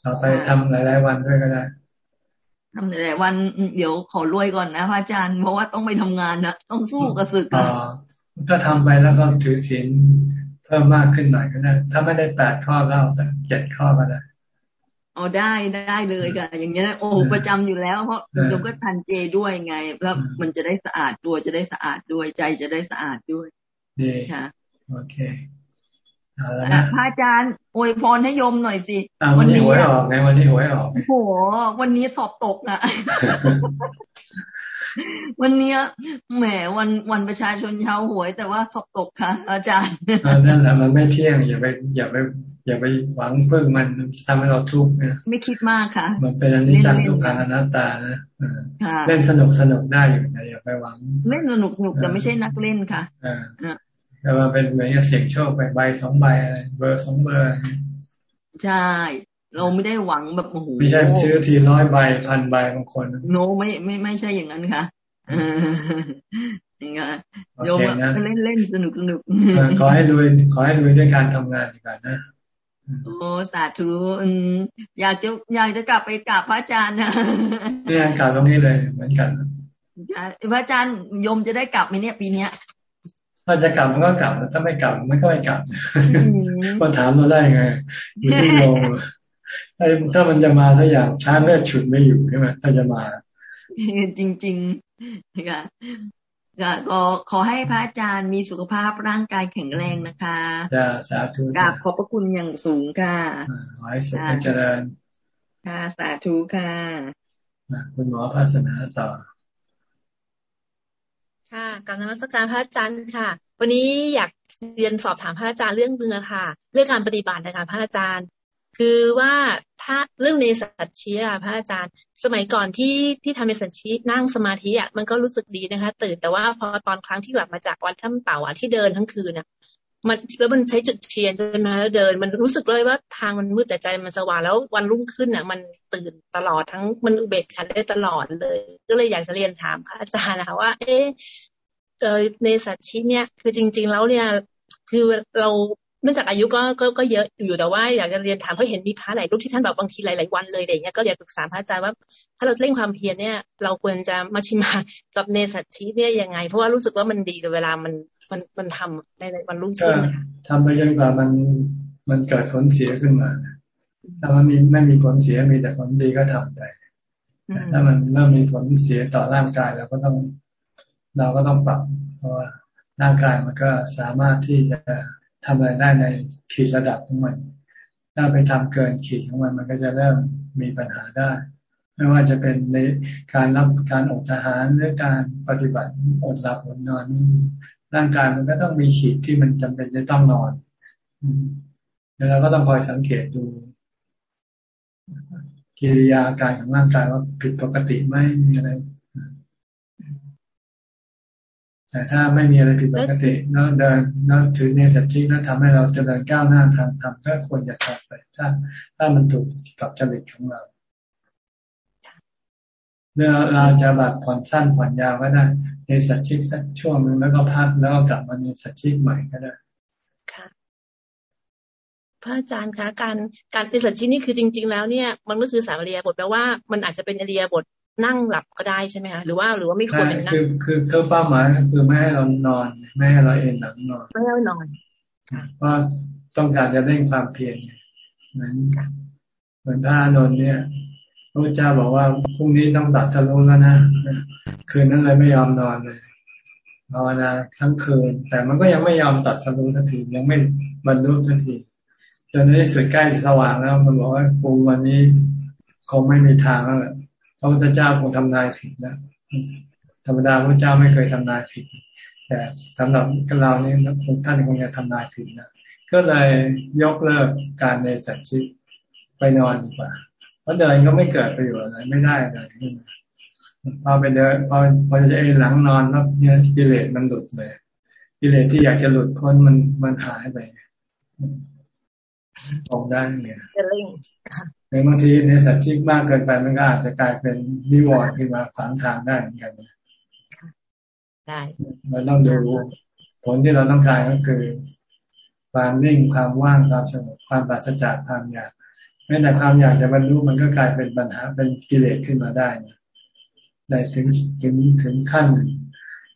ต่อไปทำหลาย ๆ วันด้วยก็ได้ ทำหลายวันเดี๋ยวขอรวยก่อนนะพระอาจารย์เพราะว่าต้องไปทำงานนะต้องสู้กับศึกอ๋อถ้าทำไปแล้วก็ถือศีลเพิ่มมากขึ้นหน่อยก็ได้ ถ้าไม่ได้แปดข้อก็เอาแต่เจ็ดข้อก็ได้อ๋อได้ได้เลยค่ะ อย่างเงี้ยโอ้ประจำอยู่แล้ว เพราะโยมก็ทันเจด้วยไง แล้วมันจะได้สะอาดตัวจะได้สะอาดด้วยใจจะได้สะอาดด้วยดีค่ะโอเค พระอาจารย์อวยพรให้โยมหน่อยสิวันนี้หวยออกไงวันนี้หวยออกโอ้โหวันนี้สอบตกอะวันนี้แหมวันวันประชาชนชาวหวย แต่ว่าสอบตกค่ะ อาจารย์นั่นแหละมันไม่เที่ยงอย่าไปอย่าไปอย่าไปหวังเพิ่งมันทำให้เราทุกข์นะไม่คิดมากค่ะ มันเป็นอนิจจังทุกขังอนัตตานะเล่นสนุกสนุกได้อยู่แต่อย่าไปหวังเล่นสนุกสนุกแต่ไม่ใช่นักเล่นค่ะ แต่ว่าเป็นเหมือนเสียงโชคไปใบสองใบอะไรเบอร์สองเบอร์ใช่เราไม่ได้หวังแบบโอ้โหไม่ใช่ซื้อทีร้อยใบพันใบบางคน โนไม่ไม่ไม่ใช่อย่างนั้นค่ะอย่างเงี้ยโยมเล่นเล่นสนุกสนุกขอให้รวยขอให้รวยด้วยการทำงานดีกว่านะโอ้สาธุอยากจะอยากจะกลับไปกราบพระอาจารย์นะเนี่ยกลับตรงนี้เลยเหมือนกันพระอาจารย์ยมจะได้กลับไหมเนี่ยปีเนี้ย ถ้าจะกลับมันก็กลับถ้าไม่กลับมันก็ไม่กลับมาถามเราได้ไงอยู่ที่โยมถ้ามันจะมาถ้าอย่างช้าเลือดฉุดไม่อยู่ใช่ไหมถ้าจะมา จริงๆค่ะก็ขอขอให้พระอาจารย์มีสุขภาพร่างกายแข็งแรงนะคะจ้าสาธุกราบขอบพระคุณอย่างสูงค่ะขอให้สุขเจริญค่ะสาธุค่ะคุณหมอภาสนาต่อ ค่ะการนมัสการพระอาจารย์ค่ะ วันนี้อยากเรียนสอบถามพระอาจารย์เรื่องเนื้อค่ะ เรื่องการปฏิบัตินะคะพระอาจารย์ คือว่าถ้าเรื่องในสัจชีอะพระอาจารย์ สมัยก่อนที่ที่ทำในสัจชีนั่งสมาธิอะมันก็รู้สึกดีนะคะ ตื่นแต่ว่าพอตอนครั้งที่กลับมาจากวันถ้ำเต่าอะที่เดินทั้งคืนอะ มันแล้วมันใช้จุดเทียนใช่ไหมแล้วเดิน มันรู้สึกเลยว่าทางมันมืดแต่ใจมันสว่างแล้ววันรุ่งขึ้นอะ มันตื่นตลอดทั้งมันอุเบกขาได้ตลอดเลย ก็เลยอยากจะเรียนถามพระอาจารย์นะคะว่า เอ๊ะในสัตชิเนี่ย คือจริง ๆ แล้วเนี่ย คือเรา เนื่องจากอายุก็ก็ก็เยอะอยู่แต่ว่าอยากจะเรียนถามเพราะเห็นมีพระหลายรูปที่ท่านแบบบางทีหลายๆวันเลยเด็กเนี่ยก็อยากปรึกษาพระอาจารย์ว่า ถ้าเราเร่งความเพียรเนี่ย เราควรจะมาชิมากับเนสัตชิเนี่ยยังไง เพราะว่ารู้สึกว่ามันดีเวลามันมันมันทำในวันรุ่งขึ้นนะคะทำไปจนกว่ามันมันเกิดผลเสียขึ้นมาถ้ามันมีไม่มีผลเสียมีแต่ผลดีก็ทำไปถ้ามันเริ่มมีผลเสียต่อร่างกายเราก็ต้อง เราก็ต้องปรับ เพราะว่าร่างกายมันก็สามารถที่จะ ทำอะไรได้ในขีดระดับของมัน ถ้าไปทำเกินขีดของมัน มันก็จะเริ่มมีปัญหาได้ ไม่ว่าจะเป็นในการรับการอดอาหารหรือการปฏิบัติอดหลับอดนอนร่างกายมันก็ต้องมีขีดที่มันจำเป็นจะต้องนอนแล้วเราก็ต้องคอยสังเกตดูกิริยาการของร่างกายว่าผิดปกติไหมมีอะไร แต่ถ้าไม่มีอะไรผิดปกติแล้วเดินแล้วถือในสัจจิแล้วทำให้เราจะเดินก้าวหน้าทางธรรมก็ควรจะทำไป ถ้า ถ้ามันถูกกับจริตของเราเมื่อเราจะแบบผ่อนสั้นผ่อนยาวก็ได้ในสัจจิสักช่วงนึงแล้วก็พักแล้วก็กลับมาในสัจจิใหม่ก็ได้ค่ะพระอาจารย์คะการการในสัจจินี่คือจริง ๆ แล้วเนี่ย มันก็คือสามเรียบทแปลว่ามันอาจจะเป็นอริยบท นั่งหลับก็ได้ใช่ไหมคะหรือว่าหรือว่าไม่ควรเป็นนั่งคือคือคือเป้าหมายก็คือไม่ให้เรานอน ไม่ให้เราเอนหลังนอนไม่ให้เรานอนเพราะต้องการจะเร่งความเพียรเหมือนเหมือนพระนนท์เนี่ยพระเจ้าบอกว่าพรุ่งนี้ต้องตัดสรุปแล้วนะคืนนั้นเลยไม่ยอมนอนเลยภาวนาทั้งคืน แต่มันก็ยังไม่ยอมตัดสรุปสักทียังไม่บรรลุสักทีจนในที่สุดใกล้สว่างแล้ว มันบอกว่าคงวันนี้คงไม่มีทางแล้ว พระพุทธเจ้าคงทำนายผิดนะธรรมดาพระเจ้าไม่เคยทำนายผิด แต่สำหรับเรานี่คงท่านคงจะทำนายผิดนะก็เลยยกเลิกการในสัจจิไปนอนดีกว่าเพราะเดินก็ไม่เกิดประโยชน์อะไรไม่ได้อะไรขึ้นพอไปเดินพอพอจะไอ้หลังนอนแล้วเนี่ยกิเลสมันหลุดเลยกิเลสที่อยากจะหลุดพ้นมันมันหายไปออกได้เนี่ย ในบางทีในสัจจิมากเกินไปมันก็อาจจะกลายเป็นนิวรณ์ขึ้นมาขวางทางได้เหมือนกันได้เราต้องดูผลที่เราต้องการก็คือ ความนิ่งความว่างความสงบความปราศจากความอยากแม้แต่ความอยากจะบรรลุมันก็กลายเป็นปัญหาเป็นกิเลสขึ้นมาได้ได้ถึงถึงถึงขั้น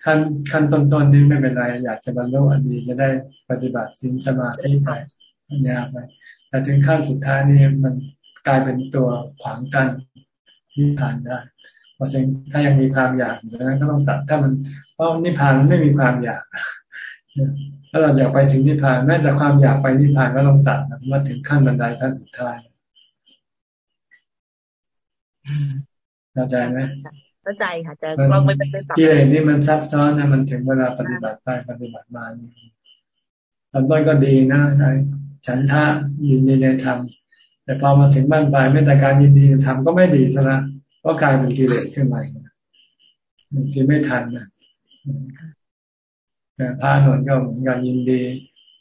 ขั้นขั้นต้นๆนี่ไม่เป็นไร อยากจะบรรลุอันนี้จะได้ปฏิบัติสินสมาธิไปปัญญาไปแต่ถึงขั้นสุดท้ายนี่มัน กลายเป็นตัวขวางกันนิพพานได้เพราะฉะนั้นถ้ายังมีความอยากอยู่นั้นก็ต้องตัดถ้ามันเพราะนิพพานมันไม่มีความอยากถ้าเราอยากไปถึงนิพพานแม้แต่ความอยากไปนิพพานก็ต้องตัดนะว่าถึงขั้นบันไดขั้นสุดท้ายเข้าใจไหมเข้าใจค่ะจะลองไปเป็นปรับกิเลสนี่มันซับซ้อนนะมันถึงเวลาปฏิบัติไปปฏิบัติมานี่ตอนต้นก็ดีนะฉันท่ายินดีในธรรม แต่พอมาถึงบ้านปลายไม่แต่การยินดีทำก็ไม่ดีซะละเพราะกลายเป็นกิเลสขึ้นมาบางทีไม่ทันนะแต่พระนนท์ก็เหมือนกันยินดี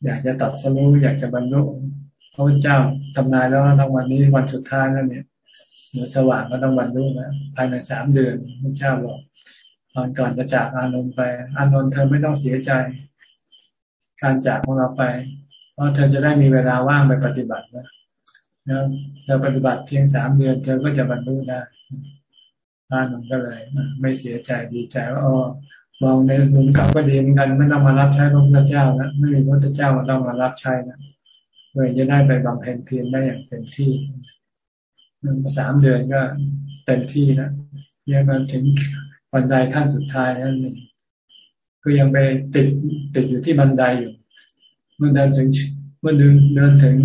อยากจะตัดสรู้อยากจะบรรลุพระเจ้าทำนายแล้วทั้งวันนี้วันสุดท้ายแล้วเนี่ยเมื่อสว่างก็ต้องบรรลุนะภายในสามเดือนพระเจ้าบอกตอนก่อนจะจากอานนท์ไป อานนท์เธอไม่ต้องเสียใจ การจากของเราไป เพราะเธอจะได้มีเวลาว่างไปปฏิบัตินะ แล้วเธอปฏิบัติเพียงสามเดือน เธอก็จะบรรลุได้ท่านก็เลยไม่เสียใจดีใจว่าอ๋อมองในมุมกลับก็ดีเหมือนกันไม่ต้องมารับใช้พระพุทธเจ้านะไม่มีพระพุทธเจ้ามาต้องมารับใช้นะเพื่อจะได้ไปบำเพ็ญเพียรได้อย่างเต็มที่สามเดือนก็เต็มที่นะยังมาถึงบันไดขั้นสุดท้ายนั่นเองก็ยังไปติดติดอยู่ที่บันไดอยู่ เมื่อเดินถึงเมื่อเดินเดินถึง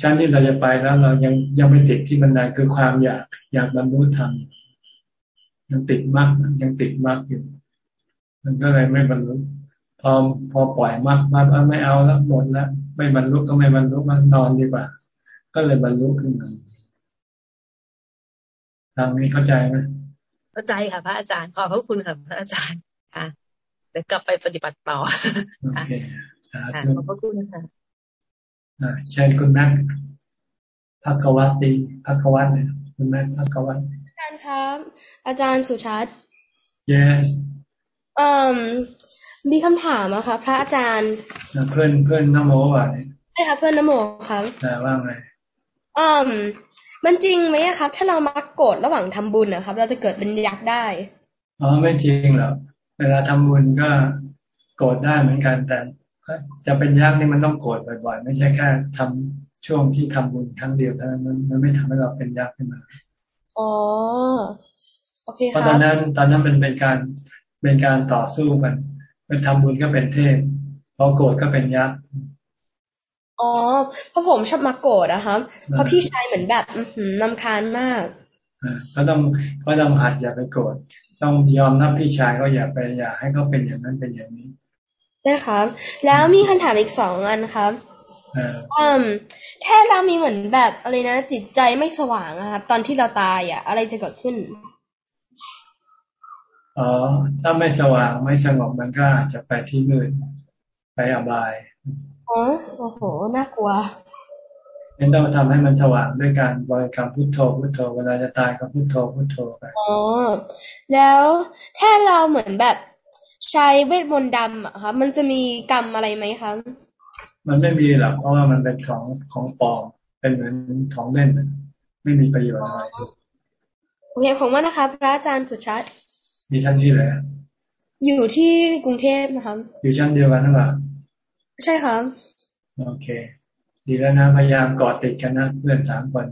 ชั้นที่เราจะไปแล้ว เรายังยังไม่ติดที่บันไดคือความอยากอยากบรรลุธรรมยังติดมากยังติดมากอยู่ มันก็เลยไม่บรรลุพอพอปล่อยมากมาไม่เอาแล้วหมดแล้วไม่บรรลุก็ไม่บรรลุมันนอนดีกว่า ก็เลยบรรลุขึ้นมาทางนี้เข้าใจไหมเข้าใจค่ะพระอาจารย์ขอบพระคุณค่ะพระอาจารย์ค่ะเดี๋ยวกลับไปปฏิบัติต่อโอเคขอบพระคุณค่ะ เชิญคุณแม่พักวัตตีพักวัตเนี่ยคุณแม่พักวัตอาจารย์ครับ อาจารย์สุชัด yes เอ่อมีคำถามอะค่ะ พระอาจารย์ เพื่อนเพื่อนนโมว่ะใช่ค่ะเพื่อนนโมครับแต่ว่าไงอืมมันจริงไหมครับ ถ้าเรามักโกรธระหว่างทำบุญนะครับ เราจะเกิดเป็นยักษ์ได้อ๋อไม่จริงหรอกเวลาทำบุญก็โกรธได้เหมือนกัน แต่ จะเป็นยักษ์นี่มันต้องโกรธบ่อยๆ ไม่ใช่แค่ทำช่วงที่ทำบุญครั้งเดียวเท่านั้นมันไม่ทำให้เราเป็นยักษ์ขึ้นมาอ๋อโอเคครับเพราะตอนนั้นตอนนั้นมันเป็นการเป็นการต่อสู้กันเป็นทำบุญก็เป็นเทพพอโกรธก็เป็นยักษ์อ๋อเพราะผมชอบมาโกรธนะครับเพราะพี่ชายเหมือนแบบนำคาญมากก็ต้องก็ต้องหัดอย่าไปโกรธต้องยอมรับพี่ชายก็อย่าไปอย่าให้เขาเป็นอย่างนั้นเป็นอย่างนี้ นะครับ แล้วมีคำถามอีกสองอันครับอืมถ้าเรามีเหมือนแบบอะไรนะจิตใจไม่สว่างครับ ตอนที่เราตายอะ อะไรจะเกิดขึ้นออ๋อถ้าไม่สว่างไม่สงบมันก็อาจจะไปที่มืดไปอบายอ๋อโอ้โหน่ากลัวงั้นต้องทำให้มันสว่างด้วยการบริกรรมพุทโธพุทโธเวลาจะตายก็พุทโธพุทโธไปอ๋อแล้วถ้าเราเหมือนแบบ ใช้เวทมนต์ดำอะคะมันจะมีกรรมอะไรไหมคะมันไม่มีหรอกเพราะว่ามันเป็นของของปลอมเป็นเหมือนของเล่นไม่มีประโยชน์อะไรโอเคผมว่านะคะ พระอาจารย์สุชัดมีท่านนี้เลยอยู่ที่กรุงเทพนะคะอยู่ชั้นเดียวกันหรือเปล่าใช่ครับโอเค ดีแล้วนะพยายามกอดติดกันนะเพื่อนสามคน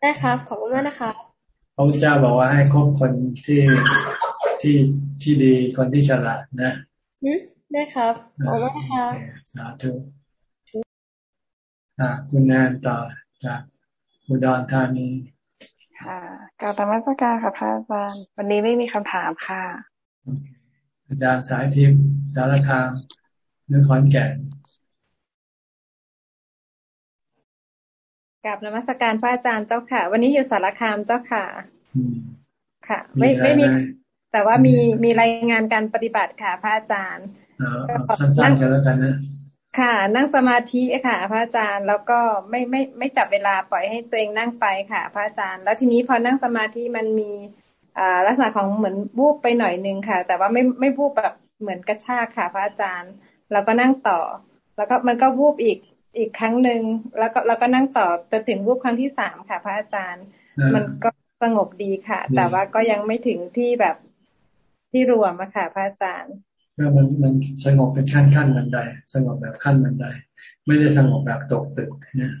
ได้ครับขอบคุณมากนะคะพระพุทธเจ้าบอกว่าให้คบคนที่ ที่ที่ดีคนที่ฉลาดนะได้ครับขอบคุณมากนะคะสาธุคุณแนนต่อจากอุดรธานีค่ะกล่าวธรรมสการค่ะพระอาจารย์วันนี้ไม่มีคำถามค่ะอาจารย์สายทิพย์สารคามนครแก่นกับนมัสการพระอาจารย์เจ้าค่ะ วันนี้อยู่สารคามเจ้าค่ะ ค่ะ ไม่ไม่มี แต่ว่ามีมีรายงานการปฏิบัติค่ะพระอาจารย์สั้นๆกันแล้วกันนะค่ะ นั่งสมาธิค่ะ พระอาจารย์แล้วก็ไม่ไม่ไม่จับเวลาปล่อยให้ตัวเองนั่งไปค่ะ พระอาจารย์ แล้วทีนี้พอนั่งสมาธิมันมีอ่าลักษณะของเหมือนบูบไปหน่อยนึงค่ะ แต่ว่าไม่ไม่บูบแบบเหมือนกระชากค่ะ พระอาจารย์ แล้วก็นั่งต่อ แล้วก็มันก็วูบอีกอีกครั้งหนึ่งแล้วก็แล้วก็นั่งต่อจนถึงวูบครั้งที่สามค่ะ พระอาจารย์ มันก็สงบดีค่ะ แต่ว่าก็ยังไม่ถึงที่แบบ ที่รวมอะค่ะพระอาจารย์ก็มันมันสงบเป็นขั้นขั้นบันไดสงบแบบขั้นบันได ไม่ได้สงบแบบตกตึกเนี่ย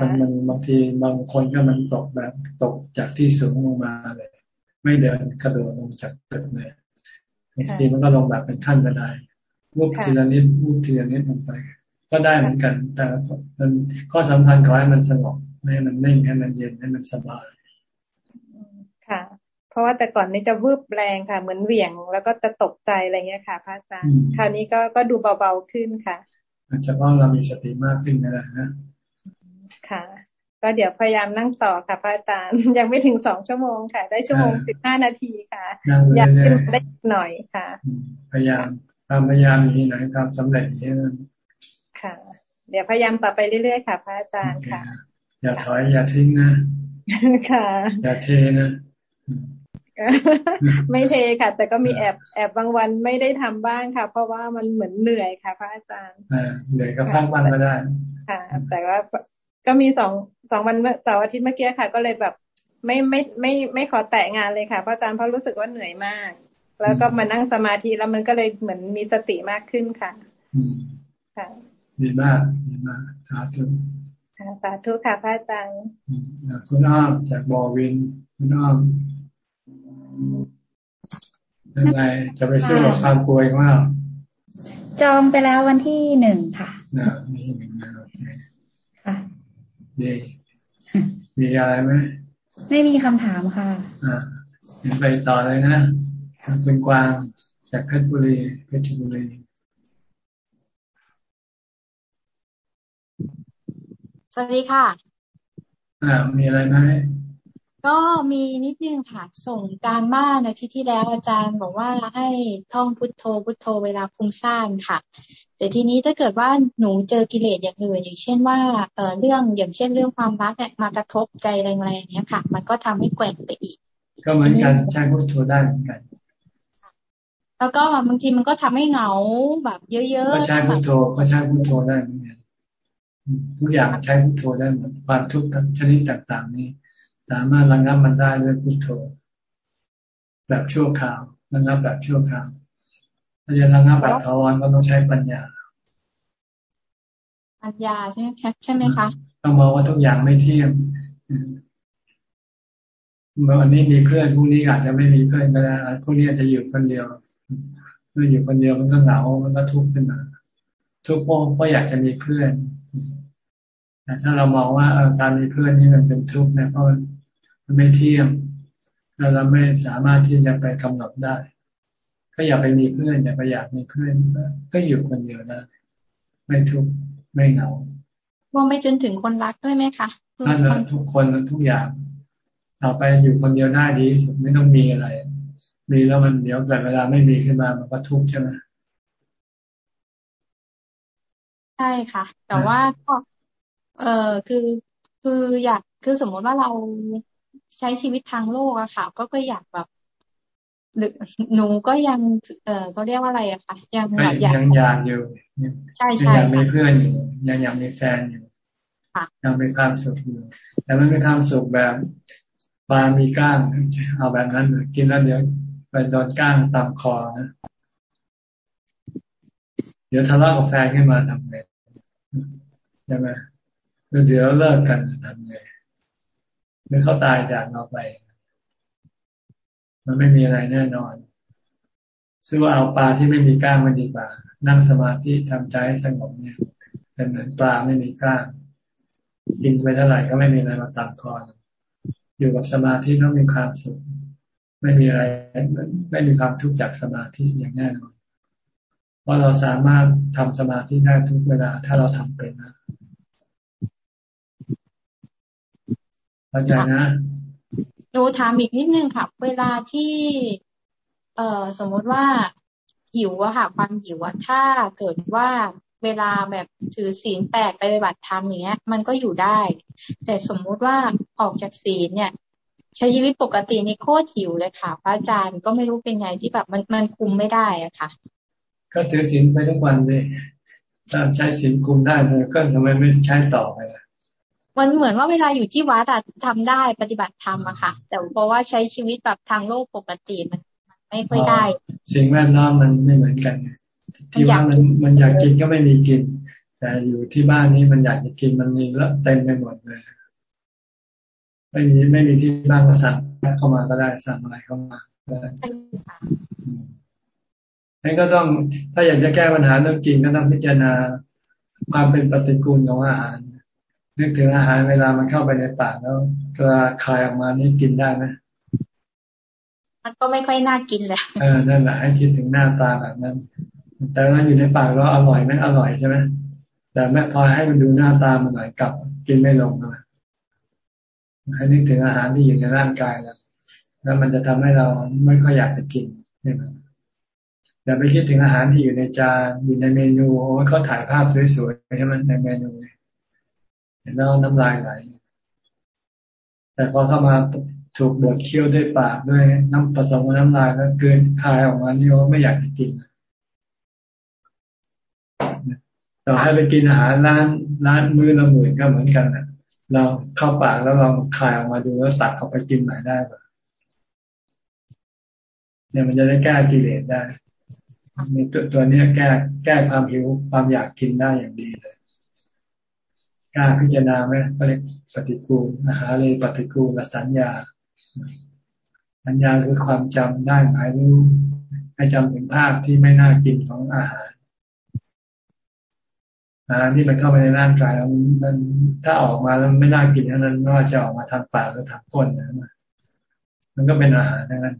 มันมันบางทีบางคนก็มันตกแบบตกจากที่สูงลงมาเลย ไม่เดินกระโดดลงจากตึกเลยบางทีมันก็ลงแบบเป็นขั้นบันไดวูบทีละนิดวูบทีละนิดลงไป ก็ได้เหมือนกัน แต่มันข้อสำคัญขอให้มันสงบให้มันนิ่งให้มันเย็นให้มันสบายค่ะ เพราะว่าแต่ก่อนนี้จะวืบแรงค่ะ เหมือนเหวี่ยง แล้วก็จะตกใจอะไรเงี้ยค่ะ พระอาจารย์ คราวนี้ก็ก็ดูเบาๆขึ้นค่ะ อาจจะเพราะเรามีสติมากขึ้นนะนะค่ะ ก็เดี๋ยวพยายามนั่งต่อค่ะพระอาจารย์ ยังไม่ถึงสองชั่วโมงค่ะ ได้ชั่วโมงสิบห้านาทีค่ะอยากขึ้นได้หน่อยค่ะ พยายามความพยายามนี้ไหนความสำเร็จนี้ค่ะ เดี๋ยวพยายามต่อไปเรื่อยๆค่ะ พระอาจารย์ค่ะ อย่าถอยอย่าทิ้งนะ ค่ะ อย่าเทนะ ไม่เทค่ะ แต่ก็มีแอบแอบบางวันไม่ได้ทำบ้างค่ะ เพราะว่ามันเหมือนเหนื่อยค่ะ พระอาจารย์เหนื่อยก็พักวันก็ได้ ค่ะ แต่ว่าก็มีสองสองวันเมื่อเสาร์อาทิตย์เมื่อกี้ค่ะ ก็เลยแบบไม่ไม่ไม่ไม่ขอแตะงานเลยค่ะพระอาจารย์เพราะรู้สึกว่าเหนื่อยมาก แล้วก็มานั่งสมาธิแล้วมันก็เลยเหมือนมีสติมากขึ้นค่ะค่ะดีมากดีมากสาธุสาธุค่ะพระอาจารย์คุณอ้อมจากบอวินคุณอ้อม ยังไงจะไปซื้อกับซามกลวยว่าจองไปแล้ววันที่หนึ่งค่ะนะมีหนึ่งนะค่ะดีมีอะไรไหมไม่มีคำถามค่ะอ่าไปต่อเลยนะคุณกวางจากเพชรบุรีเพชรบุรีสวัสดีค่ะอ่ามีอะไรไหม ก็มีนิดนึงค่ะ ส่งการบ้านในที่ที่แล้วอาจารย์บอกว่าให้ท่องพุทโธ พุทโธเวลาฟุ้งซ่านค่ะ แต่ทีนี้ถ้าเกิดว่าหนูเจอกิเลสอย่างอื่นอย่างเช่นว่าเอ่อเรื่องอย่างเช่นเรื่องความรักเนี่ยมากระทบใจแรงๆเนี้ยค่ะ มันก็ทำให้แกว่งไปอีก ก็เหมือนกันใช้พุทโธได้เหมือนกัน แล้วก็บางทีมันก็ทำให้เหงาแบบเยอะๆก็ใช้พุทโธก็ใช้พุทโธได้เหมือนกันทุกอย่างใช้พุทโธได้หมดความทุกข์ชนิดต่างๆ นี้ สามารถระงับมันได้ด้วยพุทโธ แบบชั่วคราวระงับแบบชั่วคราวถ้าจะระงับแบบทวันก็ต้องใช้ปัญญา ปัญญาใช่ไหมใช่ไหมคะต้องมองว่าทุกอย่างไม่เที่ยงเมื่อวันนี้มีเพื่อนพรุ่งนี้อาจจะไม่มีเพื่อนก็ได้พรุ่งนี้อาจจะอยู่คนเดียวเมื่ออยู่คนเดียวมันก็เหงา มันก็ทุกข์ขึ้นมาทุกข์เพราะอยากจะมีเพื่อนแต่ถ้าเรามองว่าการมีเพื่อนนี่มันเป็นทุกข์เนี่ยเพราะ มันไม่เที่ยงแล้วเราไม่สามารถที่จะไปกำหนดได้ ก็อย่าไปมีเพื่อนอย่าไปอยากมีเพื่อน ก็อยู่คนเดียวได้ไม่ทุกข์ไม่เหงารวมไปจนถึงคนรักด้วยไหมคะนั่นแหละทุกคนทุกอย่างเราไปอยู่คนเดียวได้ดีสุดไม่ต้องมีอะไร มีแล้วมันเดี๋ยวเกิดเวลาไม่มีขึ้นมามันก็ทุกข์ใช่ไหมใช่ค่ะ แต่ว่าก็เออคือคืออยากคือสมมติว่าเรา ใช้ชีวิตทางโลกอะค่ะ ก็ก็อยากแบบหรือหนูก็ยัง เออก็เรียกว่าอะไรอะค่ะยังแบบอยากยังอยากอยู่ใช่ใช่ยังอยากมีเพื่อนอยู่ยังอยากมีแฟนอยู่ยังมีความสุขอยู่แต่ไม่มีความสุขแบบปลามีก้างเอาแบบนั้นเลยกินแล้วเดี๋ยวไปโดนก้างตามคอนะเดี๋ยวทะเลาะกับแฟนขึ้นมาทำไงใช่ไหมเดี๋ยวเลิกกันทำไง หรือเขาตายจากเราไป มันไม่มีอะไรแน่นอนซื้อว่าเอาปลาที่ไม่มีก้างมันดีกว่า นั่งสมาธิทำใจให้สงบเนี่ยเป็นเหมือนปลาไม่มีก้างกินไปเท่าไหร่ก็ไม่มีอะไรมาตัดคออยู่กับสมาธิต้องมีความสุขไม่มีอะไรไม่มีความทุกข์จากสมาธิอย่างแน่นอนเพราะเราสามารถทำสมาธิได้ทุกเวลาถ้าเราทำเป็นนะ เข้าใจนะดูถามอีกนิดนึงค่ะ เวลาที่ เอ่อสมมติว่าหิวอะค่ะความหิวอะถ้าเกิดว่าเวลาแบบถือศีลแปดไปปฏิบัติธรรมอย่างเงี้ย มันก็อยู่ได้ แต่สมมุติว่าออกจากศีลเนี่ย ใช้ชีวิตปกติในโคตรหิวเลยค่ะพระอาจารย์ก็ไม่รู้เป็นไงที่แบบมันมันคุมไม่ได้อะค่ะ ก็ถือศีลไปทุกวันเลยถ้าใช้ศีลคุมได้เลยก็ทำไมไม่ใช้ต่อไปล่ะ มันเหมือนว่าเวลาอยู่ที่วัดทำได้ปฏิบัติธรรมอะค่ะ แต่เพราะว่าใช้ชีวิตแบบทางโลกปกติมันไม่ค่อยได้ สิ่งแวดล้อมมันไม่เหมือนกันที่ว่ามันมันอยากกินก็ไม่มีกิน แต่อยู่ที่บ้านนี้มันอยากจะกินมันมีแล้วเต็มไปหมดเลยไม่มีไม่มีที่บ้านก็สั่งเข้ามาก็ได้สั่งอะไรเข้ามาก็ได้นั่นก็ต้องถ้าอยากจะแก้ปัญหาเรื่องกินก็ต้องพิจารณาความเป็นปฏิกูลของอาหาร นึกถึงอาหารเวลามันเข้าไปในปากแล้วเวลาคายออกมานี่กินได้ไหมมันก็ไม่ค่อยน่ากินเลยเออนั่นแหละให้คิดถึงหน้าตาแบบนั้น แต่มันอยู่ในปากแล้วอร่อยไม่อร่อยใช่ไหมแต่แม่พอให้มันดูหน้าตามันหน่อยกลับกินไม่ลงนะให้นึกถึงอาหารที่อยู่ในร่างกายแล้วแล้วมันจะทำให้เราไม่ค่อยอยากจะกินใช่ไหมอย่าไปคิดถึงอาหารที่อยู่ในจานอยู่ในเมนูเขาถ่ายภาพสวยๆใช่ไหมในเมนู เห็นแล้วน้ำลายไหล แต่พอเข้ามาถูกบดเคี้ยวด้วยปากด้วยน้ำผสมกับน้ำลายแล้วเกินคายออกมานี่ก็ไม่อยากจะกินเราให้ไปกินอาหารร้านร้านมื้อละหมื่นก็เหมือนกันนะเราเข้าปากแล้วเราคายออกมาดูแล้วตักเข้าไปกินใหม่ได้ปะเนี่ยมันจะได้แก้กิเลสได้มีตัวตัวนี้แก้แก้ความหิวความอยากกินได้อย่างดีเลย กล้าพิจารณาไหมก็เรียกปฏิกูลอาหารเลยปฏิกูลสัญญา สัญญาคือความจำได้หมายรู้ให้จำถึงภาพที่ไม่น่ากินของอาหารอาหารที่มันเข้าไปในร่างกายมันถ้าออกมาแล้วไม่น่ากินทั้นั้นไม่ว่าจะออกมาทางปากหรือทางก้นนะมันก็เป็นอาหารทั้งนั้น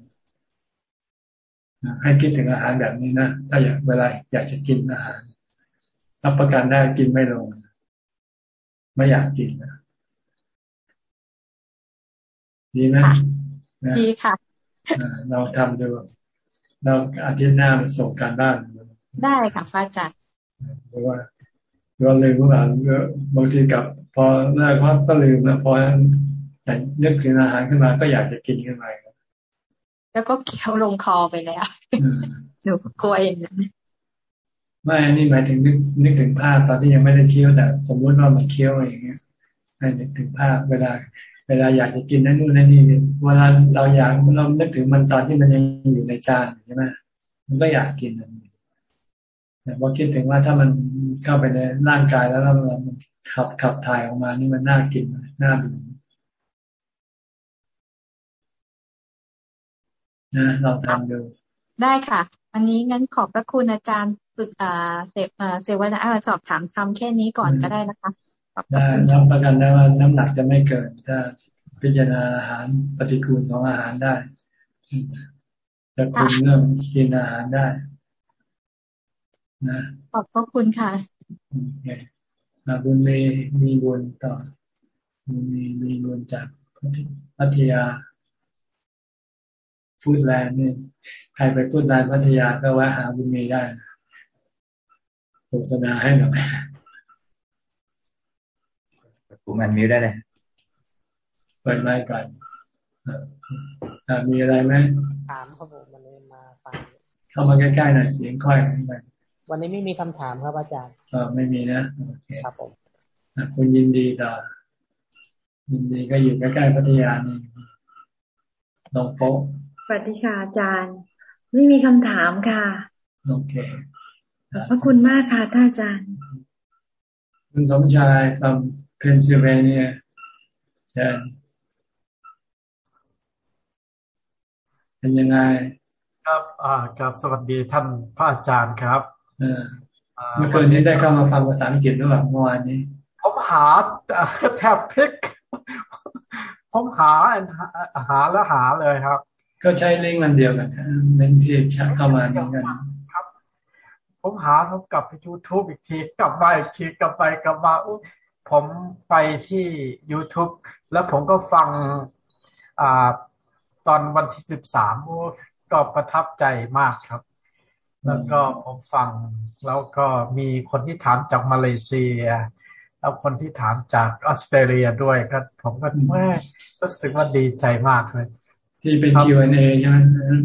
ให้คิดถึงอาหารแบบนี้นะถ้าอยากเวลาอยากจะกินอาหารรับประกันได้กินไม่ลง ไม่อยากกินนะดีไหมดีค่ะ เราทำดู เราอาทิตย์หน้าส่งการบ้าน ได้ค่ะพระอาจารย์เพราะว่าเราลืมว่าบางทีกับ พอเลิกว่าก็ลืมแล้วพอนึกถึงอาหารขึ้นมาก็อยากจะกินขึ้นมาแล้วก็เคี้ยวลงคอไปแล้วหนูกลัวอย่างนั้น ไม่อันนี้หมายถึงนึกนึกถึงภาพตอนที่ยังไม่ได้เคี้ยวแต่ สมมุติว่ามันเคี้ยวอย่างเงี้ยให้นึกถึงภาพเวลา เวลาอยากจะกินนั่นนู่นนั่นนี่เวลาเราอยากเรานึกถึงมันตอนที่มันยังอยู่ในจานใช่ไหมมันก็อยากกินนั่นแต่พอคิดถึงว่าถ้ามันเข้าไปในร่างกายแล้วแล้วมันขับขับถ่ายออกมานี่มันน่ากินน่าดูนะเราทำดูได้ค่ะ วันนี้งั้นขอบพระคุณอาจารย์ ฝึกอ่าเสพอ่าเสวนาสอบถามทำแค่นี้ก่อนก็ได้นะคะได้รับประกันได้ว่าน้ำหนักจะไม่เกินถ้าพิจารณาอาหารปฏิกูลของอาหารได้จะคุมเรื่องกินอาหารได้ นะขอบพระคุณค่ะโอเคบุญมีมีบุญต่อบุญมีมีบุญจากพัทยาฟูดแลนด์นี่ใครไปฟูดแลนด์พัทยาก็แวะหาบุญมีได้ โฆษณาให้หน่อยผมอันมิวได้เลยเปิดไมค์ก่อนมีอะไรไหมถามครับผมวันนี้มาฟังเข้ามาใกล้ๆหน่อยเสียงค่อยไปวันนี้ไม่มีคำถามครับอาจารย์อ๋อไม่มีนะโอเคครับผมคุณยินดีต่อยินดีก็อยู่ใกล้ๆพัทยานี่ลองโป๊ะสวัสดีค่ะอาจารย์ ไม่มีคำถามค่ะ โอเคขอบ พระคุณมากค่ะท่านอาจารย์ คุณสมชายที่เพนซิลเวเนียเชิญเป็นยังไง ครับ อ่าครับสวัสดีท่านพระอาจารย์ครับเมื่อคืนนี้ได้เข้ามาฟังภาษาอังกฤษหรือเปล่าเมื่อวานนี้ ผมหาแทบพลิกผมหาหาแล้วหาเลยครับ ก็ใช้ลิงก์อันเดียวกันลิงก์ที่เข้ามาเหมือนกันครับ ผมหาเขากลับไปยูทูบอีกที กลับมาอีกทีกลับไปกลับมาอุ๊ผมไปที่ YouTube แล้วผมก็ฟังอ่าตอนวันที่สิบสามก็ประทับใจมากครับ แล้วก็ผมฟัง แล้วก็มีคนที่ถามจากมาเลเซีย แล้วคนที่ถามจากออสเตรเลียด้วยก็ผมก็แม่รู้สึกว่าดีใจมากเลย ที่เป็น Q&A ใช่ไหม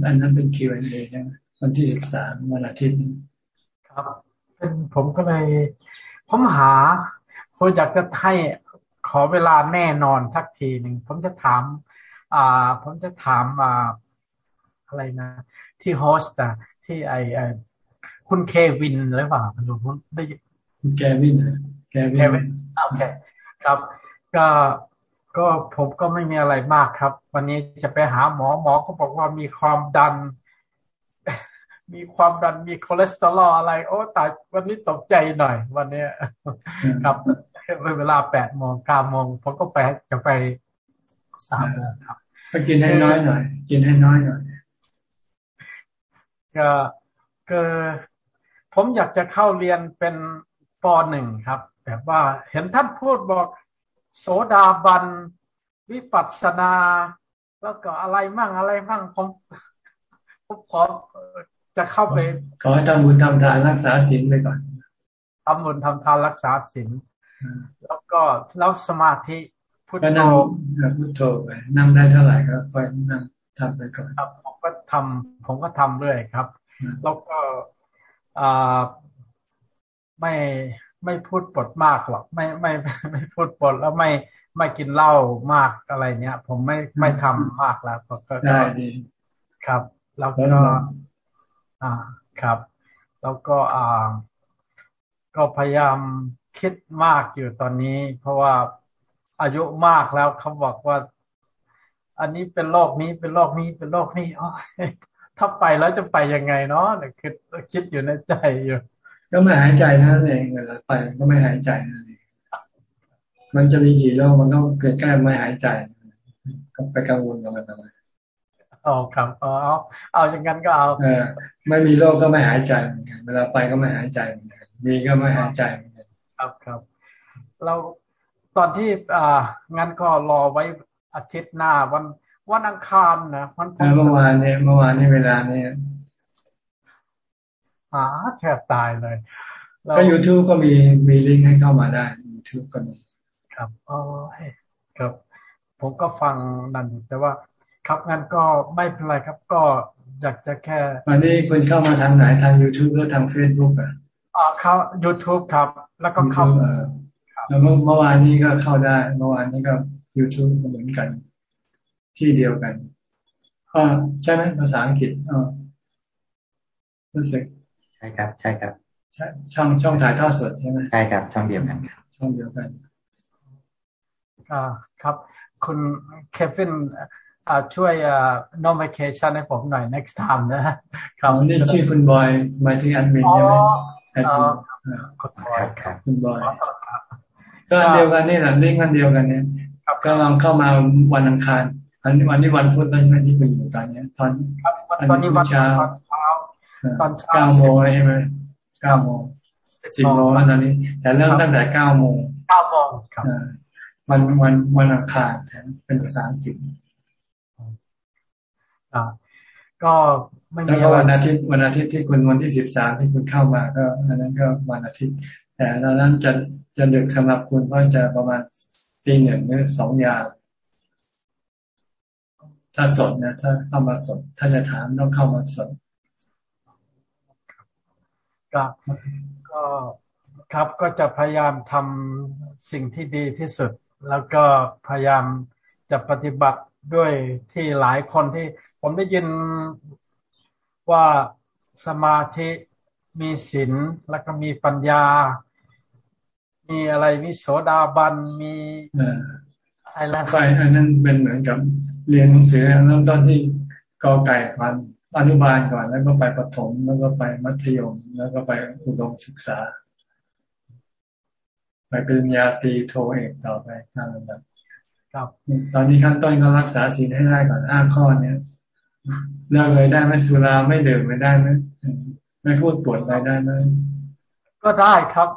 อันนั้นเป็น Q&A ใช่ไหมวันที่สิบสามวันอาทิตย์ ครับเป็นผมก็เลยผมหาผมอยากจะให้ขอเวลาแน่นอนทักทีหนึ่งผมจะถาม อ่า ผมจะถามอ่าอะไรนะ ที่โฮสต์อะที่ไอคุณเควินหรือเปล่าผมได้คุณแกวินแกวินโอเคครับ ก็ก็ผมก็ไม่มีอะไรมากครับ วันนี้จะไปหาหมอหมอก็บอกว่ามีความดัน มีความดันมีคอเลสเตอรอลอะไร โอ้ตายวันนี้ตกใจหน่อย วันนี้ครับเวลาแปดโมงเก้าโมงผมก็ไปจะไปสามโมงครับก็กินให้น้อยหน่อย กินให้น้อยหน่อยก็ก็ผมอยากจะเข้าเรียนเป็นปหนึ่งครับ แบบว่าเห็นท่านพูดบอกโสดาบัน วิปัสสนา แล้วก็อะไรมั่งอะไรมั่งผมผมขอ จะเข้าไป ขอให้ทำบุญทำทานรักษาศีลไปก่อนทำบุญทำทานรักษาศีลแล้วก็แล้วสมาธิพุทโธพุทโธไปนั่งได้เท่าไหร่ก็ไปนั่งทำไปก่อนครับผมก็ทำผมก็ทำเรื่อยครับ แล้วก็อ่าไม่ไม่พูดปดมากหรอกไม่ไม่ไม่พูดปดแล้วไม่ไม่กินเหล้ามากอะไรเนี้ย ผมไม่ไม่ทำมากแล้วก็ได้ดีครับ แล้วก็ อ่าครับ แล้วก็อ่าก็พยายามคิดมากอยู่ตอนนี้ เพราะว่าอายุมากแล้วเขาบอกว่า อันนี้เป็นโรคนี้เป็นโรคนี้เป็นโรคนี้อ๋อถ้าไปแล้วจะไปยังไงเนาะคิดคิดอยู่ในใจอยู่ ก็ไม่หายใจนั่นเองเวลาไปก็ไม่หายใจนั่นเองมันจะมีกี่โรคมันต้องเกิดแค่ไม่หายใจ ก็ไปกังวลกับมันทำไม อ๋อครับอ๋อเอาอย่างนั้นก็เอาเออไม่มีโรคก็ไม่หายใจเหมือนกันเวลาไปก็ไม่หายใจเหมือนกันมีก็ไม่หายใจเหมือนกันครับครับ เราตอนที่อ่างั้นก็รอไว้อาทิตย์หน้าวันวันอังคารนะวันเมื่อวานเนี่ยเมื่อวานนี้เวลาเนี่ยหาแทบตายเลยก็ YouTube ก็มีมีลิงก์ให้เข้ามาได้ YouTube ก็มีครับอ๋อครับ ผมก็ฟังนั่นแต่ว่า ครับงั้นก็ไม่เป็นไรครับ ก็อยากจะแค่ วันนี้คุณเข้ามาทางไหนทาง YouTube หรือทาง Facebook อะอ๋อเข้า YouTube ครับ แล้วก็เข้าแล้วเมื่อวานนี้ก็เข้าได้ เมื่อวานนี้ก็ YouTube เหมือนกัน ที่เดียวกันอ๋อใช่ไหมภาษาอังกฤษอ๋อรู้สึกใช่ครับ ใช่ครับช่องช่องถ่ายทอดสดใช่ไหมใช่ครับ ช่องเดียวกันครับช่องเดียวกันอ่าครับ คุณเคฟิน อ่าช่วยอ่า notification ให้ผมหน่อย next time นะครับนี่ชื่อคุณบอยมาที่อันมินใช่ไหมแอดมินคุณบอยครับคุณบอยก็อันเดียวกันนี่แหละลิงก์อันเดียวกันเนี่ยก็ลองเข้ามาวันอังคารวันนี้วันนี้วันพุธแล้วใช่ไหมที่คุณอยู่ตอนนี้ตอนตอนนี้วันเช้าตอนเก้าโมงใช่ไหมเก้าโมงสิบโมงตอนนี้ แต่เริ่มตั้งแต่เก้าโมงเก้าโมงครับวันวันวันอังคารเป็นภาษาอังกฤษอ่า ก็ไม่มีแล้วก็วันอาทิตย์วันอาทิตย์ที่คุณวันที่สิบสามที่คุณเข้ามาก็อันนั้นก็วันอาทิตย์ แต่ตอนนั้นจะจะดึกสำหรับคุณเพราะจะประมาณตีหนึ่งหรือสองยามถ้าสดนะถ้าเข้ามาสด ถ้าจะถามต้องเข้ามาสดก็ก็ครับก็จะพยายามทำสิ่งที่ดีที่สุด แล้วก็พยายามจะปฏิบัติด้วยที่หลายคนที่ ผมได้ยินว่าสมาธิมีศีลแล้วก็มีปัญญา มีอะไรมีโสดาบันมีอะไรไปอันนั้นเป็นเหมือนกับเรียนหนังสือเริ่มต้นที่กอไก่ก่อนอนุบาลก่อนแล้วก็ไปประถมแล้วก็ไปมัธยม แล้วก็ไปอุดมศึกษา ไปปริญญาตรีโทเอกต่อไปตามลำดับครับตอนนี้ขั้นต้นก็รักษาศีลให้ได้ก่อนห้าข้อเนี้ย เลิกเลยได้ไหมสุราไม่ดื่มไม่ได้ไหมไม่พูดปวดอะไรได้ไหมก็ได้ครับ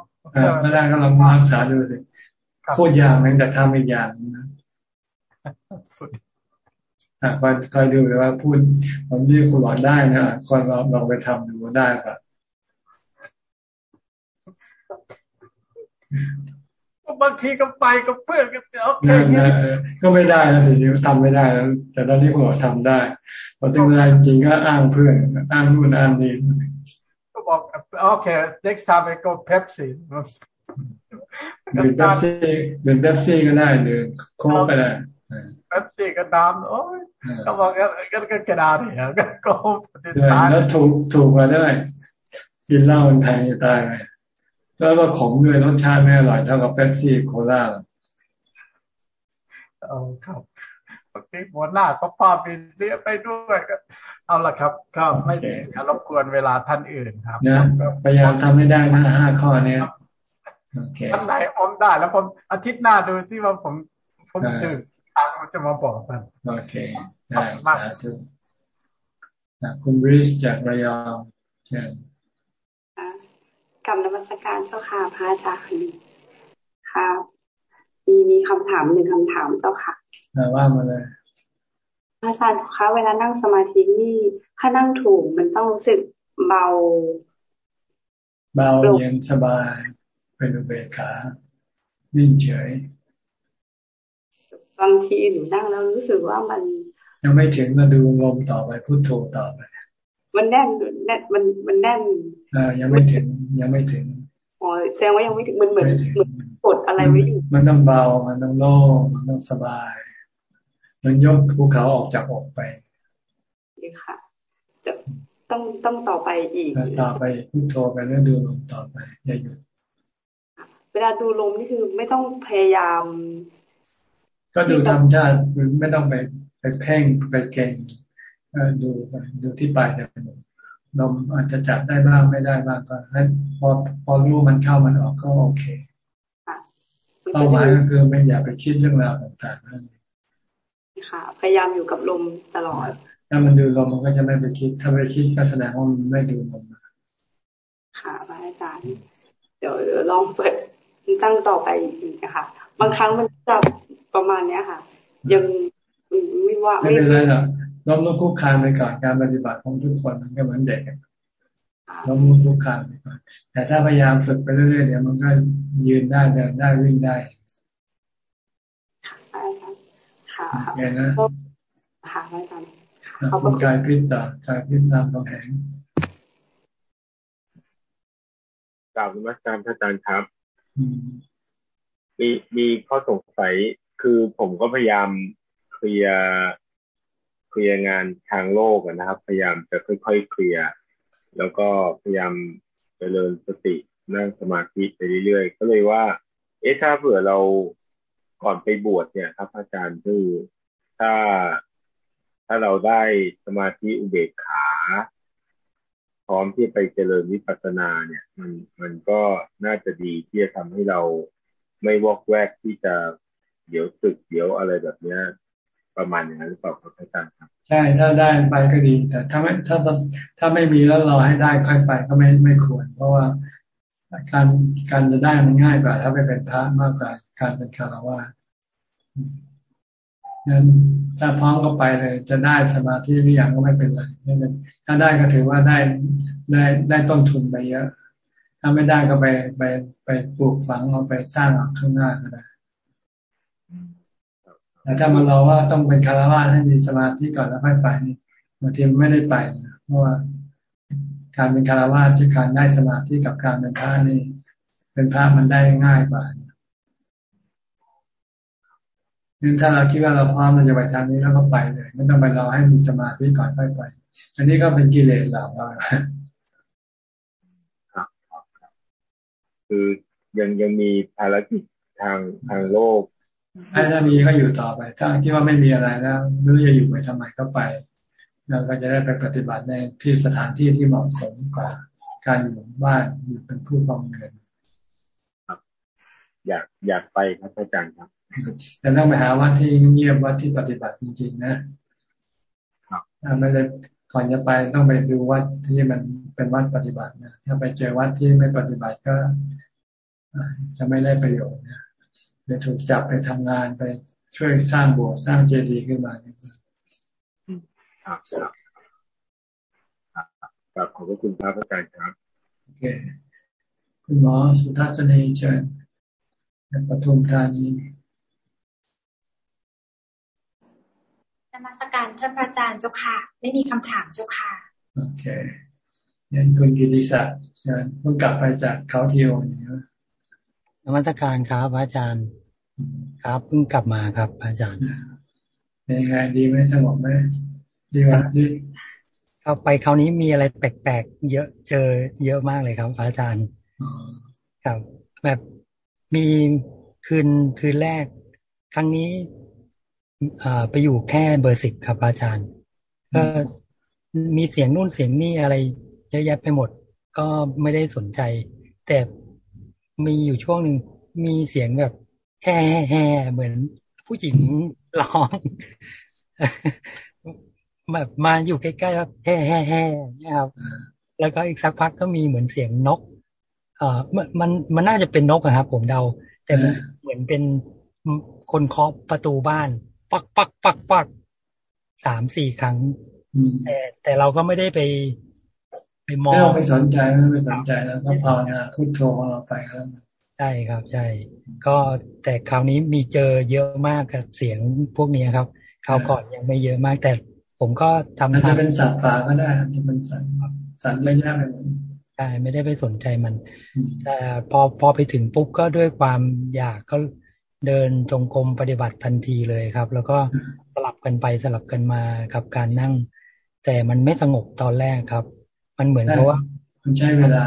ก็ได้ก็ลองรักษาดูสิพูดอย่างนึงแต่ทำอีกอย่างนะคอยคอยดูเลยว่าพูดผมที่คุณบอกได้นะคนเราลองไปทำดูได้ปะ บางทีก็ไปกับเพื่อนกันโอเคก็ไม่ได้แล้วสิทำไม่ได้แล้ว แต่ตอนนี้ผมทำได้พอถึงเวลาจริงก็อ้างเพื่อนอ้างนู่นอ้างนี่ก็บอกโอเค next time I go Pepsi ดื่มเป๊ปซี่ดื่มเป๊ปซี่ก็ได้ดื่มโค้กก็ได้เป๊ปซี่ก็ดำโอ้ยก็บอกก็ก็กระดาษเนี่ยก็โกงแล้วถูกถูกมาได้กินเหล้ามันแพงจะตายไป แล้วก็ขมด้วยรสชาติไม่อร่อยเท่ากับเป๊ปซี่โคลาเออครับโอเคหัวหน้าก็พาไปเสียไปด้วยก็เอาละครับ ก็ไม่รบกวนเวลาท่านอื่นครับนะพยายามทำให้ได้นะห้าข้อเนี้ยท่านไหนอมได้แล้วผมอาทิตย์หน้าดูที่ว่าผมผมตื่นทางจะมาบอกท่านโอเคได้สาธุคุณริสจากระยองเชิญ กำนมัสการเจ้าค่ะพระอาจารย์ค่ะมีมีคำถามหนึ่งคำถามเจ้าค่ะว่ามาเลยพระอาจารย์คะเวลานั่งสมาธินี่ถ้านั่งถูกมันต้องรู้สึกเบา เบาเย็นสบายเป็นอุเบกขานิ่งเฉยบางทีหนูนั่งแล้วรู้สึกว่ามัน ยังไม่ถึงมาดูลมต่อไปพูดโทต่อไปมันแน่นแน่นมันมันแน่นอ่า ยังไม่ถึงยังไม่ถึงอ๋อแสดงว่ายังไม่ถึงมันเหมือนเหมือนกดอะไรไว้อยู่มันต้องเบามันต้องโล่งมันต้องสบาย มันยกภูเขาออกจากอกไปนี่ค่ะจะต้องต้องต่อไปอีกต่อไปพูดโทไปแล้วดูลมต่อไปอย่าหยุดเวลาดูลมนี่คือไม่ต้องพยายาม ก็ดูธรรมชาติไม่ต้องไปไปเพ่งไปเก่งดูดูที่ปลายจมูก ลมอาจจะจับได้บ้างไม่ได้บ้างก็ให้พอพอรู้มันเข้ามันออกก็โอเคเป้าหมายก็คือไม่อย่าไปคิดเรื่องราวต่างๆนั่นค่ะ พยายามอยู่กับลมตลอด ถ้ามันดูลมมันก็จะไม่ไปคิด ถ้าไปคิดก็แสดงว่ามันไม่ดูลมค่ะพระอาจารย์เดี๋ยวลองเปิดตั้งต่อไปอีกนะคะบางครั้งมันจะประมาณเนี้ยค่ะ ยังไม่ว่าไม่เป็นไรหรอก ล้มลุกคุกคานไปก่อนการปฏิบัติของทุกคนมันก็เหมือนเด็กล้มลุกคุกคานไปก่อนแต่ถ้าพยายามฝึกไปเรื่อยๆเดี๋ยวมันก็ยืนได้เดินได้วิ่งได้ค่ะเห็นนะค่ะอาจารย์คุณกายพิษต่อกายพิษตามกำแหงกล่าวนมัสการพระอาจารย์ครับมีมีข้อสงสัยคือผมก็พยายามเคลียร์ เคลียร์งานทางโลกนะครับ พยายามจะค่อยๆเคลียร์แล้วก็พยายามเจริญสตินั่งสมาธิไปเรื่อยๆ ก็เลยว่า เอ๊ะถ้าเผื่อเราก่อนไปบวชเนี่ยครับ อาจารย์คือถ้าถ้าเราได้สมาธิอุเบกขา พร้อมที่ไปเจริญวิปัสสนาเนี่ย มันมันก็น่าจะดีที่จะทำให้เราไม่วอกแวกที่จะเดี๋ยวสึกเดี๋ยวอะไรแบบเนี้ย ประมาณอย่างนั้นหรือเปล่าครับอาจารย์ครับ ใช่ถ้าได้ไปก็ดี แต่ถ้าไม่ถ้าถ้าไม่มีแล้วรอให้ได้ค่อยไปก็ไม่ไม่ควร เพราะว่าการการจะได้มันง่ายกว่า ถ้าไปเป็นพระมากกว่าการเป็นคารวะงั้นถ้าพร้อมก็ไปเลย จะได้สมาธิหรือยังก็ไม่เป็นไรไม่เป็นถ้าได้ก็ถือว่าได้ได้ได้ต้นทุนไปเยอะ ถ้าไม่ได้ก็ไปไปไปปลูกฝังเอาไปสร้างข้างหน้าก็ได้ แต่ถ้ามันรอว่าต้องเป็นคารวะให้มีสมาธิก่อนแล้วค่อยไปนี่บางทีไม่ได้ไปเพราะว่าการเป็นคารวะที่การได้สมาธิกับการเป็นพระนี่ เป็นพระมันได้ง่ายกว่างั้นถ้าเราคิดว่าเราพร้อมเราจะไปทางนี้แล้วก็ไปเลยไม่ต้องไปรอให้มีสมาธิก่อนค่อยไป อันนี้ก็เป็นกิเลสเราเราคือยังยังมีภารกิจทางทางโลก ถ้ามีก็อยู่ต่อไป ถ้าที่ว่าไม่มีอะไรแล้วไม่รู้จะอยู่ไปทำไมก็ไปเราก็จะได้ไปปฏิบัติในที่สถานที่ที่เหมาะสมกว่า การอยู่บ้านอยู่เป็นผู้ครองเงินครับ อยากอยากไปครับอาจารย์ครับแต่ต้องไปหาวัดที่เงียบวัดที่ปฏิบัติจริง ๆ นะครับไม่ได้ก่อนจะไปต้องไปดูวัดที่มันเป็นวัดปฏิบัตินะถ้าไปเจอวัดที่ไม่ปฏิบัติก็จะไม่ได้ประโยชน์นะ จะถูกจับไปทำงานไปช่วยสร้างโบสถ์สร้างเจดีย์ขึ้นมาครับครับขอบคุณพระอาจารย์ครับโอเคคุณหมอสุทัศนีเชิญปทุมธานีนมัสการท่านพระอาจารย์เจ้าค่ะ ไม่มีคำถามเจ้าค่ะโอเคยันคุณกิติศักดิ์เชิญเพิ่งกลับไปจากเขาเที่ยวนี่นะน มัสการครับอาจารย์ ครับเพิ่งกลับมาครับ อาจารย์เป็นยังไงดีไหมสงบไหมดีว่าดีเข้าไปคราวนี้มีอะไรแปลกๆเยอะเจอเยอะมากเลยครับอาจารย์ครับ แบบมีคืนคืนแรก ครั้งนี้ไปอยู่แค่เบอร์สิบครับอาจารย์ก็มีเสียงนู่นเสียงนี่อะไรเยอะแยะไปหมด ก็ไม่ได้สนใจ แต่ มีอยู่ช่วงหนึ่งมีเสียงแบบแฮ่แฮ่เหมือนผู้หญิงร้องแบบมาอยู่ใกล้ๆครับแฮ่แฮ่แฮ่เนี่ยครับ แล้วก็อีกสักพักก็มีเหมือนเสียงนก เอ่อมันมันน่าจะเป็นนกอะครับผมเดา แต่มันเหมือนเป็นคนเคาะประตูบ้าน ปักปักปักปักสามสี่ครั้งแต่แต่เราก็ไม่ได้ไป ไปมองไม่สนใจไม่สนใจแล้วก็ภาวนาพุทโธของเราไปแล้วใช่ครับใช่ ก็แต่คราวนี้มีเจอเยอะมากกับเสียงพวกนี้ครับคราวก่อนยังไม่เยอะมาก แต่ผมก็ทำอาจจะเป็นสัตว์ป่าก็ได้จะเป็นสัตว์สัตว์เยอะแยะไปหมดใช่ไม่ได้ไปสนใจมันแต่พอพอไปถึงปุ๊บก็ด้วยความอยากก็เดินจงกรมปฏิบัติทันทีเลยครับ แล้วก็สลับกันไปสลับกันมากับการนั่ง แต่มันไม่สงบตอนแรกครับ มันเหมือนกับว่า มันใช้เวลา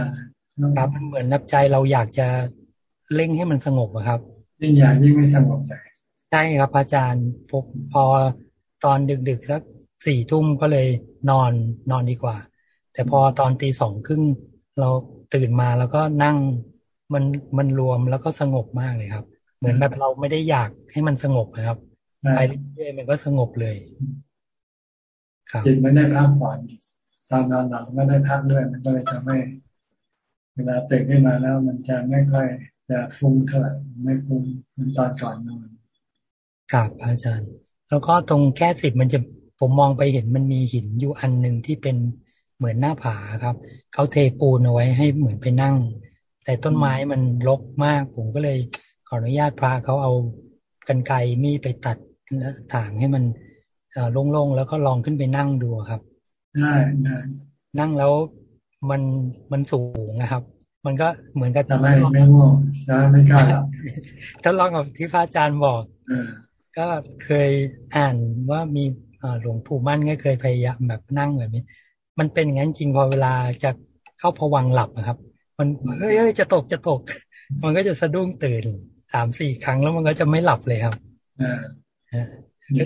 ครับมันเหมือนนับใจเราอยากจะเร่งให้มันสงบครับยิ่งอยากยิ่งไม่สงบใจใช่ครับอาจารย์พอพอตอนดึกๆสักสี่ทุ่มก็เลยนอนนอนดีกว่า แต่พอตอนตีสองครึ่งเราตื่นมาแล้วก็นั่งมันมันรวมแล้วก็สงบมากเลยครับ เหมือนแบบเราไม่ได้อยากให้มันสงบนะครับไปเรื่อยๆมันก็สงบเลย ครับจิตไม่ได้พักผ่อน ตอนนอนหลับก็ได้พักด้วย มันก็เลยจะไม่เวลาตื่นขึ้นมาแล้ว มันจะไม่ค่อยจะฟุ้งเท่าไหร่ไม่ฟุ้งเหมือนตอนก่อนนอนครับอาจารย์ แล้วก็ตรงแค่สิบมันจะผมมองไปเห็นมันมีหินอยู่อันหนึ่งที่เป็นเหมือนหน้าผาครับ เขาเทปูนเอาไว้ให้เหมือนไปนั่ง แต่ต้นไม้มันรกมาก ผมก็เลยขออนุญาตพระเขาเอากันไกมีไปตัดถางให้มันโล่งๆแล้วก็ลองขึ้นไปนั่งดูครับ ได้ได้นั่งแล้วมันมันสูงนะครับ มันก็เหมือนกับทำไม่ไม่ง่วงนะไม่กล้าถ้าลองกับที่พระอาจารย์บอกก็เคยอ่านว่ามีหลวงปู่มั่นก็เคยพยายามแบบนั่งแบบนี้ มันเป็นงั้นจริงพอเวลาจะเข้าพวังหลับนะครับ มันเฮ้ยจะตกจะตก มันก็จะสะดุ้งตื่นสามสี่ครั้งแล้วมันก็จะไม่หลับเลยครับอ่าดี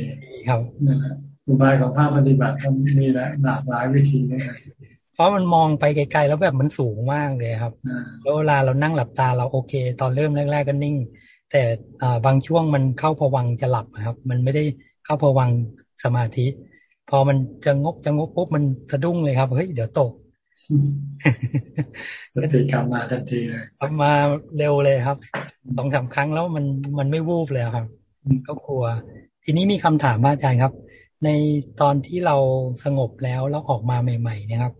ครับ อุบายของภาพปฏิบัติก็มีหลากหลายวิธีนะครับเพราะมันมองไปไกลๆแล้วแบบมันสูงมากเลยครับแล้วเวลาเรานั่งหลับตาเราโอเค ตอนเริ่มแรก ๆ ก็นิ่ง แต่บางช่วงมันเข้าพวังจะหลับครับ มันไม่ได้เข้าพวังสมาธิ พอมันจะงบจะงบปุ๊บมันสะดุ้งเลยครับเฮ้ยเดี๋ยวตกสติกลับมาทันทีเลยกลับมาเร็วเลยครับสองสาครั้งแล้วมันมันไม่วูบเลยครับ ก็กลัว ทีนี้มีคำถามว่าอาจารย์ครับ ในตอนที่เราสงบแล้วแล้วออกมาใหม่ๆเนี่ยครับ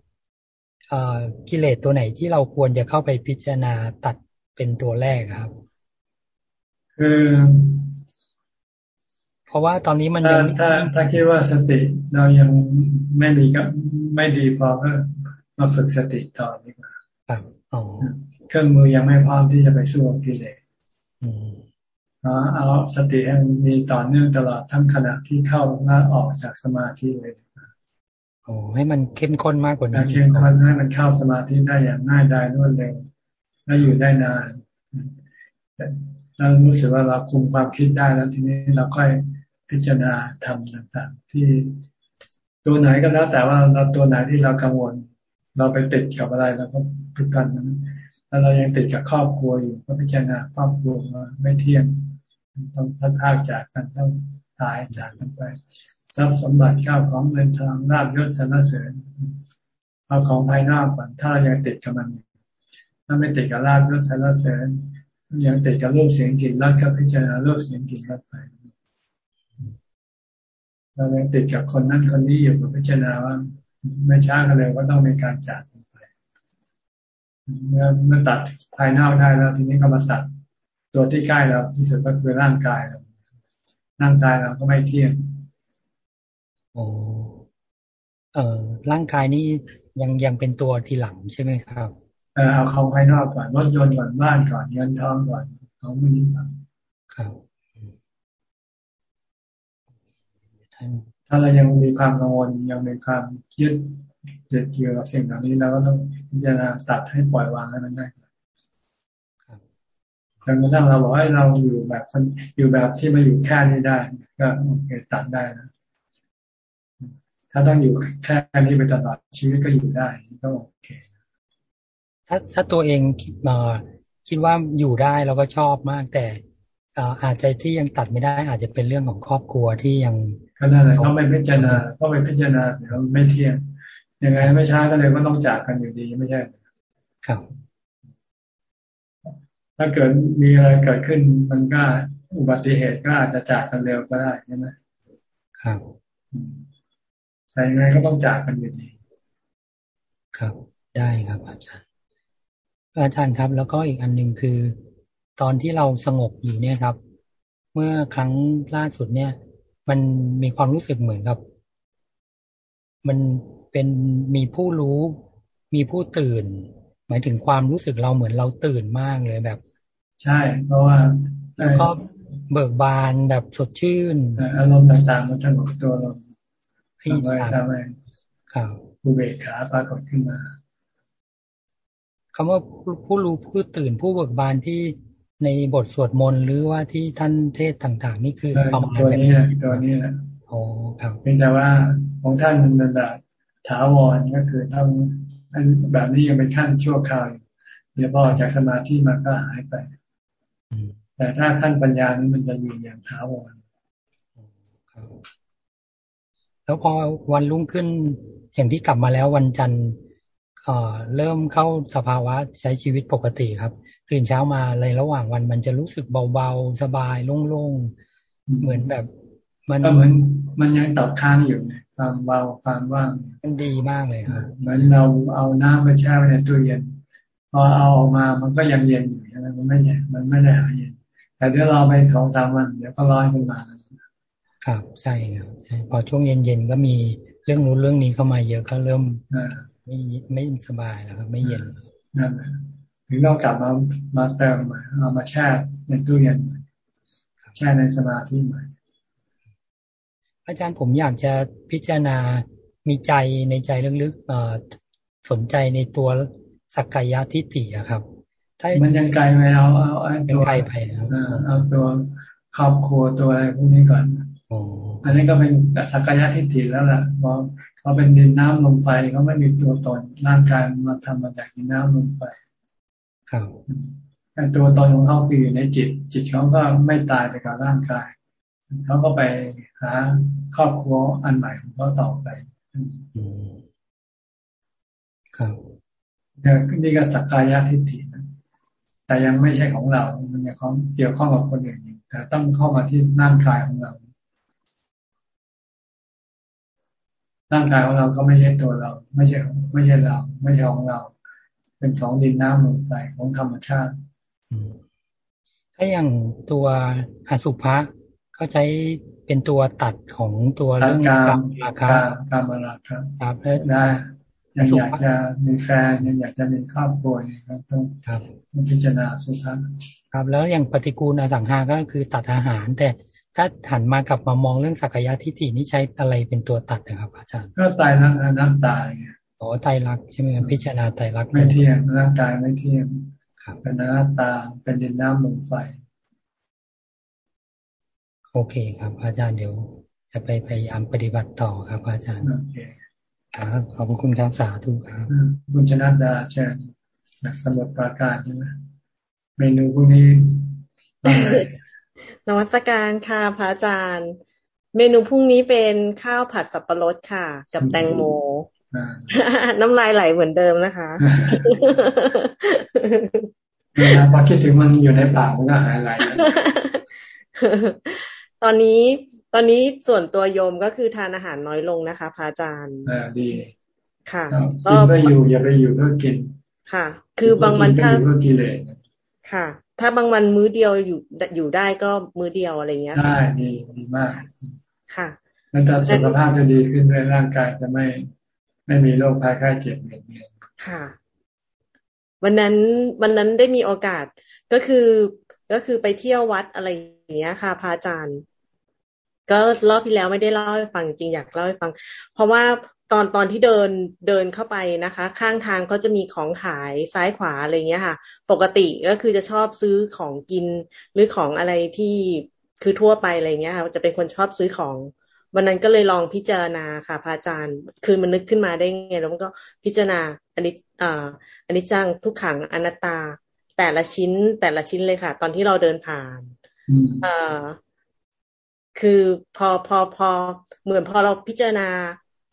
กิเลสตัวไหนที่เราควรจะเข้าไปพิจารณาตัดเป็นตัวแรกครับ คือเพราะว่าตอนนี้มันยังถ้าถ้าคิดว่าสติเรายังไม่ดีก็ไม่ดีพอก็มาฝึกสติต่อดีกว่าครับอ๋อเครื่องมือยังไม่พร้อมที่จะไปสู้กิเลส เอาสติให้มีต่อเนื่องตลอดทั้งขณะที่เข้าและออกจากสมาธิเลยโอ้ให้มันเข้มข้นมากกว่านี้เข้มข้นให้มันเข้าสมาธิได้อย่างง่ายดายรวดเร็วและอยู่ได้นานเรารู้สึกว่าเราคุมความคิดได้แล้วทีนี้เราค่อยพิจารณาทำต่างๆ ที่ตัวไหนก็แล้ว แต่ว่าเราตัวไหนที่เรากังวล เราไปติดกับอะไรเราก็พิจารณาแล้วเรายังติดกับครอบครัวอยู่ก็พิจารณาครอบครัวว่าไม่เที่ยง ต้องพัดพากจากกันต้องตายจากกันไปทรัพย์สมบัติข้าวของเงินทองลาบยศสรรเสริญเอาของภายนอกก่อนถ้าเรายังติดกับมันถ้าไม่ติดกับลาบยศสรรเสริญยังติดกับรูปเสียงกลิ่นรสก็พิจารณารูปเสียงกลิ่นรสไปเรายังติดกับคนนั้นคนนี้อยู่กับพิจารณาว่าไม่ช้ากันเลยก็ต้องมีการจากไปเมื่อเมื่อตัดภายนอกได้แล้วทีนี้ก็มาตัด ตัวที่ใกล้เราที่สุดก็คือร่างกายเราร่างกายเราก็ไม่เที่ยงโอ้เอ่อร่างกายนี้ยังยังเป็นตัวทีหลังใช่ไหมครับ เออเอาของภายนอกก่อนรถยนต์ก่อนบ้านก่อนเงินทองก่อนของมันนี้ก่อนครับถ้าเรายังมีความกังวลยังมีความยึดยึดเกี่ยวกับสิ่งเหล่านี้เราก็ต้องพิจารณาตัดให้ปล่อยวางให้มันได้ จนกระทั่งเราบอกให้เราอยู่แบบคนอยู่แบบที่มาอยู่แค่นี้ได้ ก็โอเคตัดได้นะถ้าต้องอยู่แค่นี้ไปตลอดชีวิตก็อยู่ได้ก็โอเค ถ้าถ้าตัวเองคิดมาคิดว่าอยู่ได้เราก็ชอบมากแต่อาจจะที่ยังตัดไม่ได้ อาจจะเป็นเรื่องของครอบครัวที่ยังก็นั่นแหละต้องไปพิจารณาต้องไปพิจารณาเดี๋ยวไม่เที่ยงยังไงไม่ช้าก็เลยก็ต้องจากกันอยู่ดีไม่ใช่ ครับ ถ้าเกิดมีอะไรเกิดขึ้นมันก็อุบัติเหตุก็อาจจะจากกันเร็วก็ได้ใช่ไหมครับแต่ยังไงก็ต้องจากกันอยู่ดีครับ ได้ครับ อาจารย์ อาจารย์ครับ แล้วก็อีกอันหนึ่งคือ ตอนที่เราสงบอยู่เนี่ยครับ เมื่อครั้งล่าสุดเนี่ย มันมีความรู้สึกเหมือนกับ มันเป็นมีผู้รู้ มีผู้ตื่น หมายถึงความรู้สึกเราเหมือนเราตื่นมากเลยแบบ ใช่ เพราะว่าแล้วก็เบิกบานแบบสดชื่น อารมณ์ต่างๆมันสงบตัวเราพี่ชายทำไมครับผู้เบกขาปรากฏขึ้นมาคำว่าผู้รู้ผู้ตื่นผู้เบิกบานที่ในบทสวดมนต์หรือว่าที่ท่านเทศต่าง ๆ นี่คือประมาณตัวนี้นะตัวนี้นะโอ้ครับเป็นแต่ว่าของท่านมันแบบถาวรก็คือต้องแบบนี้ยังเป็นขั้นชั่วคราวเดี๋ยวพอจากสมาธิมันก็หายไป แต่ถ้าขั้นปัญญานี้มันจะอยู่อย่างถาวรแล้วพอวันรุ่งขึ้นอย่างที่กลับมาแล้ววันจันทร์เริ่มเข้าสภาวะใช้ชีวิตปกติครับตื่นเช้ามาในระหว่างวันมันจะรู้สึกเบาๆ สบายโล่งๆ เหมือนแบบ มันเหมือนมันยังตอบค้างอยู่เนี่ยความเบาความว่าง มันดีมากเลยครับเหมือนเราเอาน้ำไปแช่ไว้ในตู้เย็นพอเอาออกมามันก็ยังเย็นอยู่ใช่ไห มมันไม่เย็นมันไม่ได้หายเย็นแต่เดี๋ยวเราไปสองสามวันเดี๋ยวก็ร้อนขึ้นมาครับใช่ครับพอช่วงเย็นๆก็มีเรื่องนู้นเรื่องนี้เข้ามาเยอะก็เริ่มไม่ไม่สบายแล้วครับไม่เย็นนั่นแหละถึงเรากลับมามาเติมใหม่เอามาแช่ในตู้เย็นใหม่แช่ในสมาธิใหม่อาจารย์ผมอยากจะพิจารณามีใจในใจลึกๆสนใจในตัวสักกายทิฏฐิอะครับถ้า มันยังไกลไปเอาเอาเอาตัวเอาตัวครอบครัวตัวอะไรพวกนี้ก่อนอันนี้ก็เป็นสักกายทิฏฐิแล้วล่ะเพราะเขาเป็นดินน้ำลมไฟเขาไม่มีตัวตนร่างกายมาทำมาจากดินน้ำลมไฟครับแต่ตัวตนของเขาคืออยู่ในจิต จิตเขาก็ไม่ตายไปกับร่างกายเขาก็ไปหาครอบครัวอันใหม่ของเขาต่อไปครับนี่ก็สักกายทิฏฐินะ แต่ยังไม่ใช่ของเรา มันยังเกี่ยวข้องกับคนอื่นอยู่แต่ต้องเข้ามาที่ร่างกายของเรา ร่างกายของเราก็ไม่ใช่ตัวเรา ไม่ใช่ไม่ใช่เรา ไม่ใช่ของเรา เป็นของดินน้ำลมไฟของธรรมชาติถ้าอย่างตัวอสุภะเขาใช้เป็นตัวตัดของตัวเรื่องการราคาการมาราคาครับแล้ ยังอยากจะมีแฟนยังอยากจะมีครอบครัวอย่างนี้ต้องครับพิจารณาสุภาพครับ แล้วอย่างปฏิกูลอสังหาก็คือตัดอาหาร แต่ถ้าหันมากลับมามองเรื่องสักยะทิฏฐินี่ใช้อะไรเป็นตัวตัดนะครับ อาจารย์ ก็ตายรักนักตายโอ้ตายรักใช่ไหมพิจารณาตายรักไม่เที่ยงร่างกายไม่เที่ยงเป็นหน้าตาเป็นดินน้ำลมไฟโอเคครับ อาจารย์เดี๋ยวจะไปพยายามปฏิบัติต่อครับ อาจารย์ค รับขอบคุณครับสาธุครับคุณชนะดาเชิญจากสมุทรปราการใช่ไหมเมนูพวกนี้นวัตการค่ะพระอาจารย์ เมนูพรุ่งนี้เป็นข้าวผัดสับปะรดค่ะ กับแตงโมน้ำลายไหลเหมือนเดิมนะคะนะพอคิดถึงมันอยู่ในปากมันก็หายไหลตอนนี้ ตอนนี้ส่วนตัวโยมก็คือทานอาหารน้อยลงนะคะพระอาจารย์อ่าดี ค่ะกินไปอยู่อย่าไปอยู่ก็กิน ค่ะ คือบางวันถ้าก็กิเลสค่ะ ถ้าบางวันมื้อเดียวอยู่อยู่ได้ก็มื้อเดียวอะไรเงี้ยได้ดีดีมาก ค่ะมันจะสุขภาพจะดีขึ้นด้วยร่างกายจะไม่ไม่มีโรคภัยไข้เจ็บเงียค่ะ วันนั้นวันนั้นได้มีโอกาสก็คือก็คือไปเที่ยววัดอะไรอย่างเงี้ยค่ะพระอาจารย์ ก็รอบที่แล้วไม่ได้เล่าให้ฟังจริงอยากเล่าให้ฟัง เพราะว่าตอนตอนที่เดินเดินเข้าไปนะคะ ข้างทางก็จะมีของขายซ้ายขวาอะไรเงี้ยค่ะ ปกติก็คือจะชอบซื้อของกิน หรือของอะไรที่คือทั่วไปอะไรเงี้ยค่ะจะเป็นคนชอบซื้อของ วันนั้นก็เลยลองพิจารณาค่ะพระอาจารย์ คือมันนึกขึ้นมาได้ไงแล้วมันก็พิจารณาอันนี้อ่าอันนี้จังทุกขังอนัตตา แต่ละชิ้นแต่ละชิ้นเลยค่ะ ตอนที่เราเดินผ่านอ่า คือพอพอพอเหมือนพอเราพิจารณา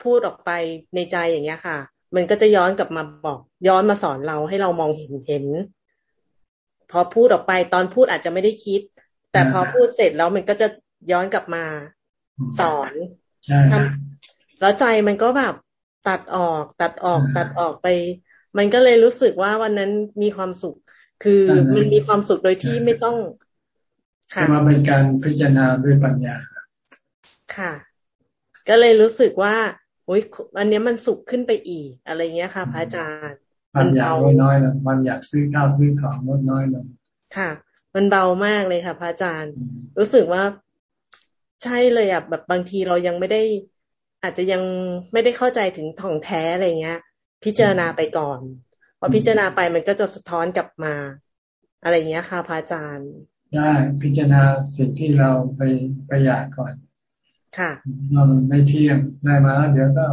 พูดออกไปในใจอย่างเงี้ยค่ะ มันก็จะย้อนกลับมาบอก ย้อนมาสอนเราให้เรามองเห็นเห็น พอพูดออกไปตอนพูดอาจจะไม่ได้คิด แต่พอพูดเสร็จแล้วมันก็จะย้อนกลับมาสอนทำแล้วใจมันก็แบบตัดออกตัดออกตัดออกไป มันก็เลยรู้สึกว่าวันนั้นมีความสุข คือมันมีความสุขโดยที่ไม่ต้อง ค่ะมาเป็นการพิจารณาด้วยปัญญา ค่ะ ก็เลยรู้สึกว่าโอ้ยอันนี้มันสุขขึ้นไปอีก อะไรเงี้ยค่ะ พระอาจารย์มันอยากลดน้อยลงมันอยากซื้อข้าวซื้อของลดน้อยลงค่ะ มันเบามากเลยค่ะ พระอาจารย์ รู้สึกว่าใช่เลยอะแบบบางทีเรายังไม่ได้ อาจจะยังไม่ได้เข้าใจถึงท่องแท้อะไรเงี้ย พิจารณาไปก่อนพอพิจารณาไปมันก็จะสะท้อนกลับมา อะไรเงี้ยค่ะ พระอาจารย์ ได้พิจารณาสิ่งที่เราไปไปอยากก่อน ค่ะมันไม่เที่ยงได้มาแล้วเดี๋ยวก็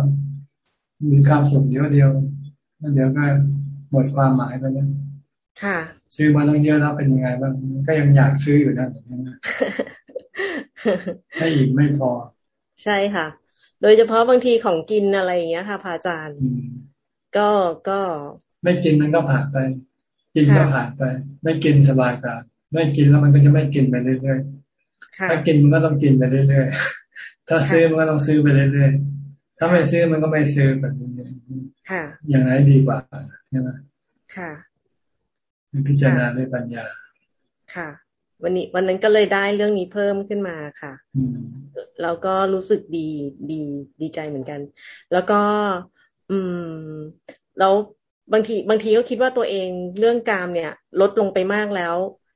มีความสุขเดียวเดียวแล้วเดี๋ยวก็หมดความหมายไปแล้วค่ะ ซื้อมาตั้งเยอะแล้วเป็นยังไงบ้างก็ยังอยากซื้ออยู่นะแบบนี้นะให้อีกไม่พอ ใช่ค่ะ โดยเฉพาะบางทีของกินอะไรอย่างเงี้ยค่ะพระอาจารย์ก็ก็ ไม่กินมันก็ผ่านไป กินก็ผ่านไป ไม่กินสบายกว่า ไม่กินแล้วมันก็จะไม่กินไปเรื่อยๆถ้ากินมันก็ต้องกินไปเรื่อยๆถ้าซื้อมันก็ต้องซื้อไปเรื่อยๆถ้าไม่ซื้อมันก็ไม่ซื้อแบบนี้ค่ะอย่างไรดีกว่าใช่ไหมค่ะพิจารณาด้วยปัญญา ค่ะ วันนี้วันนั้นก็เลยได้เรื่องนี้เพิ่มขึ้นมาค่ะแล้วก็รู้สึกดีดีดีใจเหมือนกัน แล้วก็ อืม แล้วบางทีบางทีก็คิดว่าตัวเองเรื่องกามเนี่ย ลดลงไปมากแล้ว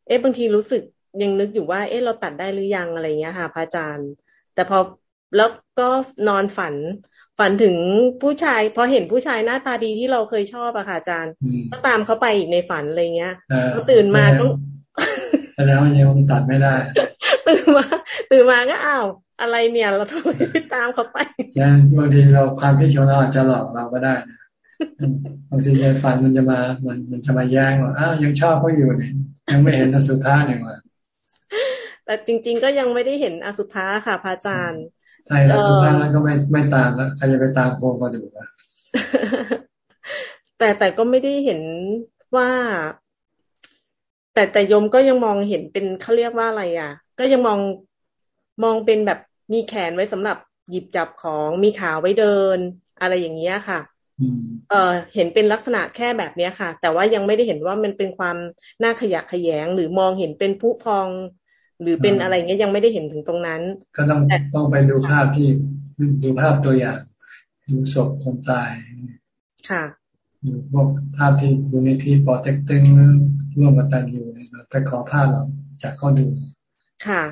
เอ๊ะบางทีรู้สึกยังนึกอยู่ว่า เอ๊ะเราตัดได้หรือยังอะไรเงี้ยค่ะพระอาจารย์ แต่พอแล้วก็นอนฝัน ฝันถึงผู้ชายพอเห็นผู้ชายหน้าตาดีที่เราเคยชอบอะค่ะอาจารย์ ก็ตามเขาไปอีกในฝันอะไรเงี้ยพอตื่นมาก็แสดงว่ายังตัดไม่ได้ ตื่นมาตื่นมาก็อ้าวอะไรเนี่ย เราทำไมไม่ตามเขาไปยังบางทีเราความคิดของเราอาจจะหลอกเราก็ได้ บางทีในฝันมันจะมามันมันจะมาแย้งว่าอ้าวยังชอบเขาอยู่เนี่ยยังไม่เห็นอสุภะเนี่ยว่าแต่จริง ๆ ก็ยังไม่ได้เห็นอสุภะค่ะพระอาจารย์ใช่อสุภะแล้วก็ไม่ไม่ตามแล้วใครจะไปตามโครงกระดูกอะแต่แต่ก็ไม่ได้เห็นว่า แต่แต่ยมก็ยังมองเห็นเป็นเขาเรียกว่าอะไรอะ ก็ยังมองมองเป็นแบบมีแขนไว้สำหรับหยิบจับของมีขาไว้เดิน อะไรอย่างเงี้ยค่ะ เออเห็นเป็นลักษณะแค่แบบเนี้ยค่ะ แต่ว่ายังไม่ได้เห็นว่ามันเป็นความน่าขยะขยง หรือมองเห็นเป็นผู้พอง หรือเป็นอะไรเงี้ยยังไม่ได้เห็นถึงตรงนั้น ก็ต้องต้องไปดูภาพที่ดูภาพตัวอย่างดูศพคนตาย ค่ะดูพวกภาพที่ดูในที่ปอเต็กตึงร่วมกับตันอยู่ไปขอภาพเราจากเขาดู ค่ะ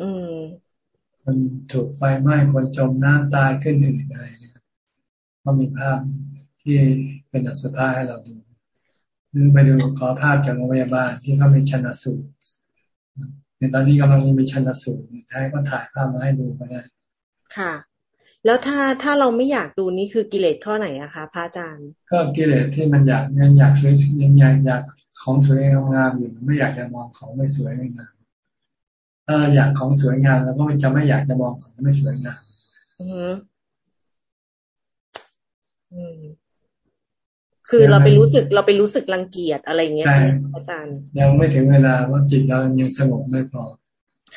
อืมคนถูกไฟไหม้คนจมน้ำตายขึ้นอื่นอะไร ก็มีภาพที่เป็นอัศภาให้เราดูหรือไปดูขอภาพจากโรงพยาบาลที่เขามีชันสูตรในตอนนี้กำลังมีชันสูตรท้ายก็ถ่ายภาพมาให้ดูก็ได้ค่ะ แล้วถ้าถ้าเราไม่อยากดูนี่คือกิเลสข้อไหนอะคะพระอาจารย์ ก็กิเลสที่มันอยากยังอยากสวยยังอยากอยากของสวยงามอยู่ไม่อยากจะมองของไม่สวยไม่งามถ้าอยากของสวยงามแล้วก็จะไม่อยากจะมองของไม่สวยงาม คือเราไปรู้สึกเราไปรู้สึกรังเกียจอะไรเงี้ยใช่ไหมอาจารย์ ยังไม่ถึงเวลาว่าจิตเรายังสงบไม่พอ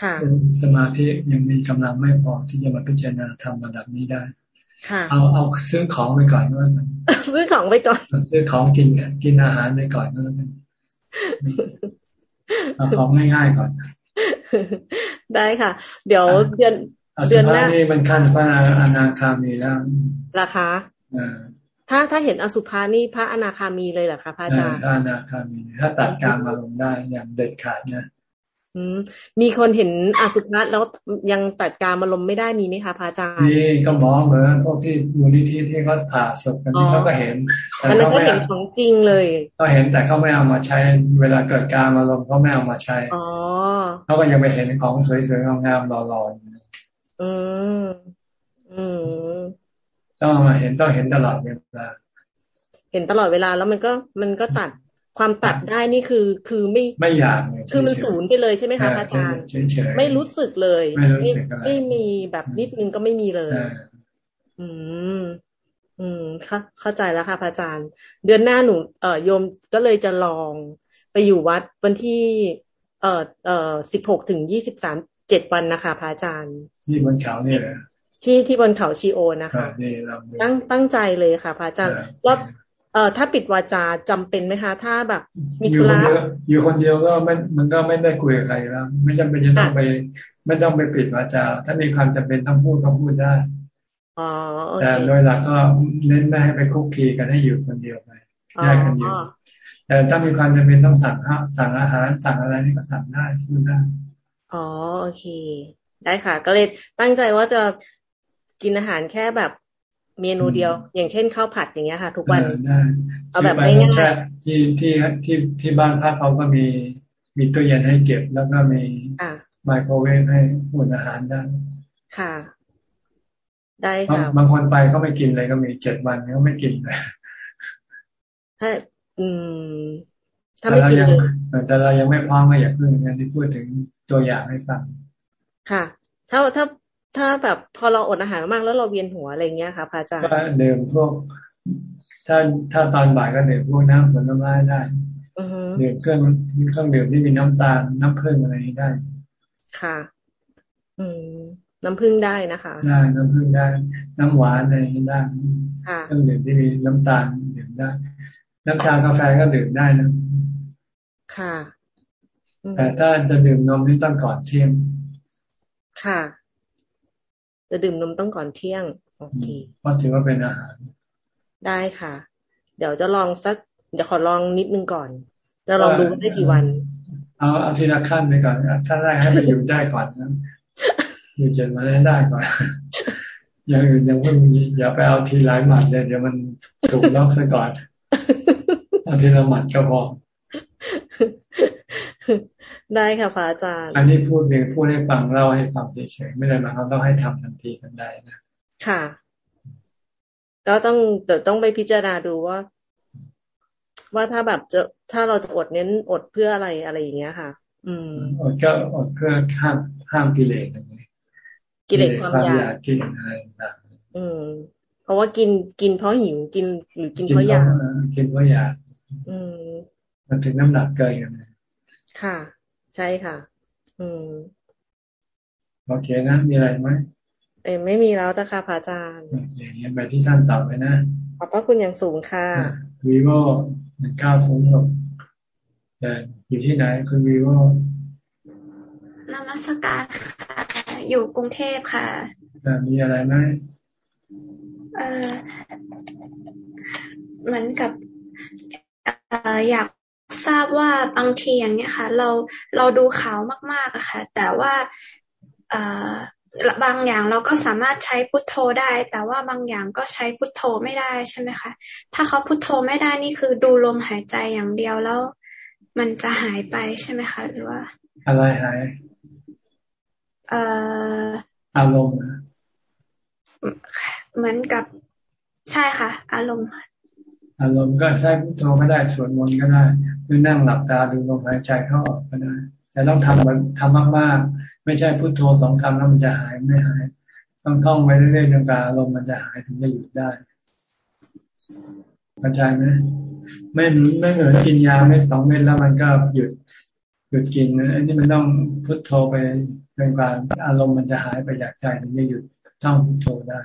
ค่ะ สมาธิยังมีกำลังไม่พอที่จะมาพิจารณาทำระดับนี้ได้ค่ะเอาเอาซื้อของไปก่อนว่าซื้อของไปก่อน ซื้อของกินกินอาหารไปก่อนก็แล้วกันเอาของง่ายๆก่อน ได้ค่ะ เดี๋ยวเดือนเดือนหน้านี่มันขั้นพระอนาคามีแล้วราคา ถ้าถ้าเห็นอสุภานี่พระอนาคามีเลยเหรอคะพระอาจารย์พระอนาคามี ถ้าตัดการมาลงได้อย่างเด็ดขาดนะมีคนเห็นอสุภะแล้วยังตัดการมาลมไม่ได้มีไหมคะพระอาจารย์นี่ก็หมอเหมือนพวกที่มูลนิธิที่เขาผ่าศพกันเขาก็เห็นแต่เขาไม่เห็นของจริงเลยก็เห็นแต่เขาไม่เอามาใช้ เวลาเกิดการมาลมเขาไม่เอามาใช้เขาก็ยังไปเห็นของสวยๆงามๆหล่อๆอืมอืม ต้องมาเห็นต้องเห็นตลอดเวลา เห็นตลอดเวลาแล้วมันก็มันก็ตัดความตัดได้นี่คือคือไม่ไม่อยากคือมันศูนย์ไปเลยใช่ไหมคะอาจารย์ไม่รู้สึกเลย ไม่ไม่มีแบบนิดนึงก็ไม่มีเลย อืม อืมเข้าใจแล้วค่ะพระอาจารย์ เดือนหน้าหนูเอ่อโยมก็เลยจะลองไปอยู่วัดวันที่ เอ่อเอ่อสิบหกถึงยี่สิบสามเจ็ดวันนะคะพระอาจารย์ที่บนเขาเนี่ย ที่ที่บนเขาชีโอนะคะตั้งตั้งใจเลยค่ะพระอาจารย์ว่าเอ่อถ้าปิดวาจาจำเป็นไหมคะ ถ้าแบบ มีคลาสอยู่คนเดียวก็ไม่มันก็ไม่ได้คุยกับใครแล้ว ไม่จำเป็นจะต้องไป ไม่ต้องไปปิดวาจา ถ้ามีความจำเป็นต้องพูดก็พูดได้แต่โดยหลักก็เน้นไม่ให้ไปคุกคีกันให้อยู่คนเดียวไปแยกกันอยู่แต่ถ้ามีความจำเป็นต้องสั่งสั่งอาหารสั่งอะไรนี่ก็สั่งได้พูดได้อ๋อโอเค ได้ค่ะ ก็เลยตั้งใจว่าจะ กินอาหารแค่แบบเมนูเดียว อย่างเช่นข้าวผัดอย่างเงี้ยค่ะ ทุกวันเอาแบบง่ายๆที่ที่ที่ที่บ้านพักเขาก็มีมีตู้เย็นให้เก็บแล้วก็มีไมโครเวฟให้อุ่นอาหารได้ค่ะ ได้ค่ะบางคนไปเขาไม่กินเลยก็มีเจ็ดวันเขาไม่กินเลยถ้าอืม ถ้าไม่กินเลยแต่เรายังไม่พร้อมก็อย่าเพิ่งงั้นที่พูดถึงตัวอย่างให้ฟังค่ะ ถ้าถ้า ถ้าแบบพอเราอดอาหารมากแล้วเราเวียนหัวอะไรเงี้ยค่ะพระอาจารย์ก็ดื่มพวก ถ้าถ้าตอนบ่ายก็ดื่มพวกน้ำผลไม้ได้ดื่มเครื่องเครื่องดื่มที่มีน้ำตาลน้ำผึ้งอะไรนี้ได้ ค่ะ อืม น้ำผึ้งได้นะคะได้น้ำผึ้งได้ น้ำหวานอะไรนี้ได้เครื่องดื่มที่มีน้ำตาลดื่มได้ น้ำชากาแฟก็ดื่มได้นะค่ะ แต่ถ้าจะดื่มนมนี่ต้องก่อนเที่ยงค่ะ จะดื่มนมต้องก่อนเที่ยงโอเคเพราะถือว่าเป็นอาหาร ได้ค่ะ เดี๋ยวจะลองสักเดี๋ยวขอลองนิดนึงก่อนจะลองดูได้กี่วัน เอาเอาทีละขั้นไปก่อนขั้นแรกให้มันอยู่ได้ก่อนนะอยู่เจ็ดมาได้ได้ก่อนอย่างอื่นยังไม่มีอย่าไปเอาทีหลายหมัดเลยเดี๋ยวมันถูกล็อกซะก่อนเอาทีละหมัดก็พอ ได้ค่ะพระอาจารย์ อันนี้พูดเพียงพูดให้ฟังเล่าให้ฟังเฉยๆไม่ได้หมายความต้องให้ทำทันทีทันใดนะค่ะก็ต้องเดี๋ยวต้องไปพิจารณาดูว่า ว่าถ้าแบบจะถ้าเราจะอดเน้นอดเพื่ออะไรอะไรอย่างเงี้ยค่ะ อืมอดก็อดเพื่อห้ามห้ามกิเลสอะไรกิเลสความอยากกินอะไรต่างอืม เพราะว่ากินกินเพราะหิวกินหรือกินเพราะอยากกินเพราะอยากอืมมันถึงน้ำหนักเกินกันค่ะ ใช่ค่ะ อืมโอเคนะ มีอะไรไหมโอเอไม่มีแล้วจ้ะค่ะพระอาจารย์อย่างนี้ไปที่ท่านตอบไปนะ ขอบพระคุณอย่างสูงค่ะวีโวหนึ่งเก้าศูนย์หกแต่อยู่ที่ไหนคุณวีโวนมัสการค่ะ อยู่กรุงเทพค่ะมีอะไรไหมเออเหมือนกับเอออยาก ทราบว่าบางทีอย่างเนี้ยค่ะ เราเราดูข่าวมากๆอะค่ะ แต่ว่าเออบางอย่างเราก็สามารถใช้พุทโธได้ แต่ว่าบางอย่างก็ใช้พุทโธไม่ได้ใช่ไหมคะ ถ้าเขาพุทโธไม่ได้นี่คือดูลมหายใจอย่างเดียวแล้ว มันจะหายไปใช่ไหมคะ หรือว่า อะไรหายเอ่ออารมณ์เหมือนกับใช่ค่ะ อารมณ์อารมณ์ก็ใช้พุทโธไม่ได้สวดมนต์ก็ได้ หรือนั่งหลับตาดูลมหายใจเข้าออกก็ได้ แต่ต้องทำทำมากๆ ไม่ใช่พุทโธสองคำแล้วมันจะหายไม่หาย ต้องท่องไปเรื่อยๆจนกว่าอารมมันจะหายถึงจะหยุดได้เข้าใจไหมไม่ไม่เหมือนกินยาเม็ดสองเม็ดแล้วมันก็หยุดหยุดกินอันนี้มันต้องพุทโธไปจนกว่าอารมณ์มันจะหายไปจากใจมันจะหยุดท่องพุทโธได้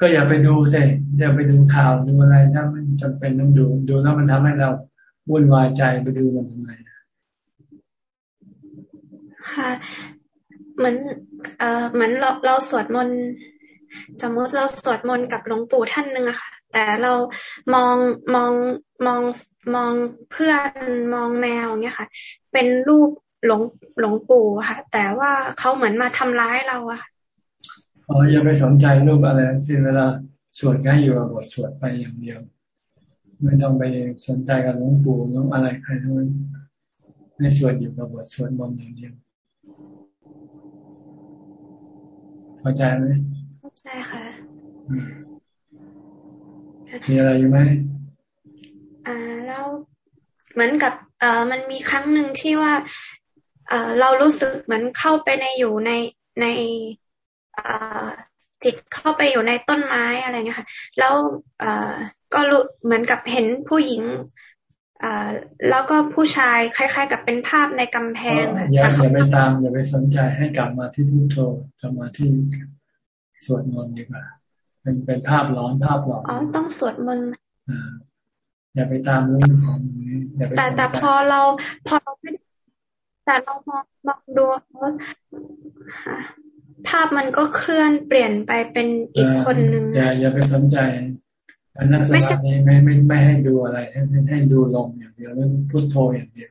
ก็อย่าไปดูสิอย่าไปดูข่าวดูอะไรถ้ามันจำเป็นต้องดู ดูแล้วมันทำให้เราวุ่นวายใจไปดูมันทำไมค่ะเหมือนเอ่อเหมือนเราเราสวดมนต์สมมติเราสวดมนต์กับหลวงปู่ท่านหนึ่งอะค่ะ แต่เรามองมองมองมองเพื่อนมองแมวเนี่ยค่ะ เป็นรูปหลวงหลวงปู่ค่ะ แต่ว่าเขาเหมือนมาทำร้ายเราอะ อ๋ออย่าไปสนใจรูปอะไรสิเวลาสวดง่ายอยู่กับบทสวดไปอย่างเดียว ไม่ต้องไปสนใจกับหลวงปู่หลวงอะไรใครทั้งนั้นให้สวดอยู่กับบทสวดมนต์อย่างเดียวเข้าใจไหมเข้าใจค่ะมีอะไรอยู่ไหมอ่าแล้วเหมือนกับ เอ่อมันมีครั้งหนึ่งที่ว่า เอ่อเรารู้สึกเหมือนเข้าไปในอยู่ในในเอ่อ จิตเข้าไปอยู่ในต้นไม้อะไรเงี้ยค่ะ แล้วเอ่อก็รู้เหมือนกับเห็นผู้หญิงอ่าแล้วก็ผู้ชายคล้าย ๆ กับเป็นภาพในกำแพงอย่าอย่าไปตามอย่าไปสนใจให้กลับมาที่พุทโธกลับมาที่สวดมนต์ดีกว่าเป็นเป็นภาพร้อนภาพหลอนอ๋อต้องสวดมนต์อย่าไปตามเรื่องของนี้อย่าไปแต่แต่พอเราพอเราไม่แต่เรามองมองดู ภาพมันก็เคลื่อนเปลี่ยนไปเป็นอีกคนนึงอย่าอย่าไปสนใจอันนั้นสมาธิไม่ไม่ไม่ให้ดูอะไรให้ให้ดูลมอย่างเดียวแล้วพุทโธอย่างเดียว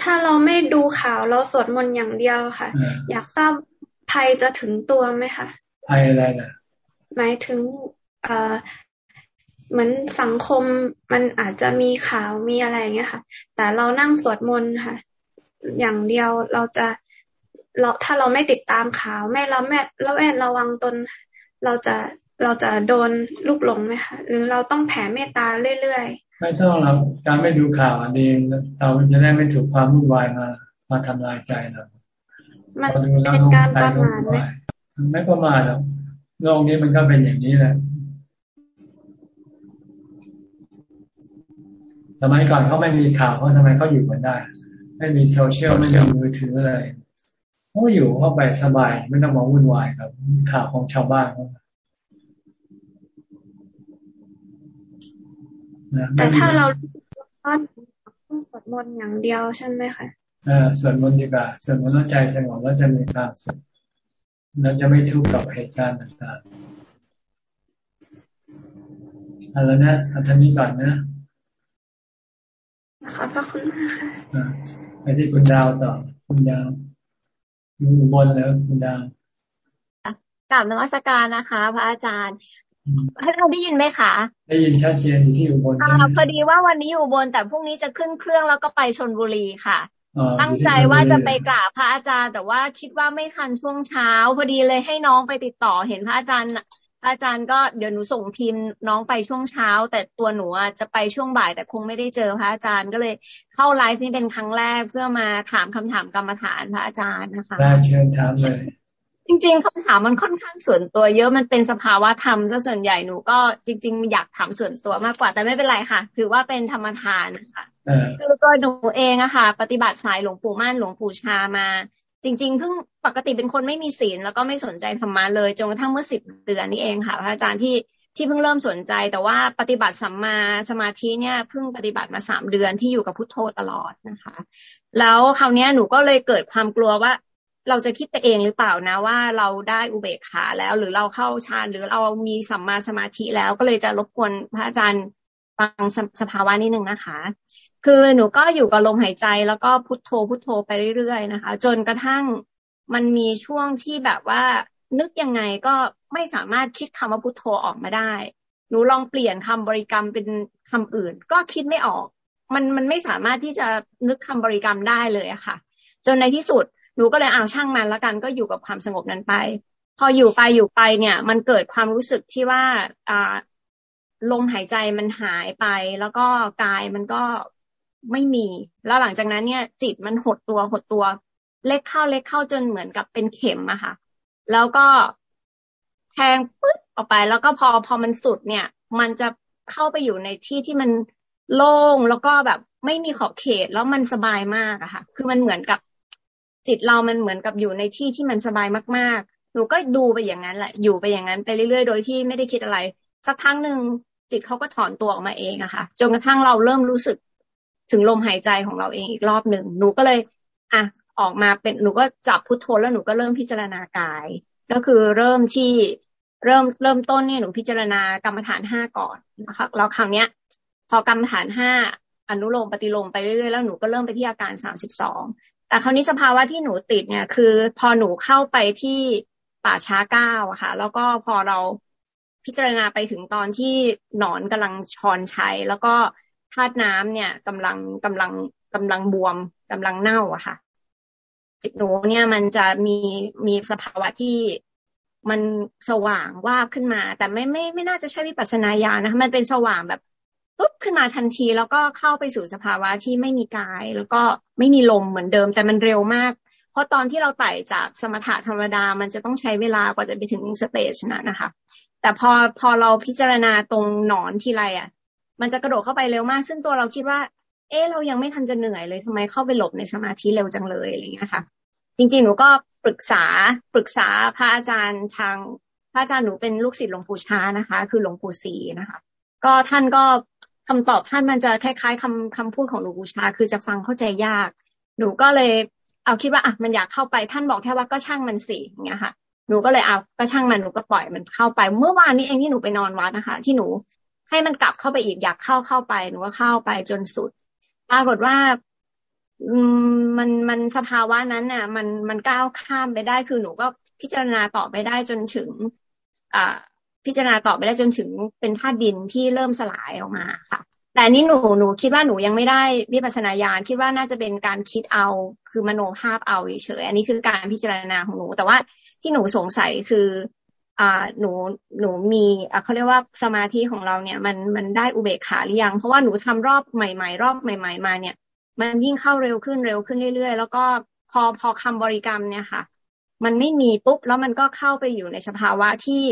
ถ้าเราไม่ดูข่าวเราสวดมนต์อย่างเดียวค่ะ อยากทราบภัยจะถึงตัวไหมคะภัยอะไรนะหมายถึงเอ่อเหมือนสังคมมันอาจจะมีข่าวมีอะไรอย่างเงี้ยค่ะ แต่เรานั่งสวดมนต์ค่ะ อย่างเดียวเราจะ เราถ้าเราไม่ติดตามข่าว ไม่เราแม่เราแอบระวังตน เราจะเราจะโดนลูกหลงไหมคะหรือเราต้องแผ่เมตตาเรื่อยๆ ไม่ต้องเราการไม่ดูข่าวอันนี้เราจะได้ไม่ถูกความวุ่นวายมามาทำลายใจเรามันเป็นการประมาทไหมไม่ประมาทหรอกโลกนี้มันก็เป็นอย่างนี้แหละสมัยก่อนเขาไม่มีข่าวเขาทำไมเขาอยู่กันได้ ไม่มีโซเชียลไม่มีมือถืออะไร เขาอยู่เขาไปสบาย ไม่ต้องมาวุ่นวายกับข่าวของชาวบ้านเขาแต่ถ้าเราต้องสวดมนต์อย่างเดียวใช่ไหมคะอ่าสวดมนต์ดีกว่าสวดมนต์แล้วใจสงบแล้วจะมีความสุขเราจะไม่ทุกข์กับเหตุการณ์ต่างๆเอาแล้วนะเอาท่านี้ก่อนนะขอบพระคุณมากค่ะไปที่คุณดาวต่อ คุณดาว อยู่บนแล้วคุณดาวกลับนวัตการนะคะ พระอาจารย์ให้เราได้ยินไหมคะ ได้ยินชัดเจนอยู่ที่อยู่บนพอดีว่าวันนี้อยู่บนแต่พรุ่งนี้จะขึ้นเครื่องแล้วก็ไปชนบุรีค่ะ ตั้งใจว่าจะไปกราบพระอาจารย์ แต่ว่าคิดว่าไม่ทันช่วงเช้า พอดีเลยให้น้องไปติดต่อเห็นพระอาจารย์ อาจารย์ก็เดี๋ยวหนูส่งทีมน้องไปช่วงเช้า แต่ตัวหนูจะไปช่วงบ่าย แต่คงไม่ได้เจอพระอาจารย์ก็เลยเข้าไลฟ์นี่เป็นครั้งแรกเพื่อมาถามคำถามกรรมฐานพระอาจารย์นะคะได้เชิญถามเลย จริง ๆคำถามมันค่อนข้างส่วนตัว เยอะมันเป็นสภาวะธรรมซะส่วนใหญ่หนูก็จริง ๆ อยากถามส่วนตัวมากกว่าแต่ไม่เป็นไรค่ะ ถือว่าเป็นธรรมทานนะคะคือตัวหนูเองอะค่ะ ปฏิบัติสายหลวงปู่ม่านหลวงปู่ชามา จริงๆเพิ่งปกติเป็นคนไม่มีศีลแล้วก็ไม่สนใจธรรมะเลยจนกระทั่งเมื่อสิบเดือนนี้เองค่ะพระอาจารย์ที่ที่เพิ่งเริ่มสนใจ แต่ว่าปฏิบัติสัมมาสมาธิเนี่ยเพิ่งปฏิบัติมาสามเดือนที่อยู่กับพุทโธตลอดนะคะ แล้วคราวนี้หนูก็เลยเกิดความกลัวว่า เราจะคิดไปเองหรือเปล่านะว่าเราได้อุเบกขาแล้ว หรือเราเข้าฌานหรือเรามีสัมมาสมาธิแล้วก็เลยจะรบกวนพระอาจารย์ฟังสภาวะนิดนึงนะคะ คือหนูก็อยู่กับลมหายใจแล้วก็พุทโธพุทโธไปเรื่อยๆนะคะ จนกระทั่งมันมีช่วงที่แบบว่า นึกยังไงก็ไม่สามารถคิดคำว่าพุทโธออกมาได้ หนูลองเปลี่ยนคำบริกรรมเป็นคำอื่น ก็คิดไม่ออก มันมันไม่สามารถที่จะนึกคำบริกรรมได้เลยอะค่ะ จนในที่สุดหนูก็เลยเอาช่างมันแล้วกันก็อยู่กับความสงบนั้นไป พออยู่ไปอยู่ไปเนี่ย มันเกิดความรู้สึกที่ว่าอ่าลมหายใจมันหายไป แล้วก็กายมันก็ ไม่มี แล้วหลังจากนั้นเนี่ย จิตมันหดตัวหดตัว เล็กเข้าเล็กเข้าจนเหมือนกับเป็นเข็มอะค่ะ แล้วก็แทงปึ๊บออกไป แล้วก็พอพอมันสุดเนี่ย มันจะเข้าไปอยู่ในที่ที่มันโล่งแล้วก็แบบไม่มีขอบเขตแล้วมันสบายมากอะค่ะ คือมันเหมือนกับจิตเรามันเหมือนกับอยู่ในที่ที่มันสบายมากๆ หนูก็ดูไปอย่างนั้นแหละ อยู่ไปอย่างนั้นไปเรื่อยๆ โดยที่ไม่ได้คิดอะไร สักพักหนึ่งจิตเขาก็ถอนตัวออกมาเองอะค่ะ จนกระทั่งเราเริ่มรู้สึก ถึงลมหายใจของเราเองอีกรอบหนึ่งหนูก็เลย อะออกมาเป็นหนูก็จับพุทโธแล้วหนูก็เริ่มพิจารณากาย ก็คือเริ่มที่เริ่มเริ่มต้นเนี่ยหนูพิจารณากรรมฐานห้าก่อนนะคะแล้วคราวเนี้ย พอกรรมฐานห้าอนุโลมปฏิโลมไปเรื่อยๆแล้วหนูก็เริ่มไปที่อาการสามสิบสองแต่คราวนี้สภาวะที่หนูติดเนี่ยคือ พอหนูเข้าไปที่ป่าช้าเก้าอะค่ะ แล้วก็พอเราพิจารณาไปถึงตอนที่หนอนกำลังชอนชัยแล้วก็ ธาตุน้ำเนี่ยกำลังกำลังกำลังบวมกำลังเน่าอะค่ะจิตหนูเนี่ยมันจะมีมีสภาวะที่มันสว่างว่าขึ้นมา แต่ไม่ไม่ไม่น่าจะใช่วิปัสสนาญาณนะคะมันเป็นสว่างแบบปุ๊บขึ้นมาทันที แล้วก็เข้าไปสู่สภาวะที่ไม่มีกาย แล้วก็ไม่มีลมเหมือนเดิม แต่มันเร็วมาก เพราะตอนที่เราไต่จากสมถะธรรมดา มันจะต้องใช้เวลากว่าจะไปถึงสเตจนั้นนะคะ แต่พอพอเราพิจารณาตรงหนอนทีไรอะ มันจะกระโดดเข้าไปเร็วมาก ซึ่งตัวเราคิดว่า เออเรายังไม่ทันจะเหนื่อยเลยทำไมเข้าไปหลบในสมาธิเร็วจังเลยอะไรอย่างเงี้ยค่ะ จริงๆหนูก็ปรึกษาปรึกษาพระอาจารย์ทางพระอาจารย์หนูเป็นลูกศิษย์หลวงปู่ช้านะคะ คือหลวงปู่ศรีนะคะ ก็ท่านก็คำตอบท่านมันจะคล้ายๆคำคำพูดของหลวงปู่ช้าคือจะฟังเข้าใจยาก หนูก็เลยเอาคิดว่าอะมันอยากเข้าไปท่านบอกแค่ว่าก็ช่างมันสิอย่างเงี้ยค่ะหนูก็เลยเอาก็ช่างมันหนูก็ปล่อยมันเข้าไป เมื่อวานนี้เองที่หนูไปนอนวัดนะคะ ที่หนู ให้มันกลับเข้าไปอีกอยากเข้าเข้าไปหนูก็เข้าไปจนสุด ปรากฏว่ามันมันสภาวะนั้นน่ะ มันมันก้าวข้ามไปได้คือหนูก็พิจารณาต่อไปได้จนถึง อ่าพิจารณาต่อไปได้จนถึงเป็นธาตุดินที่เริ่มสลายออกมาค่ะ แต่นี้หนูหนูคิดว่าหนูยังไม่ได้วิปัสสนาญาณคิดว่าน่าจะเป็นการคิดเอาคือมโนภาพเอาเฉยอันนี้คือการพิจารณาของหนู แต่ว่าที่หนูสงสัยคือ อ่าหนูหนูมีอ่าเขาเรียกว่าสมาธิของเราเนี่ย มันมันได้อุเบกขาหรือยัง เพราะว่าหนูทำรอบใหม่ ๆ รอบใหม่ ๆ มาเนี่ย มันยิ่งเข้าเร็วขึ้นเร็วขึ้นเรื่อย ๆ แล้วก็พอพอคำบริกรรมเนี่ยค่ะ มันไม่มีปุ๊บแล้วมันก็เข้าไปอยู่ในสภาวะที่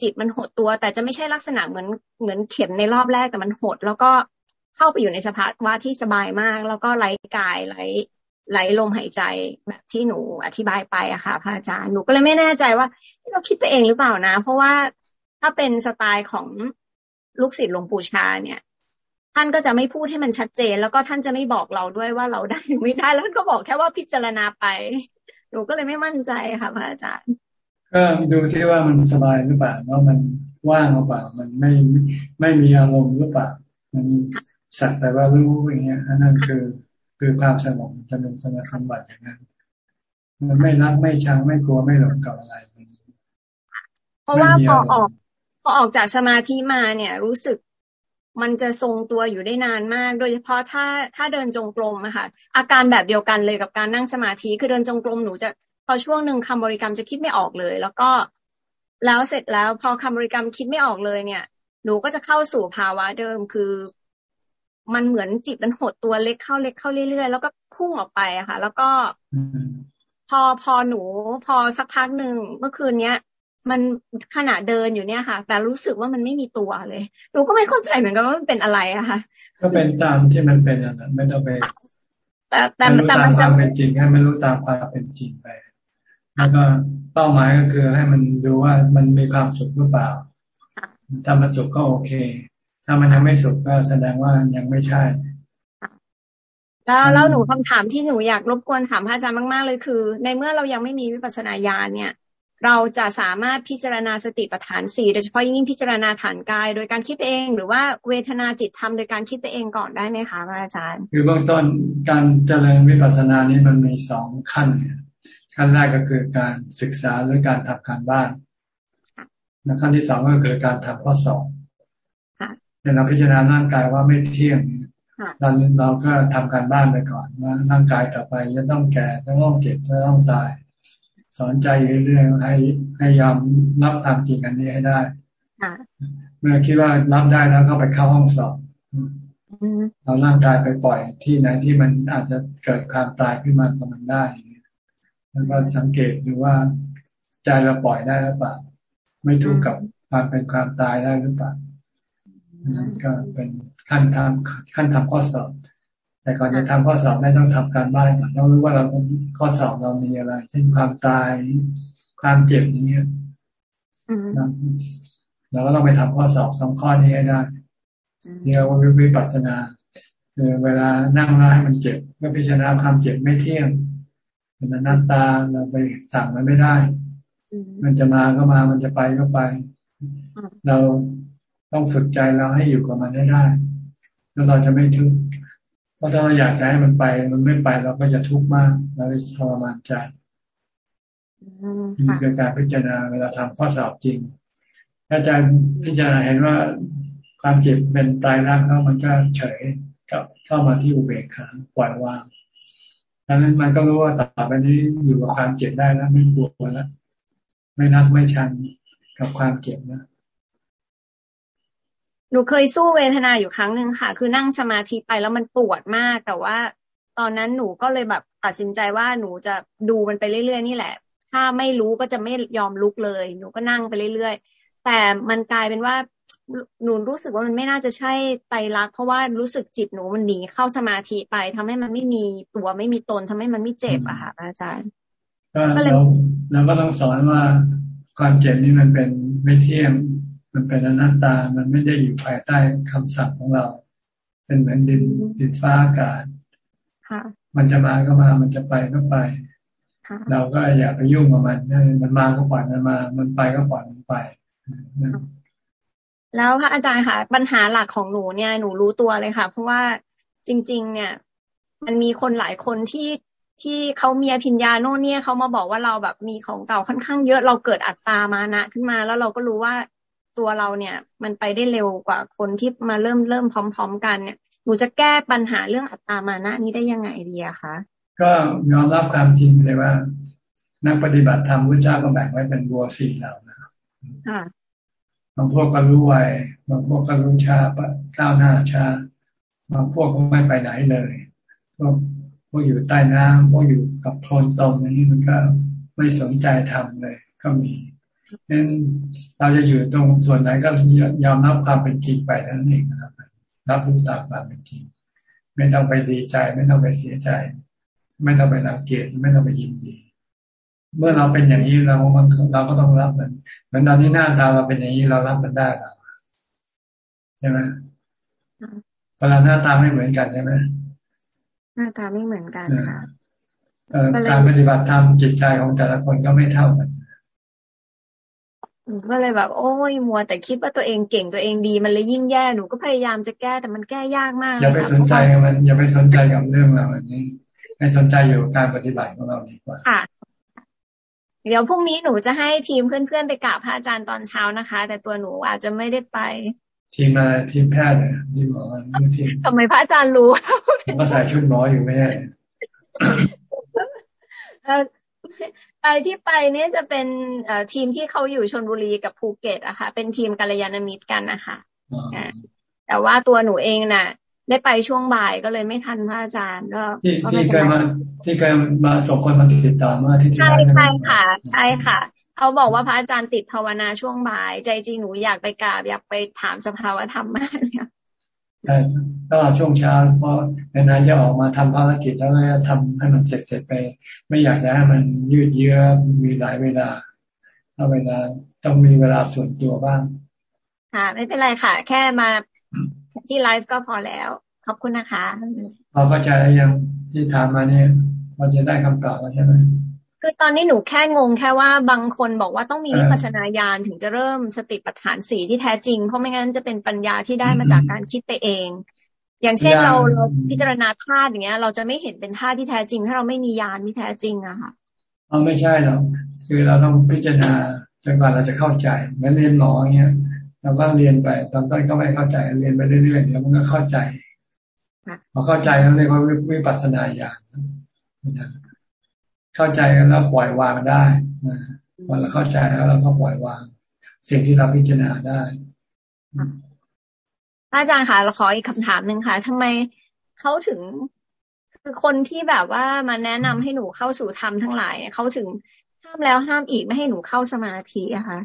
จิตมันหดตัว แต่จะไม่ใช่ลักษณะเหมือนเหมือนเข็มในรอบแรกแต่มันหด แล้วก็เข้าไปอยู่ในสภาวะที่สบายมาก แล้วก็ไหลกายไหล ไหลลมหายใจแบบที่หนูอธิบายไปอะค่ะพระอาจารย์หนูก็เลยไม่แน่ใจว่าเราคิดไปเองหรือเปล่านะ เพราะว่าถ้าเป็นสไตล์ของลูกศิษย์หลวงปู่ชาเนี่ย ท่านก็จะไม่พูดให้มันชัดเจน แล้วก็ท่านจะไม่บอกเราด้วยว่าเราได้หรือไม่ได้แล้วก็บอกแค่ว่าพิจารณาไป หนูก็เลยไม่มั่นใจค่ะพระอาจารย์ ก็ดูที่ว่ามันสบายหรือเปล่าว่ามันว่างหรือเปล่ามันไม่ไม่มีอารมณ์หรือเปล่ามันสักแต่ว่ารู้อย่างเงี้ยนั่นคือ คือความสงบจะเป็นสมาธิบัติอย่างนั้น มันไม่รักไม่ชังไม่กลัวไม่หลงกับอะไรเพราะว่าพอออกพอออกจากสมาธิมาเนี่ย รู้สึกมันจะทรงตัวอยู่ได้นานมาก โดยเฉพาะถ้าถ้าเดินจงกรมอะค่ะอาการแบบเดียวกันเลยกับการนั่งสมาธิคือเดินจงกรมหนูจะพอช่วงหนึ่งคำบริกรรมจะคิดไม่ออกเลย แล้วก็แล้วเสร็จแล้วพอคำบริกรรมคิดไม่ออกเลยเนี่ย หนูก็จะเข้าสู่ภาวะเดิมคือ มันเหมือนจิตมันหดตัวเล็กเข้าเล็กเข้าเรื่อยๆ แล้วก็พุ่งออกไปอะค่ะ แล้วก็พอพอหนูพอสักพักหนึ่งเมื่อคืนเนี้ย มันขณะเดินอยู่เนี่ยค่ะ แต่รู้สึกว่ามันไม่มีตัวเลย หนูก็ไม่เข้าใจเหมือนกันว่ามันเป็นอะไรอะค่ะ ก็เป็นตามที่มันเป็นอะไม่ต้องไปแต่แต่แต่มันจะเป็นจริงให้มันรู้ตามความเป็นจริงไป แล้วก็เป้าหมายก็คือให้มันดูว่ามันมีความสุขหรือเปล่าถ้ามันสุขก็โอเค ถ้ามันยังไม่สุขก็แสดงว่ายังไม่ใช่แล้วแล้วหนูคำถามที่หนูอยากรบกวนถามพระอาจารย์มาก ๆ เลยคือ ในเมื่อเรายังไม่มีวิปัสสนาญาณเนี่ย เราจะสามารถพิจารณาสติปัฏฐานสี่โดยเฉพาะยิ่งพิจารณาฐานกาย โดยการคิดเอง หรือว่าเวทนาจิตทำโดยการคิดเองก่อนได้ไหมคะพระอาจารย์ คือเบื้องต้นการเจริญวิปัสสนานี้มันมีสองขั้นขั้นแรกก็คือการศึกษาหรือการทำการบ้านและขั้นที่สองก็คือการทำข้อสอบ เราพิจารณาร่างกายว่าไม่เที่ยงเราเราก็ทำการบ้านไปก่อนว่าร่างกายต่อไปจะต้องแก่จะต้องเจ็บจะต้องตาย สอนใจเรื่อยๆให้ให้ยอมรับความจริงอันนี้ให้ได้เมื่อคิดว่ารับได้แล้วก็ไปเข้าห้องสอบเราร่างกายไปปล่อยที่ไหนที่มันอาจจะเกิดความตายขึ้นมากับมันได้แล้วก็สังเกตดูว่าใจเราปล่อยได้หรือเปล่าไม่ทุกข์กับความเป็นความตายได้หรือเปล่านั่น ก็เป็นขั้นทำขั้นทำข้อสอบ แต่ก่อนจะทำข้อสอบไม่ต้องทำการบ้านก่อนต้องรู้ว่าเราข้อสอบเรามีอะไร เช่นความตายความเจ็บอย่างเงี้ยเราก็ต้องไปทำข้อสอบสองข้อนี้ให้ได้เรียกว่าวิปัสสนาคือเวลานั่งแล้วให้มันเจ็บก็พิจารณาความเจ็บไม่เที่ยงเป็นอนัตตาเราไปสั่งมันไม่ได้ มันจะมาก็มามันจะไปก็ไป เรา ต้องฝึกใจเราให้อยู่กับมันได้ได้ แล้วเราจะไม่ทุกข์เพราะถ้าเราอยากจะให้มันไป มันไม่ไปเราก็จะทุกข์มากเราจะทรมานใจนี่คือการพิจารณาเวลาทำข้อสอบจริงอาจารย์พิจารณาเห็นว่าความเจ็บเป็นตายรักแล้วมันก็เฉยกับเข้ามาที่อุเบกขาปล่อยวางดังนั้นมันก็รู้ว่าต่อไปนี้อยู่กับความเจ็บได้แล้วไม่กลัวแล้วไม่นักไม่ชันกับความเจ็บนะ หนูเคยสู้เวทนาอยู่ครั้งหนึ่งค่ะ คือนั่งสมาธิไปแล้วมันปวดมาก แต่ว่าตอนนั้นหนูก็เลยแบบตัดสินใจว่าหนูจะดูมันไปเรื่อยๆนี่แหละ ถ้าไม่รู้ก็จะไม่ยอมลุกเลย หนูก็นั่งไปเรื่อยๆ แต่มันกลายเป็นว่าหนูรู้สึกว่ามันไม่น่าจะใช่ไตรลักษณ์เพราะว่ารู้สึกจิตหนูมันหนีเข้าสมาธิไปทำให้มันไม่มีตัวไม่มีตนทำให้มันไม่เจ็บอะค่ะอาจารย์ก็เราเราก็ต้องสอนว่าความเจ็บนี่มันเป็นไม่เที่ยง มันเป็นอนัตตา มันไม่ได้อยู่ภายใต้คำสั่งของเรา เป็นเหมือนดินดินฟ้าอากาศมันจะมาก็มา มันจะไปก็ไป เราก็อย่าไปยุ่งกับมัน มันมาก็ปล่อยมันมา มันไปก็ปล่อยมันไปแล้วค่ะอาจารย์ค่ะ ปัญหาหลักของหนูเนี่ยหนูรู้ตัวเลยค่ะ เพราะว่าจริง ๆ เนี่ย มันมีคนหลายคนที่ที่เขามีอภิญญาโน่นเนี่ยเขามาบอกว่าเราแบบมีของเก่าค่อนข้างเยอะเราเกิดอัตตามานะขึ้นมาแล้วเราก็รู้ว่า ตัวเราเนี่ย มันไปได้เร็วกว่าคนที่มาเริ่มเริ่มพร้อม ๆ กันเนี่ยหนูจะแก้ปัญหาเรื่องอัตตามานะนี้ได้ยังไงดีอะคะก็ยอมรับความจริงเลยว่า นักปฏิบัติธรรมพระเจ้าก็แบ่งไว้เป็นบัวสี่เหล่านะบางพวกก็รู้ไวบางพวกก็รู้ช้าก้าวหน้าช้าบางพวกก็ไม่ไปไหนเลยพวกพวกอยู่ใต้น้ำพวกอยู่กับโคลนตมนี้มันก็ไม่สนใจทำเลย ก็มี นั้นเราจะอยู่ตรงส่วนไหนก็ยอมรับความเป็นจริงไปเท่านั้นเองนะครับรับรู้ตามความเป็นจริง ไม่ต้องไปดีใจ ไม่ต้องไปเสียใจ ไม่ต้องไปรังเกียจไม่ต้องไปยินดี เมื่อเราเป็นอย่างนี้เราเราก็ต้องรับมันเหมือนตอนนี้หน้าตาเราเป็นอย่างนี้เรารับมันได้หรอใช่ไหมเวลาหน้าตาไม่เหมือนกันใช่ไหมหน้าตาไม่เหมือนกันค่ะการปฏิบัติธรรมจิตใจของแต่ละคนก็ไม่เท่ากัน หนูก็เลยแบบ โอ้ยมัวแต่คิดว่าตัวเองเก่งตัวเองดี มันเลยยิ่งแย่หนูก็พยายามจะแก้แต่มันแก้ยากมากอย่าไปสนใจมันอย่าไปสนใจกับเรื่องเราอันนี้ให้สนใจอยู่กับการปฏิบัติของเราดีกว่าค่ะเดี๋ยวพรุ่งนี้หนูจะให้ทีมเพื่อนๆไปกราบพระอาจารย์ตอนเช้านะคะ แต่ตัวหนูอาจจะไม่ได้ไป ทีมมาทีมแพทย์เนี่ยทีมหมอทีมทำไมพระอาจารย์รู้ก็ใส่ชุดหมออยู่ไม่ใช่ ไปที่ไปเนี่ยจะเป็นทีมที่เขาอยู่ชนบุรีกับภูเก็ตอะค่ะ เป็นทีมกัลยาณมิตรกันนะคะแต่ว่าตัวหนูเองน่ะ ได้ไปช่วงบ่ายก็เลยไม่ทันพระอาจารย์ก็ที่เคยมาที่เคยมาส่งคนมาติดต่อมาที่ใช่ใช่ค่ะ ใช่ค่ะเขาบอกว่าพระอาจารย์ติดภาวนาช่วงบ่าย ใจจริงหนูอยากไปกราบอยากไปถามสภาวธรรมมากเนี่ย ช่ต้องเอาช่วงเช้าเพราะนานๆจะออกมาทำภารกิจแล้วก็ทำให้มันเสร็จเสร็จไป ไม่อยากจะให้มันยืดเยื้อมีหลายเวลาถ้าเวลาต้องมีเวลาส่วนตัวบ้าง ค่ะ ไม่เป็นไรค่ะ แค่มาที่ไลฟ์ก็พอแล้ว ขอบคุณนะคะเราก็จะยังที่ถามมาเนี่ยเราจะได้คำตอบแล้วใช่ไหม คือตอนนี้หนูแค่งงแค่ว่าบางคนบอกว่าต้องมีวิปัสนาญาณถึงจะเริ่มสติปัฏฐานสีที่แท้จริง เพราะไม่งั้นจะเป็นปัญญาที่ได้มาจากการคิดไปเอง อย่างเช่นเราเราพิจารณาธาตุอย่างเงี้ย เราจะไม่เห็นเป็นธาตุที่แท้จริง ถ้าเราไม่มีญาณที่แท้จริงอะค่ะอ๋อไม่ใช่หรอกคือเราต้องพิจารณาจนกว่าเราจะเข้าใจเหมือนเรียนหมออย่างเงี้ยเราก็เรียนไปตอนต้นก็ไม่เข้าใจเรียนไปเรื่อยๆเดี๋ยวมันก็เข้าใจพอเข้าใจแล้วเรียกว่าวิปัสสนาญาณ เข้าใจแล้วปล่อยวางได้นะพอเราเข้าใจแล้วเราก็ปล่อยวาง สิ่งที่เราพิจารณาได้อาจารย์ค่ะเราขออีกคำถามหนึ่งค่ะทำไมเขาถึงคือคนที่แบบว่ามาแนะนำให้หนูเข้าสู่ธรรมทั้งหลายเขาถึงห้ามแล้วห้ามอีกไม่ให้หนูเข้าสมาธิอะคะ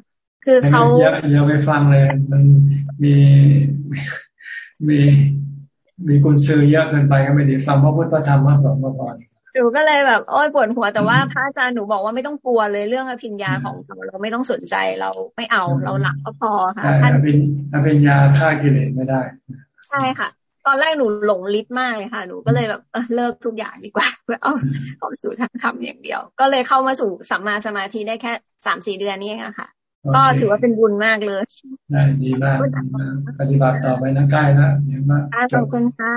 คือเขาอย่าอย่าไปฟังเลย มันมีมีมีกุญซื้อเยอะเกินไปก็ไม่ดีฟังพระพุทธธรรมพระสงฆ์มาก่อน หนูก็เลยแบบโอ้ยปวดหัวแต่ว่าพระอาจารย์หนูบอกว่าไม่ต้องกลัวเลยเรื่องอภิญญาของเราเราไม่ต้องสนใจเราไม่เอาเราหลักก็พอค่ะอภิญอภิญญาฆ่ากิเลสไม่ได้ ใช่ค่ะ ตอนแรกหนูหลงลิ์มากเลยค่ะ หนูก็เลยแบบเลิกทุกอย่างดีกว่า เพื่อเอาเข้าสู่ทางธรรมอย่างเดียว ก็เลยเข้ามาสู่สัมมาสมาธิได้แค่สามสี่เดือนนี้เองค่ะก็ถือว่าเป็นบุญมากเลยได้ดีมาก ปฏิบัติต่อไปนะใกล้แล้วเห็นไหมขอบคุณค่ะ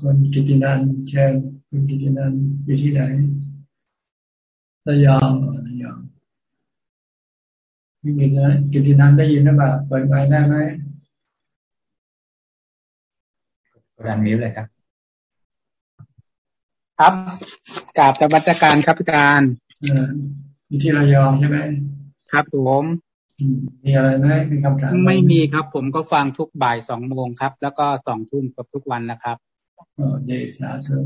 คนกิตินันเชิญคุณกิตินันอยู่ที่ไหนระยองระยองมีกิตินันกิตินันได้ยินหรือเปล่าเปิดไมค์ได้ไหมกดอันมิวเลยครับ ครับกราบตบัจการครับอาจารย์อยู่ที่ระยองใช่ไหมครับผมมีอะไรไหมมีคำถามไม่มีครับ ผมก็ฟังทุกบ่ายสองโมงครับ แล้วก็สองทุ่มกับทุกวันนะครับเดชาธุ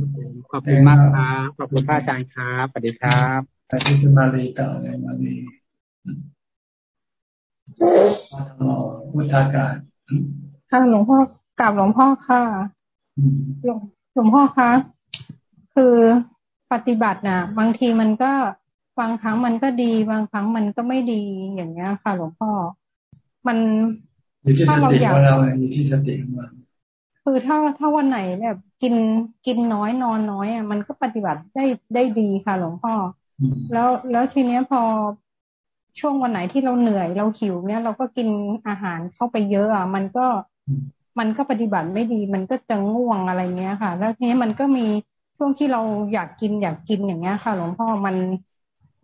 ขอบคุณมากครับขอบคุณพระอาจารย์ครับสวัสดีครับไปที่คุณมาลีต่อเลยมาลีพุทธากาศค่ะหลวงพ่อกราบหลวงพ่อค่ะหลวงหลวงพ่อคะคือปฏิบัตินะบางทีมันก็บางครั้งมันก็ดี บางครั้งมันก็ไม่ดีอย่างเงี้ยค่ะ หลวงพ่อ มันอยู่ที่สติของเราอยู่ที่สติของเรา คือถ้าถ้าวันไหนแบบกินกินน้อยนอนน้อยอะมันก็ปฏิบัติได้ได้ดีค่ะ หลวงพ่อ แล้วแล้วทีเนี้ยพอช่วงวันไหนที่เราเหนื่อยเราหิวเนี่ยเราก็กินอาหารเข้าไปเยอะอะมันก็มันก็ปฏิบัติไม่ดี มันก็จะง่วงอะไรเงี้ยค่ะ แล้วทีนี้มันก็มีช่วงที่เราอยากกินอยากกินอย่างเงี้ยค่ะ หลวงพ่อมัน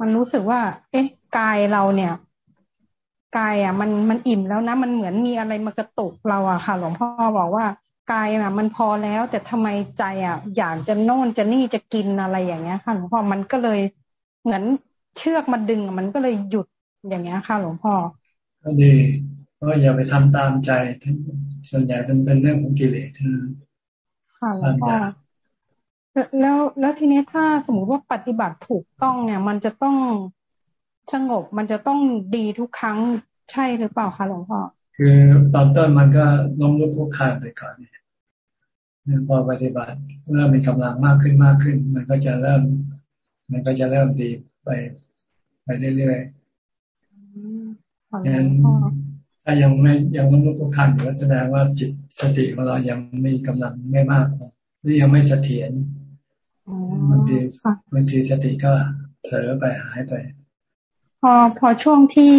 มันรู้สึกว่า เอ๊ะกายเราเนี่ยกายอะ มันมันอิ่มแล้วนะมันเหมือนมีอะไรมากระตุกเราอะค่ะ หลวงพ่อบอกว่า กายอะมันพอแล้วแต่ทำไมใจอะ อยากจะโน่นจะนี่จะกินอะไรอย่างเงี้ยค่ะหลวงพ่อมันก็เลยเหมือนเชือกมาดึงมันก็เลยหยุดอย่างเงี้ยค่ะ หลวงพ่อก็ดีก็อย่าไปทำตามใจส่วนใหญ่เป็นเป็นเรื่องของกิเลสค่ะหลวงพ่อแล้วแล้วทีนี้ถ้าสมมติว่าปฏิบัติถูกต้องเนี่ย มันจะต้องสงบมันจะต้องดีทุกครั้งใช่หรือเปล่าคะหลวงพ่อคือตอนต้นมันก็ล้มลุกคลุกคลานไปก่อนเนี่ย พอปฏิบัติเริ่มมีกำลังมากขึ้นมากขึ้น มันก็จะเริ่ม มันก็จะเริ่มดีไปไปเรื่อยๆงั้นถ้ายังไม่ยังล้มลุกคลุกคลานอยู่แสดงว่าจิตสติของเรายังมีกำลังไม่มากหรือยังไม่เสถียรบางทีบางทีสติก็เผลอไปหายไป พอพอช่วงที่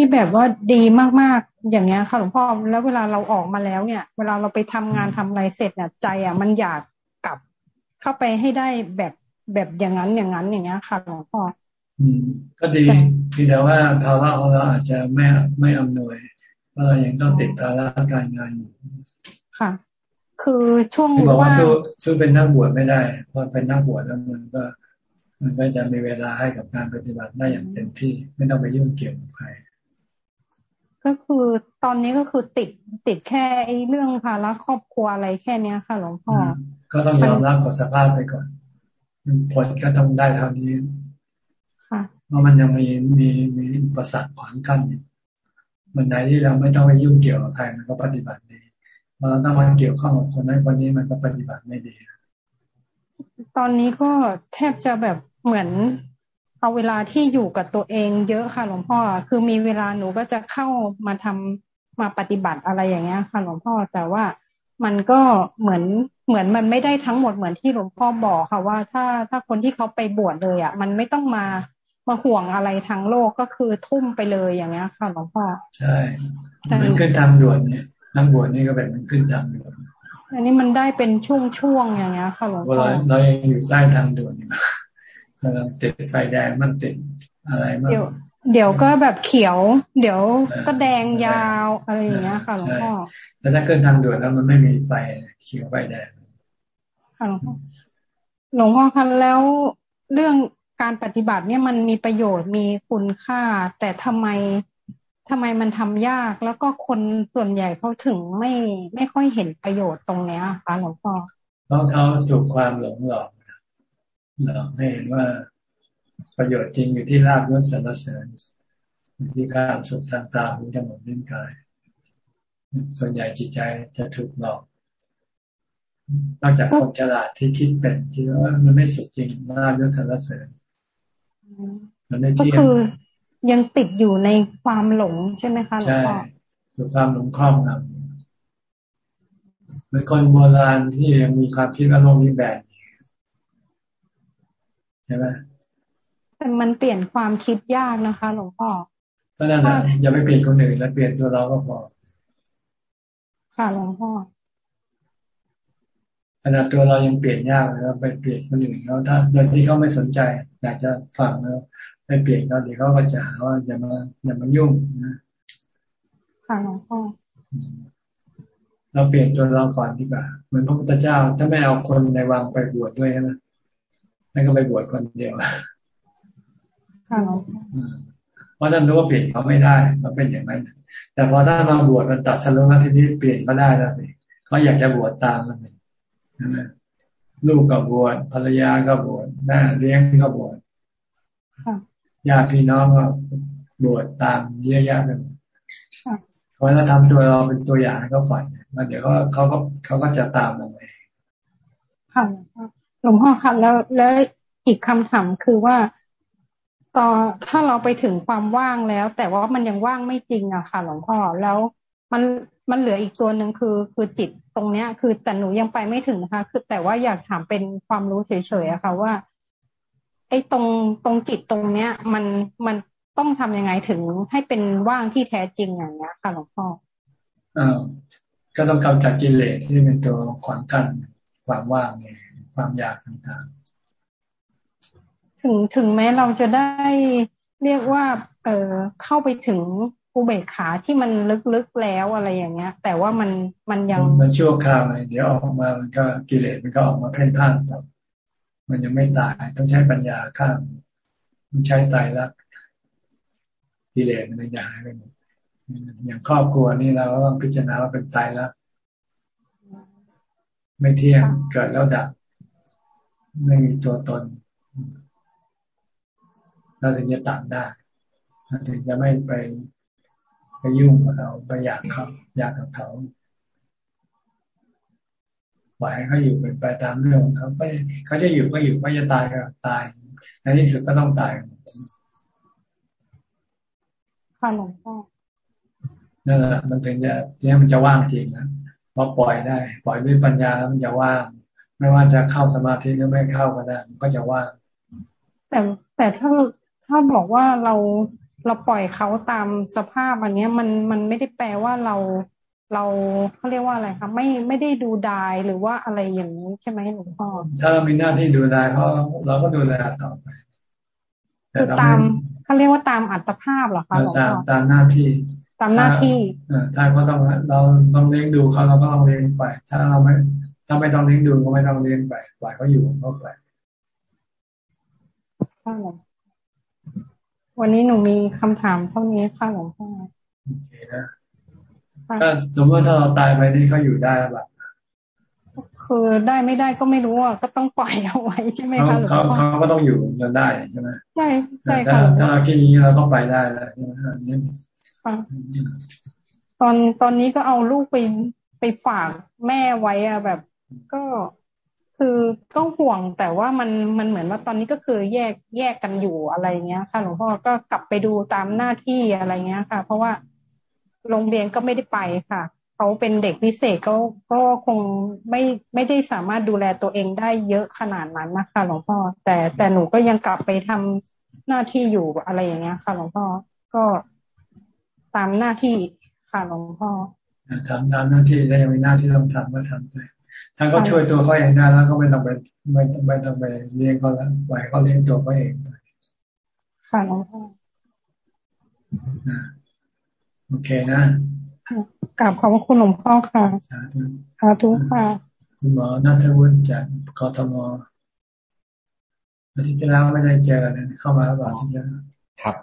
ที่แบบว่าดีมากๆอย่างเงี้ยค่ะหลวงพ่อแล้วเวลาเราออกมาแล้วเนี่ย เวลาเราไปทำงานทำอะไรเสร็จเนี่ยใจอะมันอยากกลับเข้าไปให้ได้แบบแบบอย่างนั้นอย่างนั้นอย่างเงี้ยค่ะหลวงพ่ออืมก็ดีทีแต่ว่าภาวะของเราอาจจะไม่ไม่อำนวยเพราะเรายังต้องติดภาระการงานอยู่ค่ะ คือช่วงบอกว่าสู้สู้เป็นนักบวชไม่ได้พอเป็นนักบวชแล้วมันก็มันก็จะมีเวลาให้กับการปฏิบัติได้อย่างเต็มที่ ไม่ต้องไปยุ่งเกี่ยวกับใคร ก็คือตอนนี้ก็คือติดติดแค่ไอ้เรื่องภาระครอบครัวอะไรแค่เนี้ยค่ะหลวงพ่อ ก็ต้องยอมรับกับสภาพไปก่อนผลก็ต้องได้เท่านี้ค่ะเพราะมันยังมีมีมีอุปสรรคขวางกั้นอยู่มันไหนที่เราไม่ต้องไปยุ่งเกี่ยวกับใครมันก็ปฏิบัติดีพอเราต้องมาเกี่ยวข้องกับคนนั้นคนนี้มันก็ปฏิบัติไม่ดี ตอนนี้ก็แทบจะแบบเหมือน เอาเวลาที่อยู่กับตัวเองเยอะค่ะหลวงพ่อ คือมีเวลาหนูก็จะเข้ามาทำมาปฏิบัติอะไรอย่างเงี้ยค่ะหลวงพ่อแต่ว่ามันก็เหมือนเหมือนมันไม่ได้ทั้งหมดเหมือนที่หลวงพ่อบอกค่ะว่าถ้าถ้าคนที่เขาไปบวชเลยอะ มันไม่ต้องมามาห่วงอะไรทางโลกก็คือทุ่มไปเลยอย่างเงี้ยค่ะหลวงพ่อใช่มันขึ้นทางด่วนเนี่ยนักบวชนี่ก็เป็นมันขึ้นทางด่วนอันนี้มันได้เป็นช่วงๆอย่างเงี้ยค่ะหลวงพ่อเรายังอยู่ใต้ทางด่วน กำลังติดไฟแดงมันติดอะไรมากเดี๋ยวก็แบบเขียว เดี๋ยวก็แดงยาวอะไรอย่างเงี้ยค่ะหลวงพ่อแต่ถ้าเกินทางด่วนแล้วมันไม่มีไฟเขียวไฟแดงค่ะหลวงพ่อหลวงพ่อคะแล้วเรื่องการปฏิบัติเนี่ยมันมีประโยชน์มีคุณค่า แต่ทำไมทำไมมันทำยาก แล้วก็คนส่วนใหญ่เขาถึงไม่ไม่ค่อยเห็นประโยชน์ตรงเนี้ยคะหลวงพ่อเพราะเขาถูกความหลงหลอก หลอกให้เห็นว่าประโยชน์จริงอยู่ที่ลาบยศสรรเสริญอยู่ที่การสุขทางตาหูจมูกลิ้นกาย ส่วนใหญ่จิตใจจะถูกหลอก นอกจากคนฉลาดที่คิดเป็นคิดว่ามันไม่สุขจริงลาบยศสรรเสริญมันไม่เที่ยงก็คือยังติดอยู่ในความหลงใช่ไหมคะหลวงพ่อใช่ความหลงครอบงำเหมือนคนโบราณที่ยังมีความคิดว่าโลกนี้แบนใช่ไหมแต่มันเปลี่ยนความคิดยากนะคะหลวงพ่อก็นั่นแหละอย่าไปเปลี่ยนคนอื่นแล้วเปลี่ยนตัวเราก็พอ ค่ะหลวงพ่อขนาดตัวเรายังเปลี่ยนยากเลยเราไปเปลี่ยนคนอื่นเขาถ้าโดยที่เขาไม่สนใจ อยากจะฟังแล้วไปเปลี่ยนเขาเดี๋ยวเขาก็จะหาว่าอย่ามาอย่ามายุ่งนะค่ะหลวงพ่อเราเปลี่ยนตัวเราก่อนดีกว่าเหมือนพระพุทธเจ้าถ้าไม่เอาคนในวังไปบวชดด้วยใช่ไหม นั่นก็ไปบวชคนเดียวเพราะท่านรู้ว่าเปลี่ยนเขาไม่ได้มันเป็นอย่างนั้นแต่พอถ้ามาบวชมันตัดสรุปแล้วทีนี้เปลี่ยนก็ได้แล้วสิเขาอยากจะบวชตามมันใช่ไหมลูกก็บวชภรรยาก็บวชแม่เลี้ยงก็บวชญาติพี่น้องก็บวชตามเยอะแยะเลยเพราะเราทำตัวเราเป็นตัวอย่างให้เขาฝันมันเดี๋ยวเขาเขาก็เขาก็จะตามเราเองค่ะ หลวงพ่อค่ะแล้วแล้วอีกคำถามคือว่าตอนถ้าเราไปถึงความว่างแล้ว แต่ว่ามันยังว่างไม่จริงอะค่ะ หลวงพ่อแล้วมันมันเหลืออีกตัวหนึ่งคือคือจิตตรงเนี้ย คือแต่หนูยังไปไม่ถึงนะคะ คือแต่ว่าอยากถามเป็นความรู้เฉยๆอะค่ะว่าไอ้ตรงตรงจิตตรงเนี้ย มันมันต้องทำยังไงถึงให้เป็นว่างที่แท้จริงอย่างเงี้ยค่ะหลวงพ่ออ่าก็ต้องกำจัดกิเลสที่เป็นตัวขวางกั้นความว่างเนี่ย ความอยากต่างๆ ถึงถึงแม้เราจะได้เรียกว่า เออเข้าไปถึงอุเบกขาที่มันลึกๆแล้วอะไรอย่างเงี้ย แต่ว่ามันมันยังมันชั่วคราวเลยเดี๋ยวออกมามันก็กิเลสมันก็ออกมาเพ่นพ่านต่อมันยังไม่ตายต้องใช้ปัญญาข้ามมันใช้ตายละกิเลสมันยังหายไปหมดอย่างครอบครัวนี่เราก็ต้องพิจารณาว่าเป็นตายละไม่เที่ยงเกิดแล้วดับ ไม่มีตัวตน เราถึงจะตัดได้ถึงจะไม่ไปไปยุ่งกับเขาไปอยากเขาอยากกับเขาปล่อยให้เขาอยู่เป็นไปตามเรื่องของเขาไปเขาจะอยู่ก็อยู่เขาจะตายก็ตายในที่สุดก็ต้องตายค่ะหลวงพ่อนั่นแหละมันถึงจะเนี่ยมันจะว่างจริงนะพอปล่อยได้ ปล่อยด้วยปัญญาแล้วมันจะว่าง ไม่ว่าจะเข้าสมาธิหรือไม่เข้าก็ได้มันก็จะว่างแต่แต่ถ้าถ้าบอกว่าเราเราปล่อยเขาตามสภาพอันนี้มันมันไม่ได้แปลว่าเราเราเขาเรียกว่าอะไรคะไม่ไม่ได้ดูดายหรือว่าอะไรอย่างนี้ใช่ไหมหลวงพ่อถ้าเรามีหน้าที่ดูดายเขาเราก็ดูแลต่อไปคือตามเขาเรียกว่าตามอัตภาพเหรอคะหลวงพ่อตามหน้าที่ ตามหน้าที่ถ้าเขาต้องเราต้องเลี้ยงดูเขาเราก็ต้องเลี้ยงไป ถ้าเราไม่ ถ้าไม่ต้องเลี้ยงดูก็ไม่ต้องเลี้ยงไปปล่อยเขาอยู่เขาไปวันนี้หนูมีคำถามเท่านี้ค่ะหลวงพ่อโอเคนะถ้าสมมติถ้าเราตายไปนี่เขาอยู่ได้แบบคือได้ไม่ได้ก็ไม่รู้อะก็ต้องปล่อยเอาไว้ใช่ไหมคะหลวงพ่อเขาก็ต้องอยู่จนได้ใช่ไหมใช่ใช่ค่ะถ้าเราคิดนี้เราก็ไปได้แล้วนี่ค่ะตอนตอนนี้ก็เอาลูกไปไปฝากแม่ไว้อะแบบ ก็คือก็ห่วงแต่ว่ามันมันเหมือนว่าตอนนี้ก็คือแยกแยกกันอยู่อะไรเงี้ย ค่ะหลวงพ่อก็กลับไปดูตามหน้าที่อะไรเงี้ยค่ะ เพราะว่าโรงเรียนก็ไม่ได้ไปค่ะเขาเป็นเด็กพิเศษก็ก็คงไม่ไม่ได้สามารถดูแลตัวเองได้เยอะขนาดนั้นนะคะหลวงพ่อ แต่แต่หนูก็ยังกลับไปทำหน้าที่อยู่อะไรอย่างเงี้ยค่ะหลวงพ่อก็ตามหน้าที่ค่ะหลวงพ่อทำตามหน้าที่ได้ยังมีหน้าที่ต้องทำก็ทำไป ถ้าเขาช่วยตัวเขาเองได้แล้วก็ไม่ต้องไปไม่ต้องไม่ต้องไปเลี้ยงเขาแล้วไหวเขาเลี้ยงตัวเขาเองไปค่ะหลวงพ่อโอเคนะกราบขอบคุณหลวงพ่อค่ะสาธุค่ะ คุณหมอนัทวุฒิจากกทมอาทิตย์ที่แล้วไม่ได้เจอกันเข้ามาแล้วอาทิตย์นี้ครับ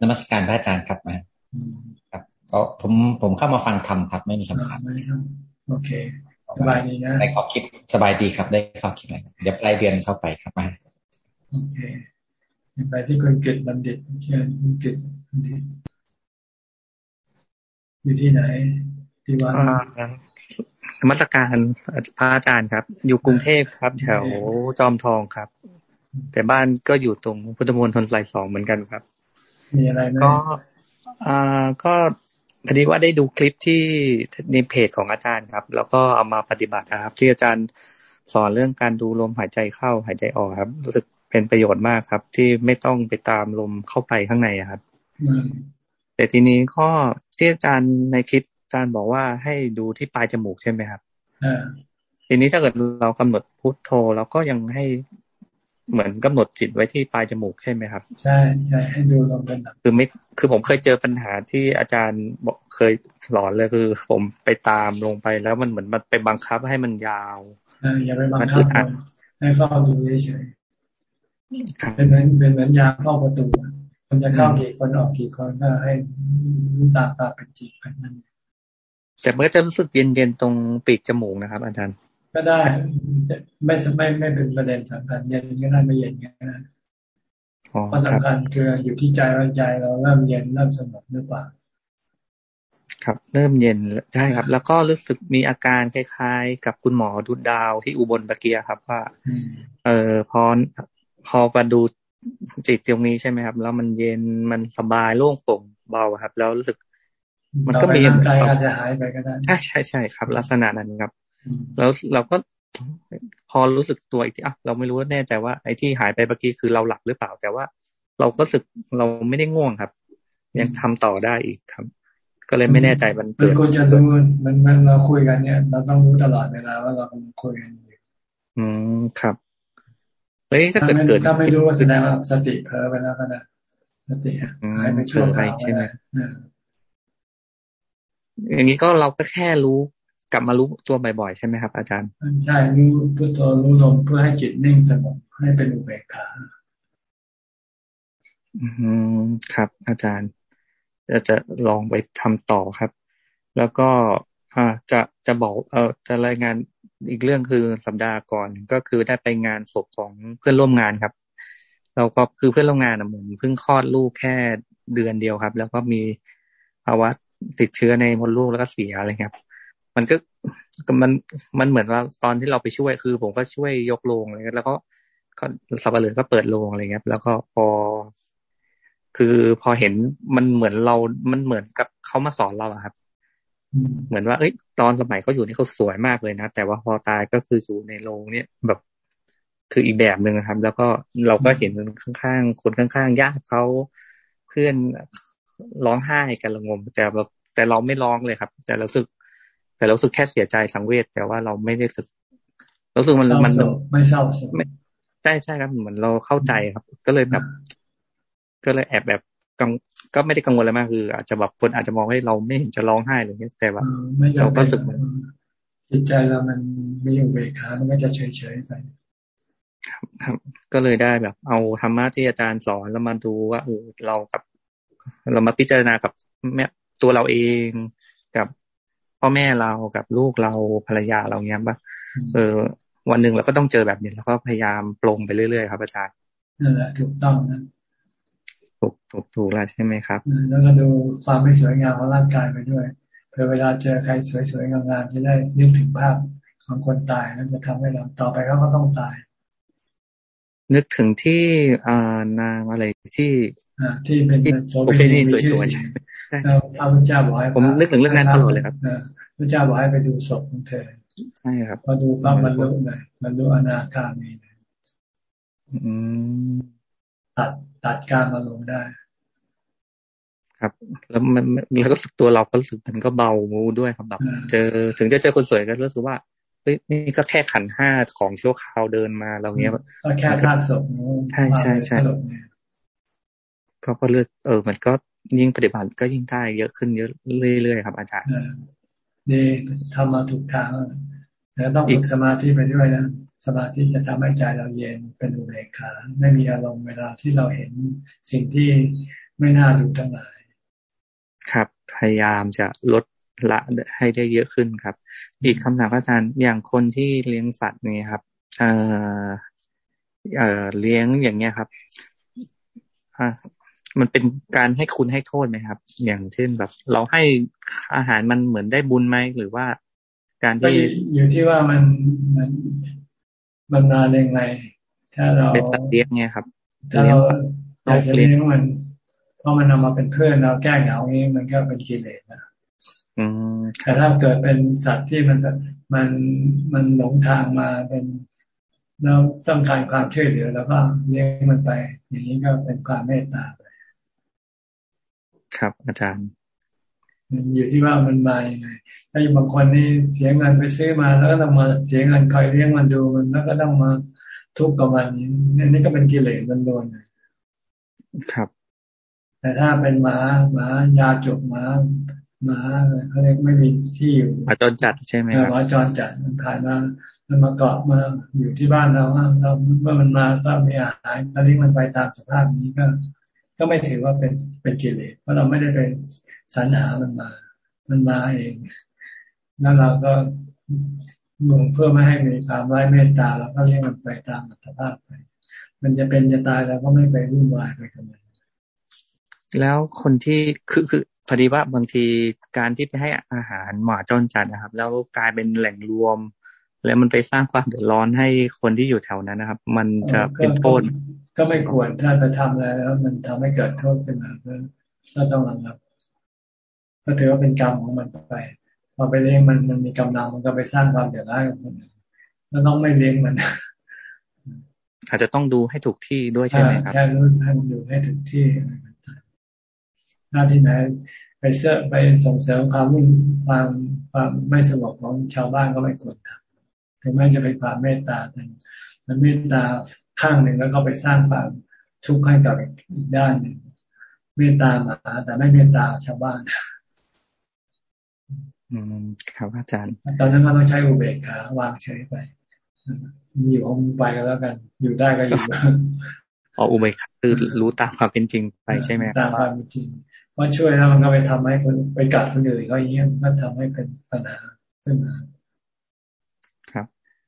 นมัสการพระอาจารย์ครับมาครับก็ผมผมเข้ามาฟังธรรมครับ ไม่มีคำถามโอเค สบายดีนะได้ขอบคิดสบายดีครับ ได้ขอบคิดอะไรเดี๋ยวปลายเดือนเข้าไปครับมาโอเคไปที่คุณกิตบัณฑิตเชิญคุณกิตบัณฑิตอยู่ที่ไหนที่วัดธรรมสการพระอาจารย์ครับ อยู่กรุงเทพครับ แถวจอมทองครับ แต่บ้านก็อยู่ตรงพุทธมณฑลสายสองเหมือนกันครับมีอะไรไหมก็อ่าก็ พอดีว่าได้ดูคลิปที่ในเพจของอาจารย์ครับ แล้วก็เอามาปฏิบัติครับ ที่อาจารย์สอนเรื่องการดูลมหายใจเข้าหายใจออกครับ รู้สึกเป็นประโยชน์มากครับ ที่ไม่ต้องไปตามลมเข้าไปข้างในครับแต่ทีนี้ข้อที่อาจารย์ในคลิปอาจารย์บอกว่าให้ดูที่ปลายจมูกใช่ไหมครับทีนี้ถ้าเกิดเรากำหนดพุทโธเราก็ยังให้ เหมือนกำหนดจิตไว้ที่ปลายจมูกใช่ไหมครับ ใช่ใช่ให้ดูลงเป็นคือไม่คือผมเคยเจอปัญหาที่อาจารย์บอกเคยสอนเลยคือ ผมไปตามลงไปแล้วมันเหมือนมันไปบังคับให้มันยาวอย่าไปบังคับให้เฝ้าดูเฉยเป็นเหมือนเป็นเหมือนยาเข้าประตูคนจะเข้ากี่คนออกกี่คนก็ให้ตามตาเป็นจิตไปนั่นแต่เมื่อจะรู้สึกเย็นๆตรงปีกจมูกนะครับ อาจารย์ ก็ได้ไม่ไม่ไม่เป็นประเด็นสำคัญเย็นก็ได้ไม่เย็นก็ได้เพราะสำคัญคืออยู่ที่ใจว่าใจเราเริ่มเย็นเริ่มสงบหรือเปล่าครับ เริ่มเย็นใช่ครับ แล้วก็รู้สึกมีอาการคล้ายๆ กับคุณหมอดุดดาวที่อุบลตะเกียครับว่า เออพอพอมาดูจิตตรงนี้ใช่ไหมครับ แล้วมันเย็นมันสบายโล่งโปร่งเบาครับ แล้วรู้สึก มันก็มีกายอาจจะหายไปก็ได้ใช่ใช่ใช่ครับ ลักษณะนั้นครับ แล้วเราก็พอรู้สึกตัวอีกทีอะเราไม่รู้แน่ใจว่าไอ้ที่หายไปเมื่อกี้คือเราหลับหรือเปล่า แต่ว่าเราก็สึกเราไม่ได้ง่วงครับ ยังทำต่อได้อีกครับ ก็เลยไม่แน่ใจมันเกิดควรจะรู้มันมันเราคุยกันเนี่ย เราต้องรู้ตลอดเวลาว่าเราคุยกันอยู่อืมครับเฮ้ยถ้าเกิดเกิดถ้าไม่รู้ว่าแสดงว่าสติเพ้อไปแล้วก็นะสติหายไปช่วงไปใช่ไหมอย่างนี้ก็เราก็แค่รู้ กลับมารู้ตัวบ่อยๆใช่ไหมครับ อาจารย์ ใช่รู้พุทโธรู้ลมเพื่อให้จิตนิ่งสงบให้เป็นอุเบกขาอืมครับ อาจารย์จะจะลองไปทำต่อครับ แล้วก็อ่าจะจะบอกเออจะรายงานอีกเรื่องคือสัปดาห์ก่อนก็คือได้ไปงานศพของเพื่อนร่วมงานครับ เราก็คือเพื่อนร่วมงานนะผมเพิ่งคลอดลูกแค่เดือนเดียวครับ แล้วก็มีภาวะติดเชื้อในมดลูกแล้วก็เสียอะไรครับ มันก็มันมันเหมือนว่าตอนที่เราไปช่วยคือ ผมก็ช่วยยกโลงอะไรเงี้ยแล้วก็ก็สับปะเลอก็เปิดโลงอะไรเงี้ยแล้วก็พอ คือพอเห็นมันเหมือนเรา มันเหมือนกับเขามาสอนเราอะครับ เหมือนว่า เอ้ย ตอนสมัยเขาอยู่นี่เขาสวยมากเลยนะ แต่ว่าพอตายก็คืออยู่ในโรงเนี่ยแบบคืออีกแบบหนึ่งนะครับ แล้วก็เราก็เห็นข้างๆคนข้างๆญาติเขาเพื่อนร้องไห้กันระงม แต่แบบแต่เราไม่ร้องเลยครับ แต่เราสึก แต่เราสึกแค่เสียใจสังเวชแต่ว่าเราไม่ได้สึกรู้สึกมันมันไม่เศร้าใช่ใช่ใช่ครับเหมือนเราเข้าใจครับ ก็เลยแบบ ก็เลยแอบแบบกังก็ไม่ได้กังวลอะไรมากคือ อาจจะแบบคนอาจจะมองให้เราไม่เห็นจะร้องไห้อะไรเงี้ยแต่ว่าเราก็สึกจิตใจเรามันไม่อยู่เบคามันก็จะเฉยเฉยไปครับครับ ก็เลยได้แบบ เอาธรรมะที่อาจารย์สอนแล้วมาดูว่าเออเรากับ เรามาพิจารณากับแม่ตัวเราเองกับ พ่อแม่เรากับลูกเราภรรยาเราเนี้ยป่ะเออ วันหนึ่งเราก็ต้องเจอแบบนี้แล้วก็พยายามปรงไปเรื่อยๆครับอาจารย์นั่นแหละถูกต้องนะถูกถูกถูกแล้วใช่ไหมครับแล้วก็ดูความไม่สวยงามของร่างกายไปด้วยเพื่อเวลาเจอใครสวยๆงามๆจะได้นึกถึงภาพของคนตายแล้วจะทำให้เราต่อไปเขาก็ต้องตาย นึกถึงที่อ่านางอะไรที่ที่เป็นโสเภณีสวยๆ ใช่แล้วพระพุทธเจ้าบอกให้ผมนึกถึงเรื่องนั้นตลอดเลยครับพระเจ้าบอกให้ไปดูศพของเธอใช่ครับพอดูปั๊บบรรลุเลยบรรลุอนาคามีเลยตัดตัดการมาลงได้ ครับ แล้วมันแล้วก็ตัวเราก็รู้สึกมันก็เบาด้วยครับแบบเจอถึงจะเจอคนสวยก็รู้สึกว่าเฮ้ยนี่ก็แค่ขันห้าของชั่วคราวเดินมาเราเนี้ยก็แค่ธาตุศพใช่ใช่ใช่ก็ก็เลือกเออ มันก็ ยิ่งปฏิบัติก็ยิ่งได้เยอะขึ้นเยอะเรื่อยๆครับอาจารย์ดีทำมาถูกทางแล้วต้องฝึกสมาธิไปด้วยนะสมาธิจะทำให้ใจเราเย็นเป็นอุเบกขาไม่มีอารมณ์เวลาที่เราเห็นสิ่งที่ไม่น่าดูทั้งหลายครับ พยายามจะลดละให้ได้เยอะขึ้นครับ อีกคำถามอาจารย์อย่างคนที่เลี้ยงสัตว์นี่ครับ เอ่อเอ่อเลี้ยงอย่างเงี้ยครับ มันเป็นการให้คุณให้โทษไหมครับ อย่างเช่นแบบ เราให้อาหารมันเหมือนได้บุญไหมหรือว่า การที่อยู่ที่ว่ามันมันมันนานยังไงถ้าเราเป็นตัดเลี้ยงไงครับถ้าเราอยากจะเลี้ยงมันเพราะมันนำมาเป็นเพื่อนเราแก้เหงางี้มันก็เป็นกิเลสนะแต่ถ้าเกิดเป็นสัตว์ที่มันมันมันหลงทางมาเป็นเราต้องการความช่วยเหลือแล้วก็เลี้ยงมันไป อย่างนี้ก็เป็นความเมตตาไป ครับ อาจารย์ อยู่ที่ว่ามันมาอย่างไงถ้าบางคนนี่เสียเงินไปซื้อมาแล้วก็ต้องมาเสียเงินคอยเลี้ยงมันดูมันแล้วก็ต้องมาทุกข์กับมันนี่ก็เป็นกิเลสมันโดนครับ แต่ถ้าเป็นหมาหมายาจกหมาหมาเขาเรียกไม่มีที่อยู่หมาจรจัดใช่ไหมครับหมาจรจัดมันถ่ายมามันมาเกาะมาอยู่ที่บ้านเราเราเมื่อมันมาก็มีอาหารตอนนี้มันไปตามสภาพนี้ก็ ก็ไม่ถือว่าเป็นเป็นกิเลสเพราะเราไม่ได้เป็นสรรหามันมา มันมาเองแล้วเราก็มุ่งเพื่อไม่ให้มีความร้ายเมตตาเราก็เลี้ยงมันไปตามอัตภาพไป มันจะเป็นจะตายเราก็ไม่ไปวุ่นวายไปกับมันแล้วคนที่คือคือพอดีว่าบางทีการที่ไปให้อาหารหมาจนจัดนะครับ แล้วกลายเป็นแหล่งรวม แล้วมันไปสร้างความเดือดร้อนให้คนที่อยู่แถวนั้นนะครับ มันจะเป็นโทษ ก็ไม่ควรถ้าไปทำแล้ว มันทำให้เกิดโทษขึ้นมาก็ต้องระงับ ก็ถือว่าเป็นกรรมของมันไปพอไปเลี้ยงมันมันมีกำลังมันก็ไปสร้างความเดือดร้อนกับคนอื่นแล้วต้องไม่เลี้ยงมันอาจจะต้องดูให้ถูกที่ด้วยใช่ไหมครับใช่รู้ให้ดูให้ถูกที่หน้าที่ไหนไปเสื้อไปส่งเสริมความมุ่งความความไม่สงบของชาวบ้านก็ไม่ควรทำ ถึงแม้จะเป็นความเมตตาแต่มันเมตตาข้างหนึ่งแล้วก็ไปสร้างความทุกข์ให้กับอีกด้านหนึ่งเมตตาหมาแต่ไม่เมตตาชาวบ้านอืมครับอาจารย์ ตอนนั้นมันต้องใช้อุเบกขาวางเฉยไปอยู่ของไปก็แล้วกัน อยู่ได้ก็อยู่อ๋ออุเบกขาคือรู้ตามความเป็นจริงไปใช่ไหมตามความเป็นจริงว่าช่วยแล้วมันก็ไปทำให้คนไปกัดคนอื่นเขาอย่างเงี้ยมันทำให้เป็นปัญหาขึ้นมาครับ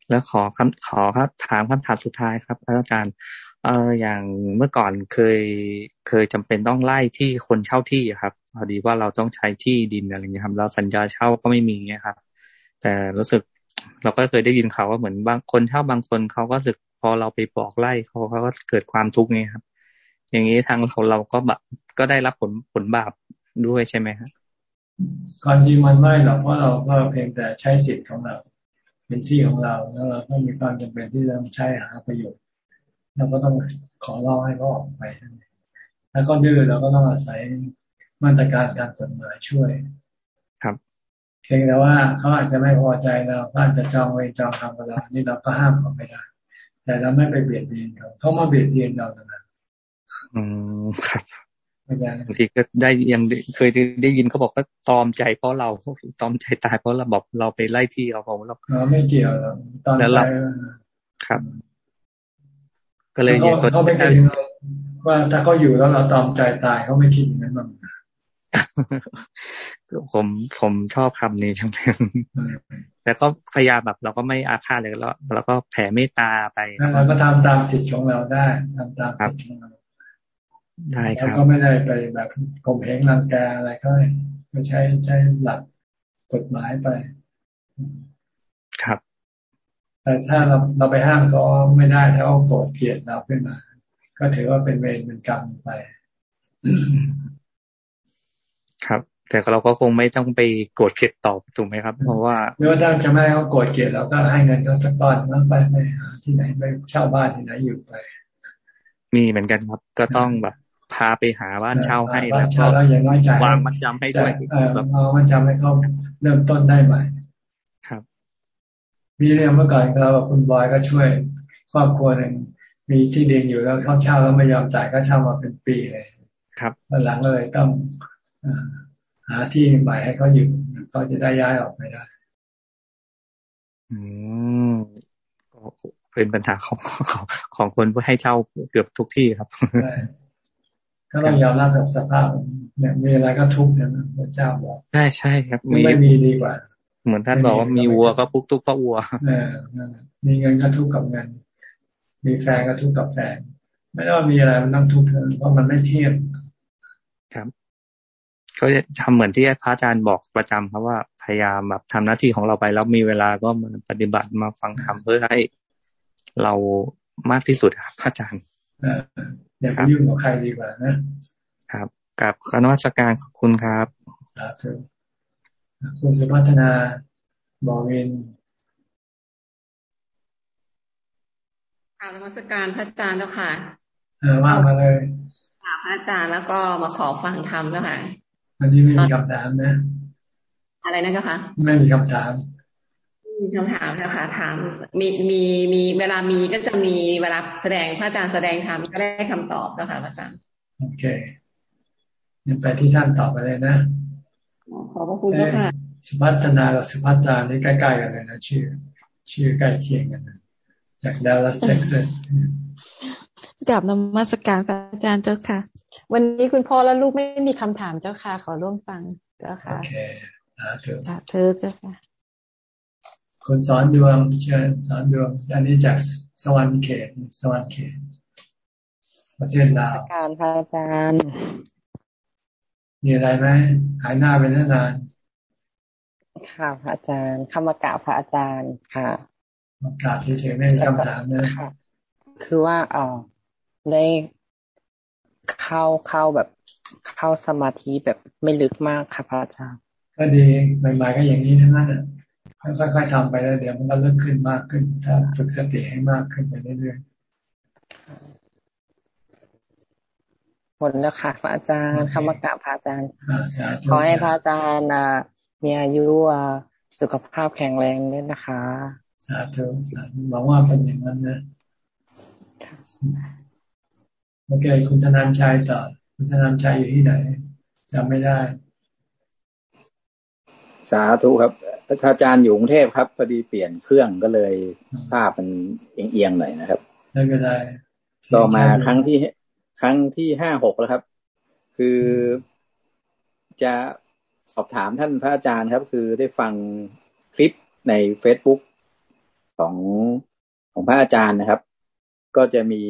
แล้วขอคำขอครับถามคำถามสุดท้ายครับอาจารย์เอออย่างเมื่อก่อนเคยเคยจำเป็นต้องไล่ที่คนเช่าที่ครับพอดีว่าเราต้องใช้ที่ดินอะไรเงี้ยครับแล้วสัญญาเช่าก็ไม่มีเงี้ยครับ แต่รู้สึกเราก็เคยได้ยินเขาว่าเหมือนบางคนเช่าบางคนเขาก็สึกพอเราไปบอกไล่เขาเขาก็เกิดความทุกข์ไงครับ อย่างนี้ทางเราเราก็แบบก็ได้รับผลผลบาปด้วยใช่ไหมครับความจริงมันไม่หรอกเพราะเราก็เพียงแต่ใช้สิทธิ์ของเรา เป็นที่ของเราแล้วเราก็มีความจำเป็นที่จะใช้หาประโยชน์เราก็ต้องขอร้องให้เขาออกไปถ้าเขาดื้อเราก็ต้องอาศัยมาตรการทางกฎหมายช่วย ครับเพียงแต่ว่าเขาอาจจะไม่พอใจเราเขาอาจจะจองเวรจองกรรมกับเรานี่เราก็ห้ามเขาไม่ได้ แต่เราไม่ไปเบียดเบียนเขาเขามาเบียดเบียนเราต่างหากอืมครับ บางทีก็ได้ยังเคยได้ยินเขาบอกว่าตอมใจเพราะเราตอมใจตายเพราะเราบอกเราไปไล่ที่เขาผมเราไม่เกี่ยวตอนใจครับ ก็เลยเขาไม่เคยว่าถ้าเขาอยู่แล้วเราตอมใจตายเขาไม่คิดอย่างนั้นมั้งผมผมชอบคำนี้จังเลยแต่ก็พยายามแบบ เราก็ไม่อาฆาตเลยแล้วเราก็แผ่เมตตาไปเราก็ทำตามสิทธิ์ของเราได้ทำตามสิทธิ์ของเรา ได้ครับก็ไม่ได้ไปแบบข่มเหงรังแกอะไรก็ก็ใช้ใช้หลักกฎหมายไป ครับ แต่ถ้าเราเราไปห้ามเขาไม่ได้ถ้าเขาโกรธเกลียดเราขึ้นมา ก็ถือว่าเป็นเวรเป็นกรรมไป ครับ แต่เราก็คงไม่ต้องไปโกรธเกลียดตอบถูกไหมครับ เพราะว่าเมื่อถ้าจะไม่ให้เขาโกรธเกลียดเราก็ให้เงินเขาสักก้อนแล้วไปไปหาที่ไหนไปเช่าบ้านที่ไหนอยู่ไป มีเหมือนกันครับ ก็ต้องแบบ พาไปหาบ้านเช่าให้แล้วก็วางมันจำให้ด้วยแบบเอามันจำให้เขาเริ่มต้นได้ใหม่ ครับ มีเรื่องเมื่อก่อนเราแบบคุณบอยก็ช่วยครอบครัวหนึ่งมีที่ดินอยู่แล้วเขาเช่าแล้วไม่ยอมจ่ายก็เช่ามาเป็นปีเลย ครับหลังเลยต้องหาที่ใหม่ให้เขาอยู่เขาจะได้ย้ายออกไปได้อืมเป็นปัญหาของของของคนผู้ให้เช่าเกือบทุกที่ครับ ก็ต้องยอมรับกับสภาพเนี่ยมีอะไรก็ทุกข์นะพระเจ้าบอกใช่ใช่ครับไม่มีดีกว่า เหมือนท่านบอกว่ามีวัวก็พุกทุกข์เพราะวัวเออมีเงินก็ทุกข์กับเงิน มีแฟนก็ทุกข์กับแฟนไม่ต้องมีอะไรมันต้องทุกข์เพราะมันไม่เที่ยงครับก็ทำเหมือนที่พระอาจารย์บอกประจำครับว่าพยายามแบบทำหน้าที่ของเราไปแล้วมีเวลาก็มาปฏิบัติมาฟังธรรมเพื่อให้เรามากที่สุดครับพระอาจารย์ อย่าไปยุ่งกับใครดีกว่านะ ครับกับคณะวัการขอบคุณครับครับคุณสุพัฒนาบอกเองกราบนมัสการพระอาจารย์เจ้าค่ะเออว่ามาเลยกราบพระอาจารย์แล้วก็มาขอฟังธรรมเจ้าค่ะอันนี้ไม่มีคำถามนะ อะไรนะเจ้าค่ะไม่มีคำถาม มีคำถามนะคะ ถามมีมีมีเวลามีก็จะมีเวลาแสดงพระอาจารย์แสดงธรรมก็ได้คำตอบนะคะพระอาจารย์โอเคยังไปที่ท่านตอบไปเลยนะขอบพระคุณเจ้าค่ะสุพัฒนากับสุพัฒนานี่ใกล้ๆกันเลยนะชื่อ ชื่อใกล้เคียงกันนะจากดัลลัสเท็กซัสกราบนมัสการพระอาจารย์เจ้าค่ะ วันนี้คุณพ่อและลูกไม่มีคำถามเจ้าค่ะ ขอร่วมฟังเจ้าค่ะโอเคสาธุสาธุเจ้าค่ะ คุณสอนดวงเชิญสอนดวงอันนี้จากสะหวันนะเขตสะหวันนะเขต ประเทศลาวกราบพระอาจารย์ มีอะไรไหมหายหน้าไปนานค่ะพระอาจารย์คำกราบพระอาจารย์ค่ะมากราบเฉยๆไม่มีคำถามนะค่ะ คือว่าเออได้เข้าเข้าแบบเข้าสมาธิแบบไม่ลึกมากค่ะพระอาจารย์ ก็ดีใหม่ๆก็อย่างนี้ทั้งนั้นอะ ค่อยๆทำไปแล้วเดี๋ยวมันก็เริ่มขึ้นมากขึ้น ถ้าฝึกสติให้มากขึ้นไปเรื่อยๆผลแล้วค่ะพระอาจารย์คำกราบพระอาจารย์ขอให้พระอาจารย์มีอายุสุขภาพแข็งแรงด้วยนะคะสาธุสาธุหวังว่าเป็นอย่างนั้นนะโอเค คุณธนานชัยต่อ คุณธนานชัยอยู่ที่ไหนจำไม่ได้ สาธุครับอาจารย์อยู่กรุงเทพครับพอดีเปลี่ยนเครื่องก็เลยภาพมันเอียงๆหน่อยนะครับไม่เป็นไรต่อมาครั้งที่ครั้งที่ห้าหกแล้วครับ คือจะสอบถามท่านพระอาจารย์ครับ คือได้ฟังคลิปในเฟซบุ๊กของของพระอาจารย์นะครับ ก็จะมี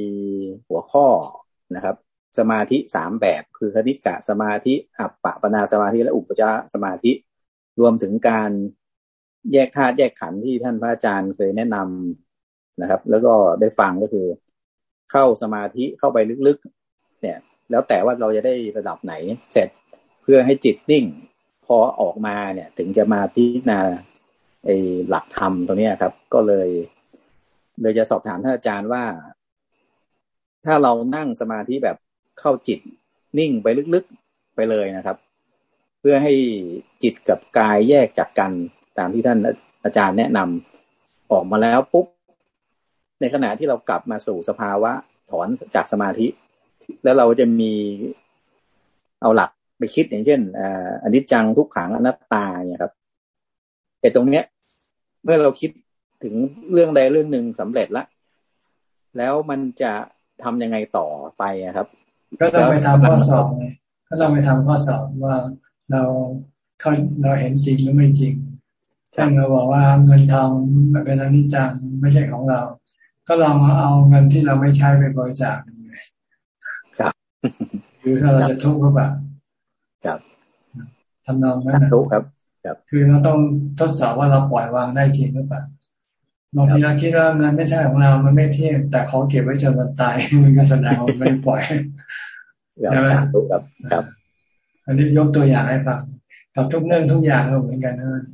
หัวข้อนะครับ สมาธิสามแบบ คือคณิกะสมาธิ อัปปะปนาสมาธิและอุปจารสมาธิ รวมถึงการแยกธาตุแยกขันธ์ที่ท่านพระอาจารย์เคยแนะนำนะครับ แล้วก็ได้ฟังก็คือ เข้าสมาธิเข้าไปลึกๆ เนี่ย แล้วแต่ว่าเราจะได้ระดับไหนเสร็จเพื่อให้จิตนิ่ง พอออกมาเนี่ย ถึงจะมาพิจารณาไอ้หลักธรรมตัวนี้ครับ ก็เลยเลยจะสอบถามท่านอาจารย์ว่า ถ้าเรานั่งสมาธิแบบเข้าจิตนิ่งไปลึกๆไปเลยนะครับ เพื่อให้จิตกับกายแยกจากกัน ตามที่ท่านอาจารย์แนะนำออกมาแล้วปุ๊บในขณะที่เรากลับมาสู่สภาวะถอนจากสมาธิ แล้วเราจะมีเอาหลักไปคิดอย่างเช่นอนิจจังทุกขังอนัตตาเนี่ยครับแต่ตรงเนี้ย เมื่อเราคิดถึงเรื่องใดเรื่องหนึ่งสำเร็จแล้วแล้วมันจะทำยังไงต่อไปครับ ก็ต้องไปทำข้อสอบก็ต้องไปทำข้อสอบว่า เราเขาเราเห็นจริงหรือไม่จริงช่างเราบอกว่าเงินทองมันเป็นอนิจจังไม่ใช่ของเรา ก็ลองเอาเงินที่เราไม่ใช้ไปบริจาคดูครับคือถ้าเราจะทุกข์ก็แบบครับทำนองนั้นนะทุกข์ครับครับ คือเราต้องทดสอบว่าเราปล่อยวางได้จริงหรือเปล่าบางทีเราคิดว่ามันไม่ใช่ของเรา มันไม่เที่ยง แต่เขาเก็บไว้จนมันตายมันก็แสดงว่าไม่ปล่อยใช่ไหมครับครับ อันนี้ยกตัวอย่างให้ฟังกับทุกเรื่องทุกอย่างก็เหมือนกันนะ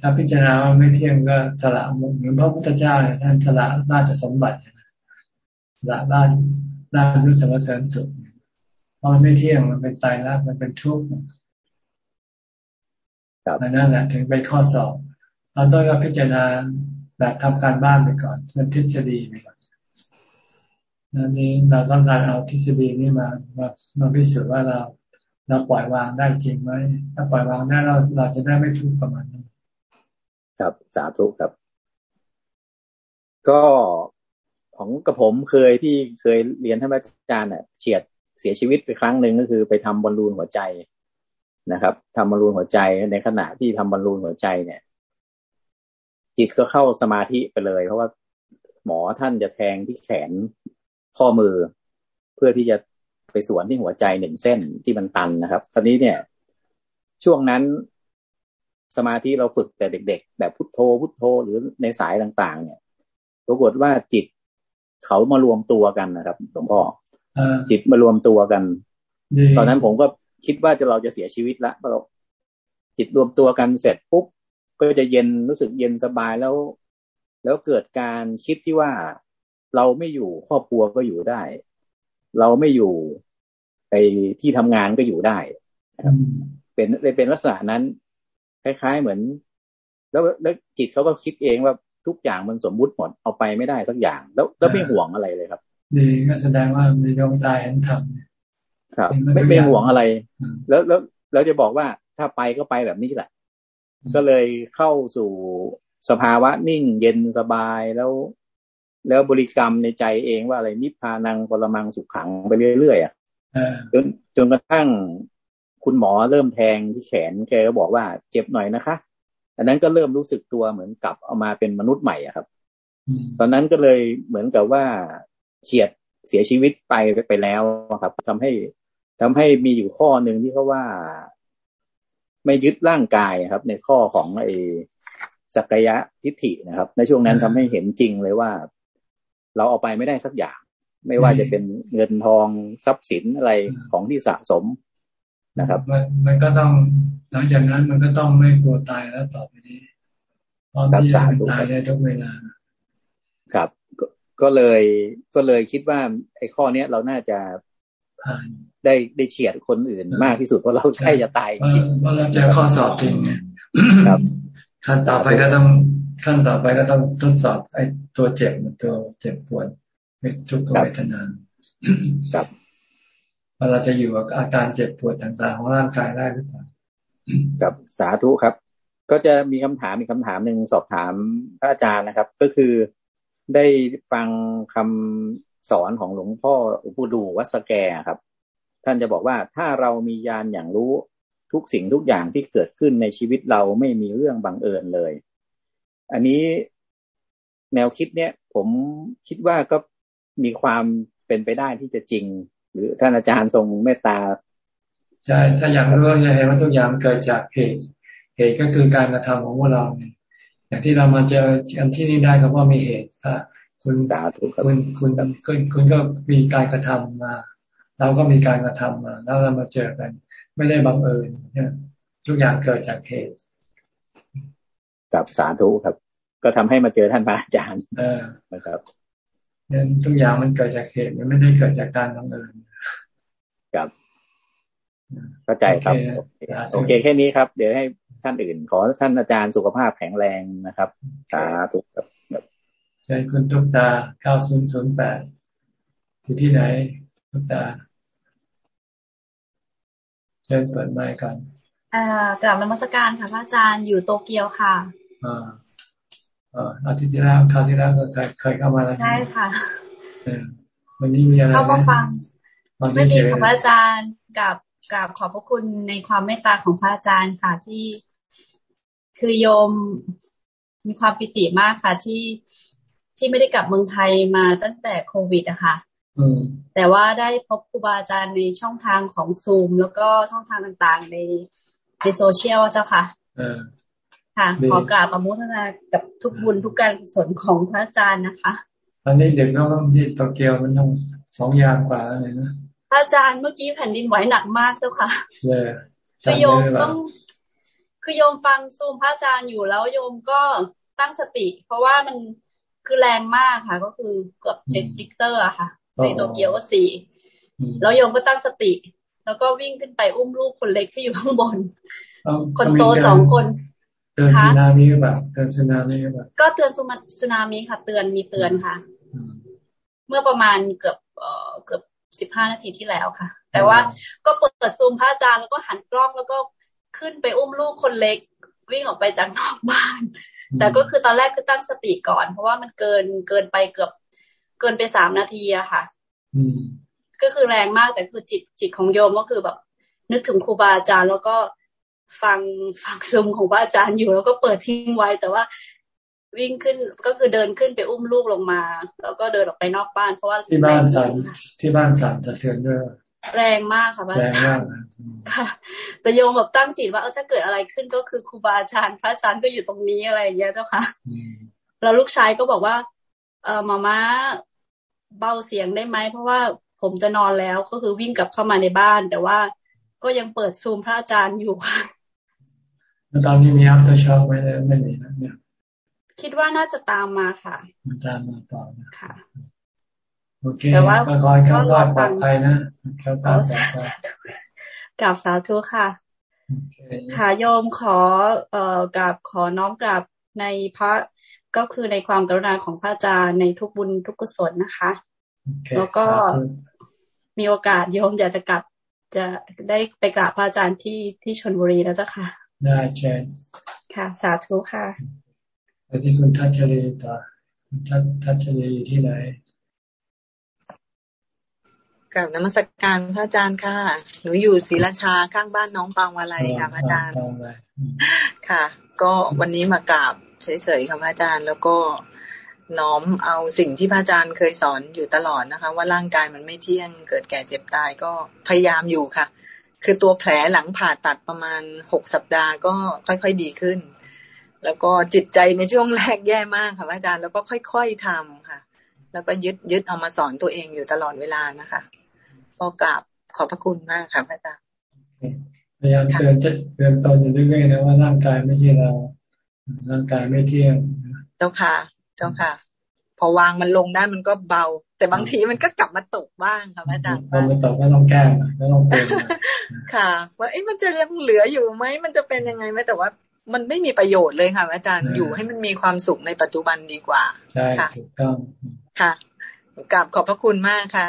ถ้าพิจารณาว่าไม่เที่ยงก็สละเหมือนพระพุทธเจ้าเนี่ยท่านสละราชสมบัติสละราชราชรู้สมเสริญสุขเพราะมันไม่เที่ยงมันเป็นตายแล้วมันเป็นทุกข์นั่นแหละถึงไปข้อสอบตอนต้นก็พิจารณาแบบทำการบ้านไปก่อนเป็นทฤษฎีไปก่อนนั่นนี้เราต้องการเอาทฤษฎีนี้มามามาพิสูจน์ว่าเรา เราปล่อยวางได้จริงไหมถ้าปล่อยวางได้เราเราจะได้ไม่ทุกข์กับมันครับสาธุครับ ก็ของกระผมเคยที่เคยเรียนท่านอาจารย์เนี่ยเฉียดเสียชีวิตไปครั้งหนึ่งก็คือไปทำบอลลูนหัวใจนะครับทำบอลลูนหัวใจในขณะที่ทำบอลลูนหัวใจเนี่ย จิตก็เข้าสมาธิไปเลย เพราะว่าหมอท่านจะแทงที่แขนข้อมือ เพื่อที่จะ ไปสวนที่หัวใจหนึ่งเส้นที่มันตันนะครับตอนนี้เนี่ย ช่วงนั้นสมาธิเราฝึกแต่เด็ก ๆ แบบพุทโธพุทโธหรือในสายต่าง ๆ เนี่ยปรากฏว่าจิตเขามารวมตัวกันนะครับหลวงพ่อจิตมารวมตัวกัน ตอนนั้นผมก็คิดว่าจะเราจะเสียชีวิตละเพราะจิตรวมตัวกันเสร็จปุ๊บก็จะเย็นรู้สึกเย็นสบายแล้ว แล้วเกิดการคิดที่ว่าเราไม่อยู่ครอบครัวก็อยู่ได้ เราไม่อยู่ไปที่ทำงานก็อยู่ได้เป็นเป็นลักษณะนั้น คล้าย ๆ เหมือน แล้วแล้วจิตเขาก็คิดเองว่าทุกอย่างมันสมมุติหมดเอาไปไม่ได้สักอย่าง แล้วแล้วไม่ห่วงอะไรเลยครับดีก็แสดงว่ามีดวงตาเห็นธรรมครับไม่ไม่ห่วงอะไร แล้วแล้วเราจะบอกว่าถ้าไปก็ไปแบบนี้แหละ ก็เลยเข้าสู่สภาวะนิ่งเย็นสบายแล้ว แล้วบริกรรมในใจเองว่าอะไรนิพพานังปรมังสุขขังไปเรื่อยๆอะจนจนกระทั่งคุณหมอเริ่มแทงที่แขนแกก็บอกว่าเจ็บหน่อยนะคะอันนั้นก็เริ่มรู้สึกตัวเหมือนกลับเอามาเป็นมนุษย์ใหม่อะครับตอนนั้นก็เลยเหมือนกับว่าเฉียดเสียชีวิตไปไปแล้วครับทำให้ทำให้มีอยู่ข้อหนึ่งที่เขาว่า ไม่ยึดร่างกายครับ ในข้อของไอ้สักยะทิฏฐินะครับ ในช่วงนั้นทำให้เห็นจริงเลยว่า เราเอาไปไม่ได้สักอย่าง ไม่ว่าจะเป็นเงินทองทรัพย์สินอะไรของที่สะสมนะครับมันมันก็ต้องหลังจากนั้นมันก็ต้องไม่กลัวตายแล้วต่อไปนี้พร้อมที่จะตายได้ทุกเวลาครับก็เลยก็เลยคิดว่า ไอ้ข้อเนี้ยเราน่าจะได้ได้เฉียดคนอื่นมากที่สุดเพราะเราใช่จะตายจริงว่าเราจะข้อสอบจริงครับขั้นต่อไปก็ต้อง ขั้นต่อไปก็ต้องทดสอบไอ้ตัวเจ็บตัวเจ็บปวดทุกขเวทนาครับว่าเราจะอยู่กับอาการเจ็บปวดต่างๆของร่างกายได้หรือเปล่ากับสาธุครับ ก็จะมีคำถามมีคำถามหนึ่งสอบถามพระอาจารย์นะครับ ก็คือได้ฟังคำสอนของหลวงพ่ออุปดูวัสแกครับ ท่านจะบอกว่าถ้าเรามีญาณอย่างรู้ทุกสิ่งทุกอย่างที่เกิดขึ้นในชีวิตเราไม่มีเรื่องบังเอิญเลย อันนี้แนวคิดเนี้ยผมคิดว่าก็มีความเป็นไปได้ที่จะจริง หรือท่านอาจารย์ทรงเมตตาใช่ถ้าอยากรู้อยากเห็นว่าทุกอย่างเกิดจากเหตุเหตุก็คือการกระทำของพวกเราเนี่ยอย่างที่เรามาเจอกันที่นี่ได้ก็เพราะมีเหตุถ้าคุณดาถูกคุณคุณคุณคุณก็มีการกระทำมา เราก็มีการกระทำมา แล้วเรามาเจอกัน ไม่ได้บังเอิญเนี่ยทุกอย่างเกิดจากเหตุ กับสาธุครับ ก็ทำให้มาเจอท่านพระอาจารย์นะครับเนี่ยทุกอย่างมันเกิดจากเหตุมันไม่ได้เกิดจากการบังเอิญครับเข้าใจครับโอเคแค่นี้ครับ เดี๋ยวให้ท่านอื่น ขอท่านอาจารย์สุขภาพแข็งแรงนะครับ สาธุครับใช่คุณทุกตาเก้าศูนย์ศูนย์แปดอยู่ที่ไหน ทุกตาเชิญเปิดไมค์กันอ่ากลับนมัสการค่ะพระอาจารย์อยู่โตเกียวค่ะ อ่าอาทิตย์ที่แล้วคราวที่แล้วก็เคยเข้ามาแล้วใช่ค่ะวันนี้มีอะไรเข้ามาฟังไม่มีค่ะพระอาจารย์กับกับขอบพระคุณในความเมตตาของพระอาจารย์ค่ะที่คือโยมมีความปิติมากค่ะที่ที่ไม่ได้กลับเมืองไทยมาตั้งแต่โควิดอะค่ะแต่ว่าได้พบครูบาอาจารย์ในช่องทางของซูม แล้วก็ช่องทางต่างๆในในโซเชียลเจ้าค่ะ ค่ะ ขอกราบอนุโมทนากับทุกบุญทุกการกุศลของพระอาจารย์นะคะ ตอนนี้เด็กน้องที่โตเกียวมันต้องสองยางกว่าเลยนะพระอาจารย์เมื่อกี้แผ่นดินไหวหนักมากเจ้าค่ะคือโยมต้อง คือโยมฟังซูมพระอาจารย์อยู่แล้วโยมก็ตั้งสติ เพราะว่ามันคือแรงมากค่ะ ก็คือเกือบเจ็ดริกเตอร์อะค่ะ ในโตเกียวก็สี่แล้วโยมก็ตั้งสติ แล้วก็วิ่งขึ้นไปอุ้มลูกคนเล็กที่อยู่ข้างบน คนโตสองคนเตือนสึนามิแบบเตือนสึนามิแบบก็เตือนสึนามิค่ะ เตือนมีเตือนค่ะเมื่อประมาณเกือบเอ่อเกือบสิบห้านาทีที่แล้วค่ะ แต่ว่าก็เปิดซูมพระอาจารย์แล้วก็หันกล้องแล้วก็ขึ้นไปอุ้มลูกคนเล็กวิ่งออกไปจากนอกบ้าน แต่ก็คือตอนแรกคือตั้งสติก่อน เพราะว่ามันเกินเกินไปเกือบเกินไปสามนาทีอะค่ะก็คือแรงมากแต่คือจิตจิตของโยมก็คือแบบ นึกถึงครูบาอาจารย์ แล้วก็ ฟังฟังซุมของพระอาจารย์อยู่แล้วก็เปิดทิ้งไว้ แต่ว่าวิ่งขึ้นก็คือเดินขึ้นไปอุ้มลูกลงมา แล้วก็เดินออกไปนอกบ้าน เพราะว่าที่บ้านสั่นที่บ้านสั่นสะเทือนด้วยแรงมากค่ะพระอาจารย์ค่ะ แต่โยมแบบตั้งจิตว่าเออถ้าเกิดอะไรขึ้นก็คือครูบาอาจารย์พระอาจารย์ก็อยู่ตรงนี้อะไรอย่างเงี้ยเจ้าค่ะแล้วลูกชายก็บอกว่า เออมาม่าเบาเสียงได้ไหมเพราะว่าผมจะนอนแล้วก็คือวิ่งกลับเข้ามาในบ้าน แต่ว่าก็ยังเปิดซูมพระอาจารย์อยู่ค่ะ ตอนนี้มี aftershock ไว้แล้วไม่มีนะเนี่ย คิดว่าน่าจะตามมาค่ะ มันตามมาต่อนะค่ะโอเคแต่ว่าก็ขอให้แคล้วคลาดปลอดภัยนะแคล้วคลาดปลอดภัยกราบสาธุค่ะค่ะโยมขอเอ่อกับขอน้อมกราบในพระก็คือในความกรุณาของพระอาจารย์ในทุกบุญทุกกุศลนะคะ แล้วก็มีโอกาสโยมอยากจะกลับจะได้ไปกราบพระอาจารย์ที่ที่ชนบุรีแล้วจ้ะค่ะ ได้เชิญค่ะ สาธุค่ะไปที่คุณทัชรีต่อทัชทัชรีอยู่ที่ไหนกับนมัสกการพระอาจารย์ค่ะ หนูอยู่ศรีราชาข้างบ้านน้องปางวาลัยค่ะพระอาจารย์ค่ะ ก็วันนี้มากราบเฉยๆค่ะพระอาจารย์ แล้วก็น้อมเอาสิ่งที่พระอาจารย์เคยสอนอยู่ตลอดนะคะ ว่าร่างกายมันไม่เที่ยงเกิดแก่เจ็บตายก็พยายามอยู่ค่ะ คือตัวแผลหลังผ่าตัดประมาณหกสัปดาห์ก็ค่อยๆดีขึ้น แล้วก็จิตใจในช่วงแรกแย่มากค่ะพระอาจารย์แล้วก็ค่อยๆทำค่ะ แล้วก็ยึดยึดเอามาสอนตัวเองอยู่ตลอดเวลานะคะก็กราบขอบพระคุณมากค่ะพระอาจารย์พยายามเตือนเตือนตนอยู่เรื่อยๆนะว่าร่างกายไม่ใช่เรา ร่างกายไม่เที่ยง เจ้าค่ะ เจ้าค่ะ พอวางมันลงได้มันก็เบา แต่บางทีมันก็กลับมาตกบ้างค่ะอาจารย์พอมันตกก็ต้องแก้ก็ต้องเปลี่ยนค่ะ ว่าเอ๊ะมันจะยังเหลืออยู่ไหมมันจะเป็นยังไงไหมแต่ว่ามันไม่มีประโยชน์เลยค่ะ อาจารย์อยู่ให้มันมีความสุขในปัจจุบันดีกว่า ใช่ถูกต้องค่ะกราบขอบพระคุณมากค่ะ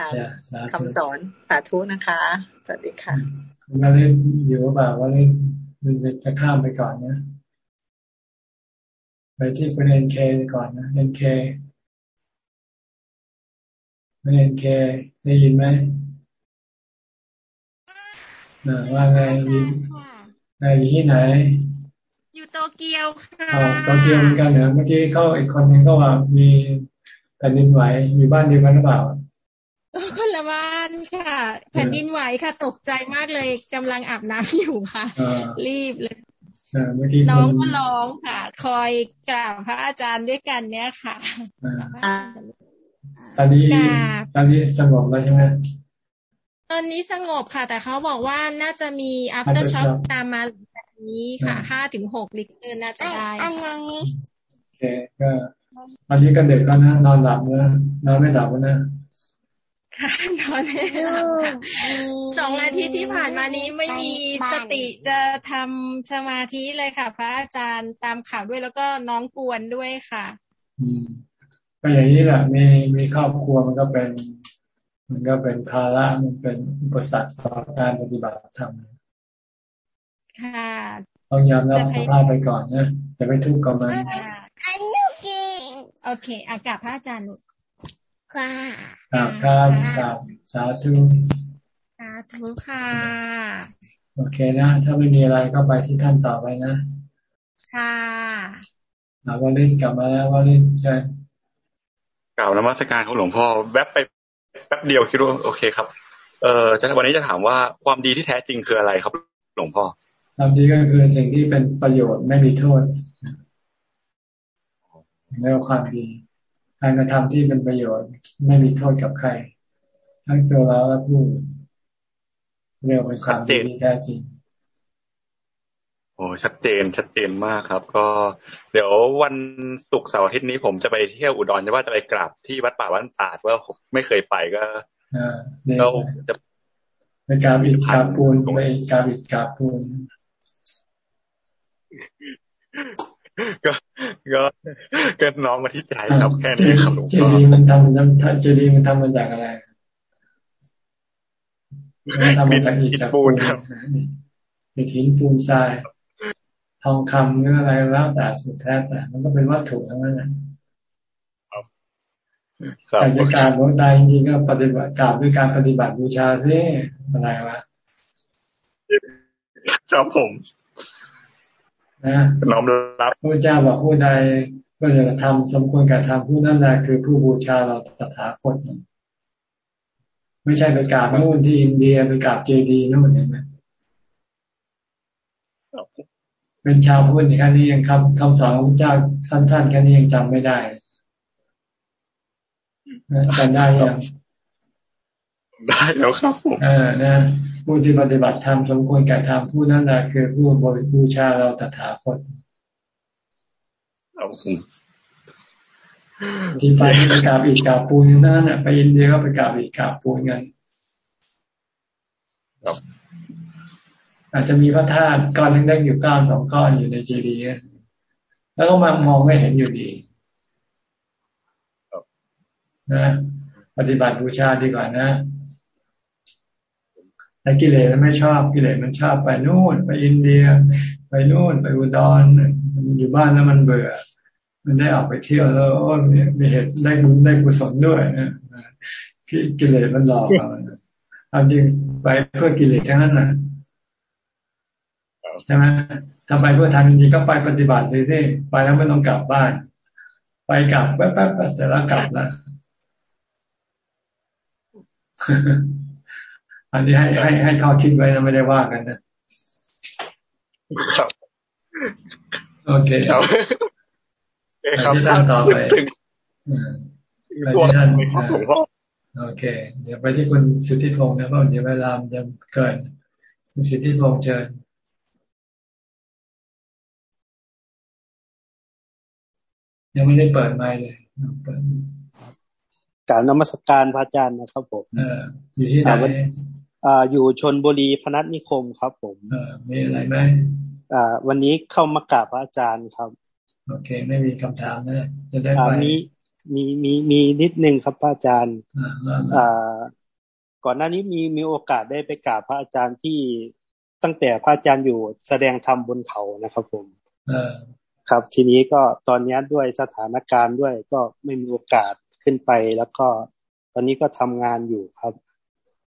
คำสอนสาธุนะคะ สวัสดีค่ะคุณมาเล่นอยู่แบบว่าเล่นมันจะข้ามไปก่อนนะ ไปที่คุณเอ็นเคก่อนนะเอ็นเค คุณเอ็นเคได้ยินไหมนะว่าไงอยู่ไงอยู่ที่ไหน อยู่โตเกียวค่ะโตเกียวเหมือนกันเหรอเมื่อกี้เข้าอีกคนนึงก็ว่ามีแผ่นดินไหวอยู่บ้านเดียวกันหรือเปล่าคนละบ้านค่ะ แผ่นดินไหวค่ะ ตกใจมากเลยกำลังอาบน้ำอยู่ค่ะ รีบเลยน้องก็ร้องค่ะ คอยกราบพระอาจารย์ด้วยกันเนี้ยค่ะ ตอนนี้ตอนนี้สงบแล้วใช่ไหมตอนนี้สงบค่ะ แต่เขาบอกว่าน่าจะมี after shock ตามมาแบบนี้ค่ะห้าถึงหกลิตรน่าจะได้โอเคก็อันนี้ก็เด็กก็นะนอนหลับนะนอนไม่หลับนะค่ะนอนไม่หลับสองอาทิตย์ที่ผ่านมานี้ไม่มีสติจะทำสมาธิเลยค่ะ พระอาจารย์ตามข่าวด้วยแล้วก็น้องกวนด้วยค่ะอืม ก็อย่างนี้แหละมีมีครอบครัวมันก็เป็น มันก็เป็นภาระมันเป็นอุปสรรคต่อการปฏิบัติธรรมค่ะต้องยอมรับสภาพไปก่อนนะจะไม่ทุกข์กับมันโอเค อากาศพระอาจารย์ค่ะครับครับครับสาธุสาธุค่ะ โอเคนะ ถ้าไม่มีอะไรก็ไปที่ท่านต่อไปนะ ค่ะาวันนี้กลับมาแล้ววันนี้ใช่ก ล่าวนมัสการของหลวงพ่อแวบไปแป๊บเดียวคิดว่าโอเคครับ เอ่อวันนี้จะถามว่าความดีที่แท้จริงคืออะไรครับ หลวงพ่อความดีก็คือสิ่งที่เป็นประโยชน์ไม่มีโทษเรียกว่าความดีการกระทำที่เป็นประโยชน์ไม่มีโทษกับใคร ทั้งตัวเราและผู้เรียกว่าความดีที่แท้จริง โอ้ชัดเจนชัดเจนมากครับ ก็เดี๋ยววันศุกร์เสาร์อาทิตย์นี้ผมจะไปเที่ยวอุดรจะว่าจะไปกราบที่วัดป่าวัดตาดว่าไม่เคยไปก็ก็จะไปกราบอิฐกราบปูนไปกราบอิฐกราบปูนก็ก็ก็น้องมาที่ใจครับแค่นี้ครับหลวงพ่อเจดีมันทำเจดีมันทำมาจากอะไรมันทำมาจากอิฐปูนครับอิฐหินปูนทราย ทองคำหรืออะไรแล้วแต่สุดแท้แต่มันก็เป็นวัตถุทั้งนั้นแหละแต่จะการหลวงตาจริงๆก็ปฏิบัติกราบด้วยการปฏิบัติบูชาซิอะไรวะครับผมนะน้อมรับพระเจ้าบอกผู้ใดก็จะทำสมควรการทำผู้นั้นแหละคือผู้บูชาเราตถาคตไม่ใช่ไปกราบนู่นที่อินเดียไปกราบเจดีนู่นเห็นไหม เป็นชาวพุทธแค่นี้ยังคำคำสอนของพระเจ้าสั้น ๆ แค่นี้ยังจำไม่ได้จำได้ยังได้แล้วครับผมเออนะผู้ที่ปฏิบัติธรรมสมควรแก่ธรรมผู้นั้นแหละคือผู้บริบูชาเราตถาคตที่ไปไปกราบอีกกราบปูนนั่นน่ะไปอินเดียก็ไปกราบอีกกราบปูนกัน อาจจะมีพระธาตุก้อนเล็กๆอยู่ก้อนสองก้อนอยู่ในเจดีย์แล้วก็มามองไม่เห็นอยู่ดีนะปฏิบัติบูชาดีกว่านะแต่กิเลสไม่ชอบกิเลสมันชอบไปนู่นไปอินเดีย ไปนู่นไปอุดรมันอยู่บ้านแล้วมันเบื่อ มันได้ออกไปเที่ยวแล้วโอ้มีเหตุได้บุญได้กุศลด้วยนะกิเลสมันหลอกเราเอาจริงไปเพื่อกิเลสทั้งนั้นนะ ใช่ไหมทำไปเพื่อทานจริงๆก็ไปปฏิบัติเลยสิไปแล้วไม่ต้องกลับบ้าน ไปกลับแป๊บๆเสร็จแล้วกลับแล้วอันนี้ให้ให้ให้ข้อคิดไว้นะไม่ได้ว่ากันนะโอเคครับที่ท่านต่อไปไปที่ท่านโอเค เดี๋ยวไปที่คุณสุทธิพงศ์นะเพราะเดี๋ยวเวลาจะเกินคุณสุทธิพงศ์เชิญ ยังไม่ได้เปิดไมค์เลยเปิดกล่าวนมัสการพระอาจารย์นะครับผมเอออยู่ที่ไหนอ่าอยู่ชนบุรีพนัสนิคมครับ ผมเออมีอะไรไหมอ่า วันนี้เข้ามากราบพระอาจารย์ครับ โอเค ไม่มีคำถามนะจะได้ไปมีมีมีมีนิดนึงครับพระอาจารย์อ่าก่อนหน้านี้มีมีโอกาสได้ไปกราบพระอาจารย์ที่ตั้งแต่พระอาจารย์อยู่แสดงธรรมบนเขานะครับผม ครับ ทีนี้ก็ตอนนี้ด้วยสถานการณ์ด้วยก็ไม่มีโอกาสขึ้นไป แล้วก็ตอนนี้ก็ทำงานอยู่ครับ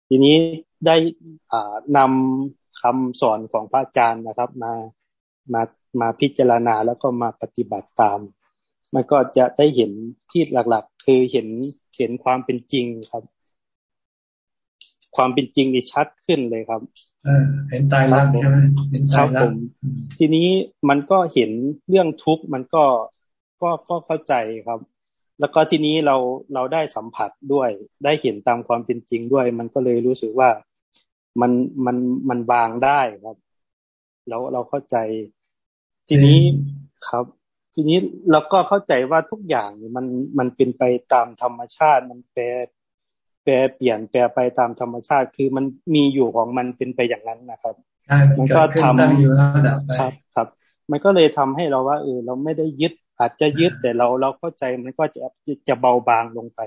ทีนี้ได้อ่านำคำสอนของพระอาจารย์นะครับ มามามาพิจารณาแล้วก็มาปฏิบัติตาม มันก็จะได้เห็นที่หลักๆ คือเห็นเห็นความเป็นจริงครับ ความเป็นจริงนี่ชัดขึ้นเลยครับ เห็นตายรักใช่ไหมเห็นตายรักทีนี้มันก็เห็นเรื่องทุกข์มันก็ก็ก็เข้าใจครับ แล้วก็ทีนี้เราเราได้สัมผัสด้วย ได้เห็นตามความเป็นจริงด้วย มันก็เลยรู้สึกว่ามันมันมันบางได้ครับ แล้วเราเข้าใจ ทีนี้ครับ ทีนี้เราก็เข้าใจว่าทุกอย่างมันมันเป็นไปตามธรรมชาติ มันแปร แปรเปลี่ยนแปรไปตามธรรมชาติ คือมันมีอยู่ของมันเป็นไปอย่างนั้นนะครับมันก็ทำอยู่แล้วดับไปครับครับ มันก็เลยทำให้เราว่าเออเราไม่ได้ยึด อาจจะยึดแต่เราเราเข้าใจมันก็จะจะเบาบางลงไป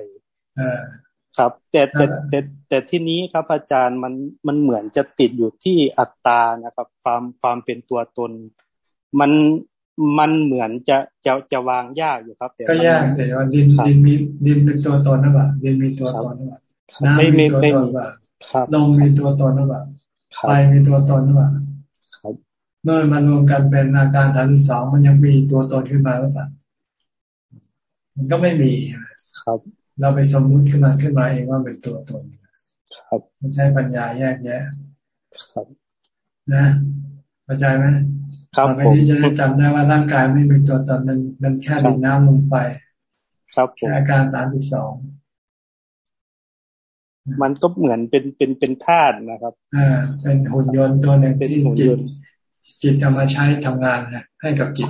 ครับ แต่แต่แต่แต่ที่นี้ครับอาจารย์มันมันเหมือนจะติดอยู่ที่อัตตานะครับ ความความเป็นตัวตน มันมันเหมือนจะจะจะวางยากอยู่ครับแต่ก็ยากเสียว่าดินดินมีดินเป็นตัวตนหรือเปล่าดินมีตัวตนหรือเปล่า น้ำมีตัวตนหรือเปล่าลมมีตัวตนหรือเปล่าไฟมีตัวตนหรือเปล่าเมื่อมันรวมกันเป็นอาการฐานสองมันยังมีตัวตนขึ้นมาหรือเปล่ามันก็ไม่มีครับ เราไปสมมุติขึ้นมาขึ้นมาเองว่าเป็นตัวตนครับมันใช้ปัญญาแยกแยะครับ นะเข้าใจไหมครับผมนี้จะได้จำได้ว่าร่างกายไม่มีตัวตนมันมันแค่ดินน้ำลมไฟ ครับแค่อาการสามสิบสอง มันก็เหมือนเป็นเป็นเป็นธาตุนะครับอ่าเป็นหุ่นยนต์ตัวหนึ่งที่จิตจิตเอามาใช้ทำงานนะให้กับจิต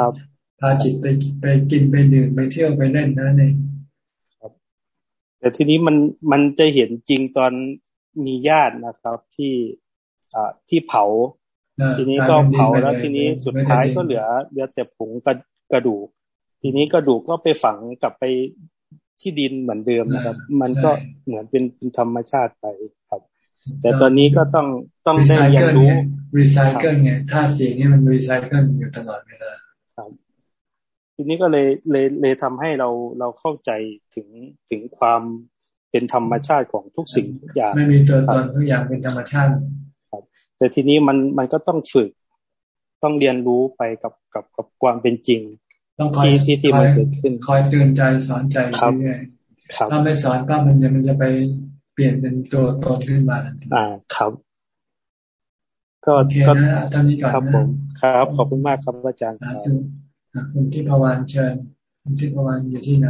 พาจิตไปไปกินไปดื่มไปเที่ยวไปเล่นนั่นเองแต่ทีนี้มันมันจะเห็นจริงตอนมีญาตินะครับที่อ่าที่เผา ทีนี้ก็เผาแล้วทีนี้สุดท้ายก็เหลือเหลือแต่ผงกระกระดูก ทีนี้กระดูกก็ไปฝังกลับไป ที่ดินเหมือนเดิมนะครับ มันก็เหมือนเป็นเป็นธรรมชาติไปครับ แต่ตอนนี้ก็ต้องต้องได้เรียนรู้รีไซเคิลไงถ้าสิ่งนี้มันรีไซเคิลอยู่ตลอดเวลาครับทีนี้ก็เลยเลยเลยทำให้เราเราเข้าใจถึงถึงความเป็นธรรมชาติของทุกสิ่งทุกอย่างไม่มีตัวตนทุกอย่างเป็นธรรมชาติครับ แต่ทีนี้มันมันก็ต้องฝึกต้องเรียนรู้ไปกับกับกับความเป็นจริง ต้องคอยที่ที่มันเกิดขึ้นคอยเตือนใจสอนใจเรื่อยๆถ้าไม่สอนก็มันจะมันจะไปเปลี่ยนเป็นตัวตนขึ้นมาอ่าครับ ก็โอเคนะตอนนี้ก่อนครับผมครับ ขอบคุณมากครับอาจารย์คุณที่พวานเชิญคุณที่พวานอยู่ที่ไหน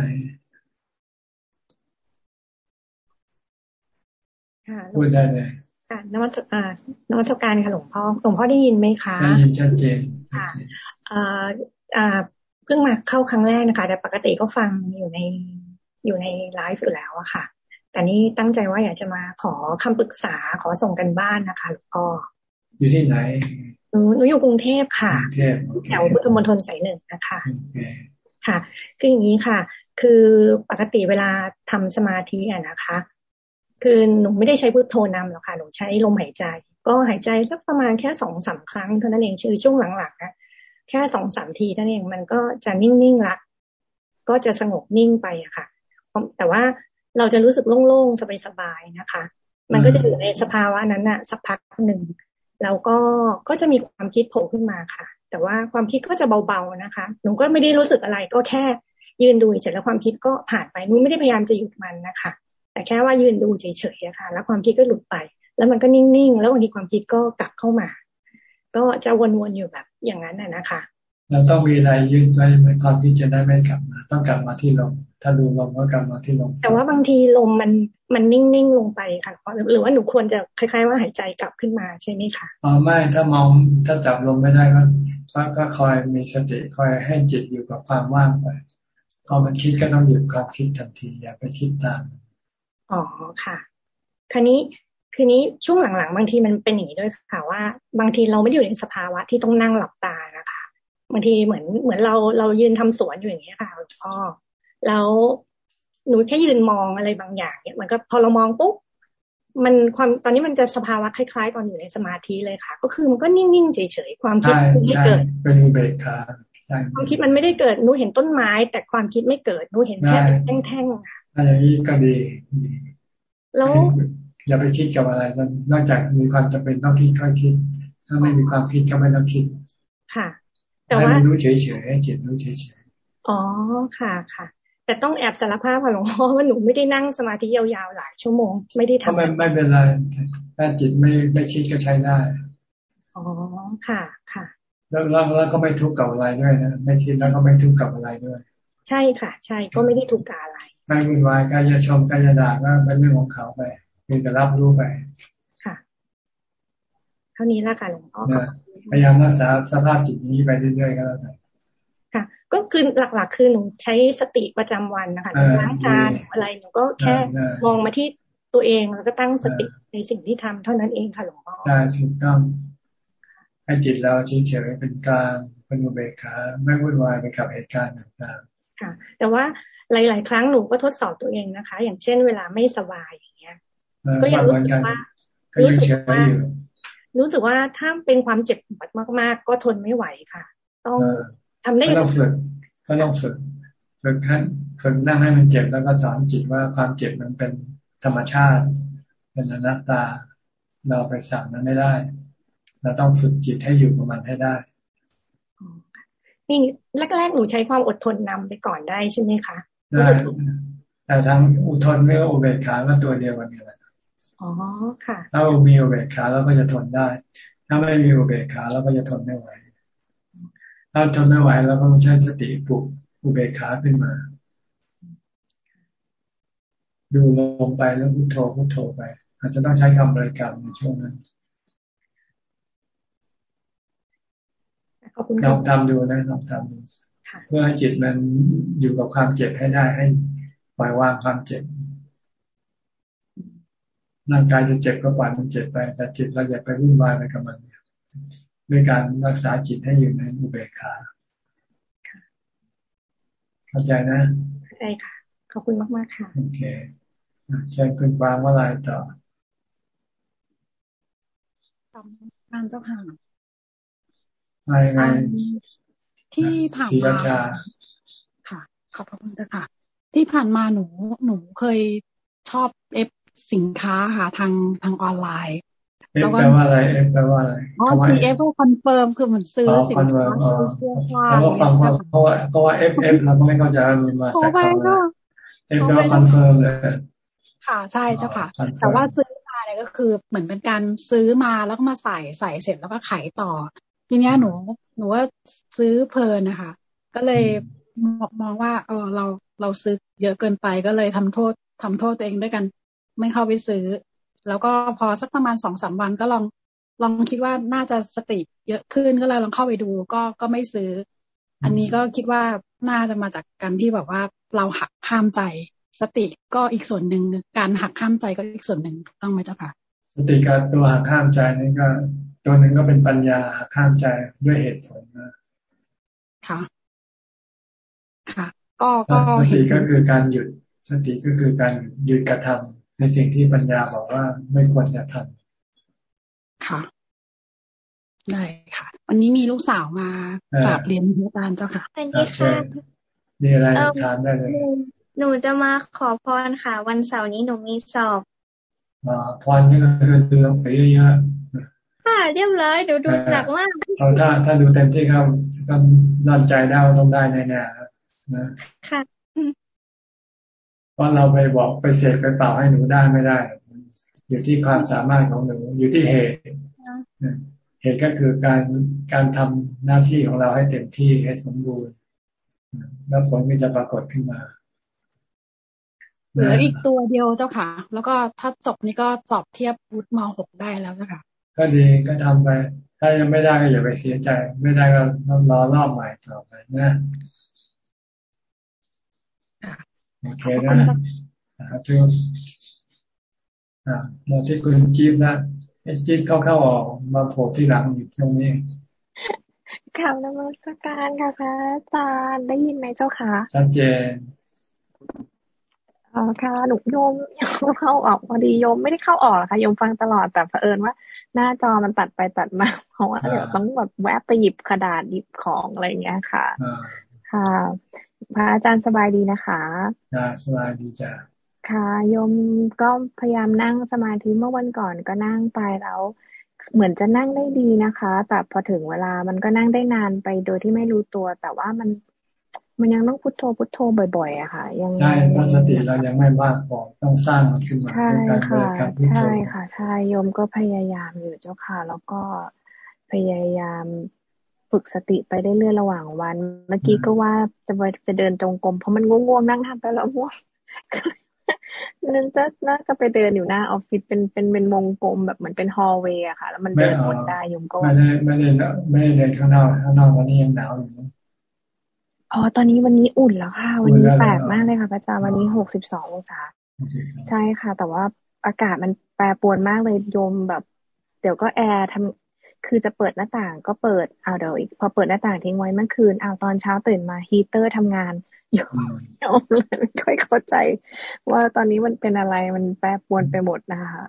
พูดได้เลยค่ะนวัตอ่านวัตการค่ะหลวงพ่อหลวงพ่อได้ยินไหมคะได้ยินชัดเจนค่ะอ่าอ่า เพิ่งมาเข้าครั้งแรกนะคะ แต่ปกติก็ฟังอยู่ในอยู่ในไลฟ์อยู่แล้วอะค่ะ แต่นี่ตั้งใจว่าอยากจะมาขอคำปรึกษาขอส่งกันบ้านนะคะหลวงพ่ออยู่ที่ไหนหนูหนูอยู่กรุงเทพค่ะแถวพุทธมณฑลสายหนึ่งนะคะค่ะคืออย่างนี้ค่ะ คือปกติเวลาทำสมาธิอะนะคะ คือหนูไม่ได้ใช้พุทโธนำหรอกค่ะหนูใช้ลมหายใจ ก็หายใจสักประมาณแค่สองสาครั้งเท่านั้นเองชื่อช่วงหลังๆนะ แค่สองสามทีนั่นเองมันก็จะนิ่งๆละ ก็จะสงบนิ่งไปอะค่ะ แต่ว่าเราจะรู้สึกโล่งๆสบายๆนะคะ มันก็จะอยู่ในสภาวะนั้นอะสักพักหนึ่งแล้วก็ก็จะมีความคิดโผล่ขึ้นมาค่ะ แต่ว่าความคิดก็จะเบาๆนะคะ หนูก็ไม่ได้รู้สึกอะไรก็แค่ยืนดูเฉยแล้วความคิดก็ผ่านไปหนูไม่ได้พยายามจะหยุดมันนะคะ แต่แค่ว่ายืนดูเฉยๆค่ะแล้วความคิดก็หลุดไป แล้วมันก็นิ่งๆ แล้วบางทีความคิดก็กลับเข้ามา ก็จะวนๆอยู่แบบอย่างนั้นน่ะนะคะ เราต้องมีอะไรยืดไว้ไม่ความคิดจะได้ไม่กลับมา ต้องกลับมาที่ลมถ้าดูลมก็กลับมาที่ลมแต่ว่าบางทีลมมันมันนิ่งๆลงไปค่ะหรือว่าหนูควรจะคล้ายๆว่าหายใจกลับขึ้นมาใช่ไหมคะอ๋อไม่ถ้ามองถ้าจับลมไม่ได้ก็ก็คอยมีสติคอยให้จิตอยู่กับความว่างไปพอมันคิดก็ต้องหยุดความคิดทันทีอย่าไปคิดตามอ๋อค่ะคราวนี้ คืนนี้ช่วงหลังๆ บางทีมันเป็นอย่างนี้ด้วยค่ะว่า บางทีเราไม่ได้อยู่ในสภาวะที่ต้องนั่งหลับตานะคะบางทีเหมือนเหมือนเราเรายืนทำสวนอยู่อย่างนี้ค่ะหลวงพ่อแล้วหนูแค่ยืนมองอะไรบางอย่างเนี่ยมันก็พอเรามองปุ๊บมันความตอนนี้มันจะสภาวะคล้าย ๆ ตอนอยู่ในสมาธิเลยค่ะ ก็คือมันก็นิ่งๆเฉยๆความคิดไม่เกิดเป็นอุเบกขาความคิดมันไม่ได้เกิดหนูเห็นต้นไม้ แต่ความคิดไม่เกิดหนูเห็นแค่แท่งๆค่ะอันนี้ก็ดีแล้ว อย่าไปคิดกับอะไรนอกจากมีความจำเป็นต้องคิดค่อยคิด ถ้าไม่มีความคิดก็ไม่ต้องคิด ค่ะ แต่ว่ารู้เฉยๆให้จิตรู้เฉยๆอ๋อค่ะค่ะ แต่ต้องแอบสารภาพค่ะหลวงพ่อว่าหนูไม่ได้นั่งสมาธิยาวๆหลายชั่วโมง ไม่ได้ทำไม่ไม่เป็นไรถ้าจิตไม่ไม่คิดก็ใช้ได้อ๋อค่ะค่ะแล้วแล้วก็ไม่ทุกข์กับอะไรด้วยนะไม่คิดแล้วก็ไม่ทุกข์กับอะไรด้วย ใช่ค่ะ ใช่ก็ไม่ได้ทุกข์กับอะไรไม่วุ่นวายกายชมกายด่าก็เป็นเรื่องของเขาไป เพียงแต่รับรู้ไป ค่ะ เท่านี้ละค่ะหลวงพ่อพยายามรักษาสภาพจิตนี้ไปเรื่อยๆก็แล้วกันค่ะ ก็คือหลักๆ คือหนูใช้สติประจำวันนะคะล้างจานอะไรหนูก็แค่มองมาที่ตัวเองแล้วก็ตั้งสติในสิ่งที่ทำเท่านั้นเองค่ะหลวงพ่อได้ถูกต้องให้จิตเราเฉยๆเป็นกลางเป็นอุเบกขาไม่วุ่นวายไปกับเหตุการณ์ต่างๆ ค่ะ แต่ว่าหลาย ๆ ครั้งหนูก็ทดสอบตัวเองนะคะ อย่างเช่น เวลาไม่สบายอย่างเงี้ย ก็ยังรู้สึกว่ารู้สึกว่ารู้สึกว่าถ้าเป็นความเจ็บปวดมาก ๆ ก็ทนไม่ไหวค่ะ ต้องทำได้ก็ต้องฝึกก็ต้องฝึกฝึกขั้นฝึกนั่งให้มันเจ็บแล้วก็สอนจิตว่าความเจ็บมันเป็นธรรมชาติ เป็นอนัตตา เราไปสั่งมันไม่ได้ เราต้องฝึกจิตให้อยู่กับมันให้ได้นี่แรกๆหนูใช้ความอดทนนำไปก่อนได้ใช่ไหมคะได้แต่ทางอุทนไม่ก็อุเบกขาก็ตัวเดียวกันนี่แหละ อ๋อค่ะถ้ามีอุเบกขาเราก็จะทนได้ ถ้าไม่มีอุเบกขาเราก็จะทนไม่ไหว ถ้าทนไม่ไหวเราก็ต้องใช้สติปลุกอุเบกขาขึ้นมา ดูลงไปแล้วพุทโธพุทโธไป อาจจะต้องใช้คำบริกรรมในช่วงนั้นลองทำดูนะลองทำดูเพื่อให้จิตมันอยู่กับความเจ็บให้ได้ให้ปล่อยวางความเจ็บ ร่างกายจะเจ็บก็ปล่อยมันเจ็บไป แต่จิตเราอย่าไปวุ่นวายไปกับมันด้วยการรักษาจิตให้อยู่ในอุเบกขาเข้าใจนะใช่ค่ะ ขอบคุณมากมากค่ะ โอเคเชิญคุณวางว่าอะไรต่อตามเจ้าค่ะอะไรไงที่ผ่านมาค่ะ ขอบคุณเจ้าค่ะ ที่ผ่านมาหนูหนูเคยชอบ F สินค้าค่ะทางทางออนไลน์ F แปลว่าอะไร F แปลว่าอะไรอ๋อ CFก็ confirm คือเหมือนซื้อสินค้าเสื้อผ้าแล้วก็ฟังเพราะว่าเพราะว่า F F เราไม่เข้าใจมันมาจากคำว่า F แปลว่า confirm เลยค่ะใช่เจ้าค่ะ แต่ว่าซื้อมาเนี่ยก็คือเหมือนเป็นการซื้อมาแล้วก็มาใส่ใส่เสร็จแล้วก็ขายต่อทีเนี้ยหนู หนูว่าซื้อเพลินนะคะ ก็เลยมองว่าเออเราเราซื้อเยอะเกินไปก็เลยทำโทษทำโทษตัวเองด้วยกัน ไม่เข้าไปซื้อ แล้วก็พอสักประมาณสองสามวันก็ลองลองคิดว่าน่าจะสติเยอะขึ้นก็เลยลองเข้าไปดูก็ก็ไม่ซื้อ อันนี้ก็คิดว่าน่าจะมาจากการที่แบบว่าเราหักห้ามใจ สติก็อีกส่วนหนึ่งการหักห้ามใจก็อีกส่วนหนึ่งต้องไหมเจ้าค่ะ สติการตัวหักห้ามใจนี่ก็ตัวหนึ่งก็เป็นปัญญาหักห้ามใจด้วยเหตุผลนะค่ะค่ะ ก็ก็สติก็คือการหยุด สติก็คือการหยุดกระทำ ในสิ่งที่ปัญญาบอกว่าไม่ควรจะทำค่ะ ได้ค่ะ วันนี้มีลูกสาวมากราบเรียนอาจารย์เจ้าค่ะเป็นที่ค่ะมีอะไรถามได้เลยหนูจะมาขอพรค่ะ วันเสาร์นี้หนูมีสอบอ่าพรนี่ก็คือดูหนังสือเยอะค่ะเรียบร้อยดูดูหนักมากถ้าถ้าดูเต็มที่ก็ก็นั่นใจได้ต้องได้แน่ๆนะค่ะ เพราะเราไปบอกไปเสกไปเป่าให้หนูได้ไม่ได้ อยู่ที่ความสามารถของหนู อยู่ที่เหตุ เหตุก็คือการการทำหน้าที่ของเราให้เต็มที่ให้สมบูรณ์ แล้วผลก็จะปรากฏขึ้นมาเหลืออีกตัวเดียวเจ้าค่ะ แล้วก็ถ้าจบนี่ก็สอบเทียบวุฒิมหกได้แล้วเจ้าค่ะ ก็ดีก็ทำไป ถ้ายังไม่ได้ก็อย่าไปเสียใจ ไม่ได้ก็ต้องรอรอบใหม่ต่อไปนะ โอเคนะทุกอ่าเราที่คุณจี๊บนะจี๊บเข้าเข้าออกมาโผล่ที่หลังอยู่ตรงนี้ข่าวนมัสการค่ะพระอาจารย์ได้ยินไหมเจ้าคะชัดเจนอ๋อค่ะหนุโยมเข้าออกพอดีโยมไม่ได้เข้าออกค่ะโยมฟังตลอดแต่เผอิญว่า หน้าจอมันตัดไปตัดมาเพราะว่าเดี๋ยวต้องแบบแวะไปหยิบกระดาษหยิบของอะไรอย่างเงี้ยค่ะ ค่ะ พระอาจารย์สบายดีนะคะจ้าสบายดีจ้าค่ะโยมก็พยายามนั่งสมาธิเมื่อวันก่อนก็นั่งไปแล้ว เหมือนจะนั่งได้ดีนะคะ แต่พอถึงเวลามันก็นั่งได้นานไปโดยที่ไม่รู้ตัว แต่ว่ามันมันยังต้องพุทโธพุทโธบ่อยๆอะค่ะ ยังใช่เพราะสติเรายังไม่มากพอต้องสร้างมันขึ้นมาใช่ค่ะใช่ค่ะใช่โยมก็พยายามอยู่เจ้าค่ะ แล้วก็พยายาม ฝึกสติไปได้เรื่อยระหว่างวัน เมื่อกี้ก็ว่าจะไปไปเดินจงกรมเพราะมันง่วงๆนั่งทำไปแล้วง่วงนั่นจะน่าจะไปเดินอยู่หน้าออฟฟิศเป็นเป็นเป็นวงกลมแบบเหมือนเป็นฮอลเวย์อะค่ะ แล้วมันเดินวนได้ยมก็ไม่ได้ไม่ได้ไม่ได้เดินข้างนอกข้างนอกวันนี้ยังหนาวอยู่อ๋อตอนนี้วันนี้อุ่นแล้วค่ะ วันนี้แปลกมากเลยค่ะพระอาจารย์วันนี้หกสิบสององศาใช่ค่ะ แต่ว่าอากาศมันแปรปรวนมากเลยโยมแบบ เดี๋ยวก็แอร์ทำ คือจะเปิดหน้าต่างก็เปิดเอาเดี๋ยวอีกพอเปิดหน้าต่างทิ้งไว้เมื่อคืนเอาตอนเช้าตื่นมาฮีเตอร์ทำงานยอมยอมเลยไม่ค่อยเข้าใจ ว่าตอนนี้มันเป็นอะไรมันแปรปรวนไปหมดนะคะ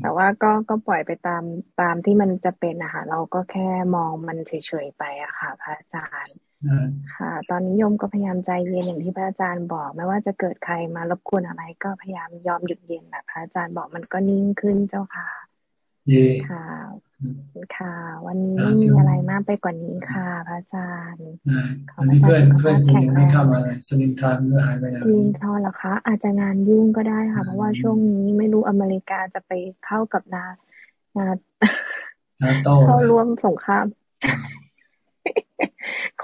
แต่ว่าก็ก็ปล่อยไปตามตามที่มันจะเป็นนะคะเราก็แค่มองมันเฉยๆไปอะค่ะ พระอาจารย์ค่ะ ตอนนี้โยมก็พยายามใจเย็นอย่างที่พระอาจารย์บอก ไม่ว่าจะเกิดใครมารบกวนอะไร ก็พยายามยอมหยุดเย็นแบบพระอาจารย์บอกมันก็นิ่งขึ้นเจ้าค่ะดีค่ะ ค่ะ วันนี้ไม่มีอะไรมากไปกว่านี้ค่ะพระอาจารย์ขอพระอาจารย์เพื่อนคุณยังไม่เข้ามาสลิงทอนหายไปไหนสลิงทอนเหรอคะ อาจจะงานยุ่งก็ได้ค่ะ เพราะว่าช่วงนี้ไม่รู้อเมริกาจะไปเข้ากับนานาเข้าร่วมสงคราม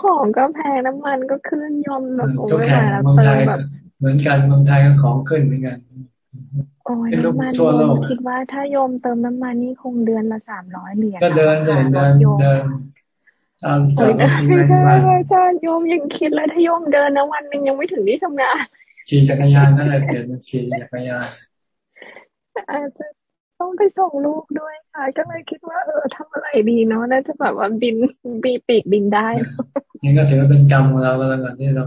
ของก็แพงน้ำมันก็ขึ้นยอมแบบโอ้ยแล้วเติมแบบเหมือนกันเมืองไทยก็ของขึ้นเหมือนกัน โอ้ยน้ำมันโยมคิดว่าถ้าโยมเติมน้ำมันนี่คงเดือนละสามร้อยเหรียญก็เดินเดินเดินเดินตามจอดไม่ใช่ไม่ใช่โยมยังคิดเลยถ้าโยมเดินนะวันหนึ่งยังไม่ถึงที่ทำงานขี่จักรยานนั่นแหละเปลี่ยนเป็นขี่จักรยานอาจจะต้องไปส่งลูกด้วยค่ะก็เลยคิดว่าเออทำอะไรดีเนาะน่าจะแบบว่าบินบีปีกบินได้นี่ก็ถือว่าเป็นกรรมของเราแล้วกันที่เรา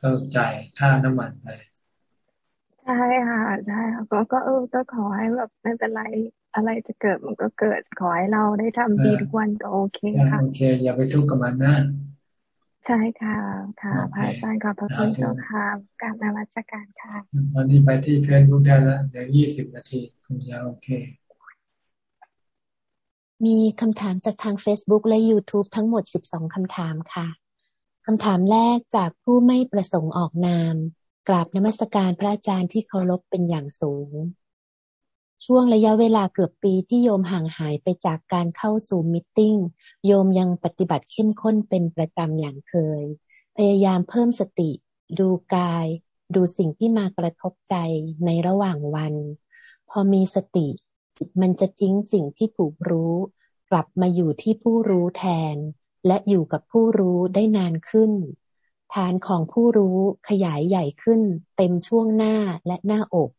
เราจ่ายค่าน้ำมันไปใช่ค่ะ ใช่ค่ะก็ก็เออก็ขอให้แบบไม่เป็นไรอะไรจะเกิดมันก็เกิดขอให้เราได้ทำดีทุกวันก็โอเคค่ะโอเค อย่าไปทุกข์กับมันนะใช่ค่ะ ค่ะพระอาจารย์ขอบพระคุณเจ้าค่ะการนวัตการค่ะวันนี้ไปที่เฟซบุ๊กได้แล้วเดี๋ยวยี่สิบนาทีคุณยาโอเค มีคำถามจากทาง Facebook และ YouTube ทั้งหมด 12 คำถามค่ะคำถามแรกจากผู้ไม่ประสงค์ออกนาม กราบนมัสการพระอาจารย์ที่เคารพเป็นอย่างสูง ช่วงระยะเวลาเกือบปีที่โยมห่างหายไปจากการเข้าสู่มิ팅โยมยังปฏิบัติเข้มข้นเป็นประจำอย่างเคย พยายามเพิ่มสติ ดูกาย ดูสิ่งที่มากระทบใจในระหว่างวัน พอมีสติมันจะทิ้งสิ่งที่ถูกรู้ กลับมาอยู่ที่ผู้รู้แทน และอยู่กับผู้รู้ได้นานขึ้น ฐานของผู้รู้ขยายใหญ่ขึ้น เต็มช่วงหน้าและหน้าอก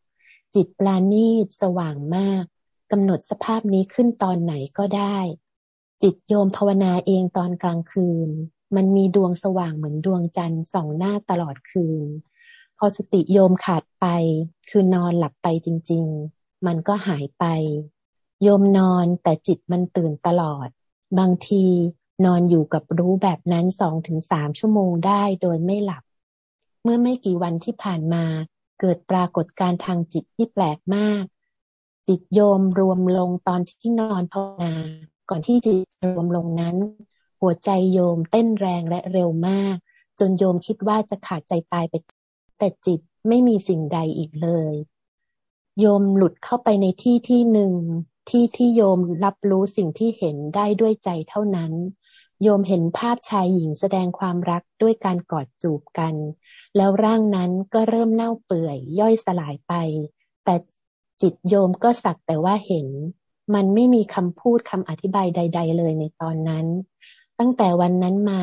จิตปราณีตสว่างมากกำหนดสภาพนี้ขึ้นตอนไหนก็ได้ จิตโยมภาวนาเองตอนกลางคืน มันมีดวงสว่างเหมือนดวงจันทร์ส่องหน้าตลอดคืน พอสติโยมขาดไป คือนอนหลับไปจริง ๆ มันก็หายไป โยมนอนแต่จิตมันตื่นตลอด บางที นอนอยู่กับรู้แบบนั้นสองถึงสามชั่วโมงได้โดยไม่หลับ เมื่อไม่กี่วันที่ผ่านมา เกิดปรากฏการทางจิตที่แปลกมาก จิตโยมรวมลงตอนที่นอนภาวนา ก่อนที่จิตรวมลงนั้น หัวใจโยมเต้นแรงและเร็วมาก จนโยมคิดว่าจะขาดใจตายไป แต่จิตไม่มีสิ่งใดอีกเลย โยมหลุดเข้าไปในที่ที่หนึ่งที่ที่โยมรับรู้สิ่งที่เห็นได้ด้วยใจเท่านั้น โยมเห็นภาพชายหญิงแสดงความรักด้วยการกอดจูบกัน แล้วร่างนั้นก็เริ่มเน่าเปื่อย ย่อยสลายไป แต่จิตโยมก็สักแต่ว่าเห็น มันไม่มีคำพูดคำอธิบายใด ๆ เลยในตอนนั้น ตั้งแต่วันนั้นมา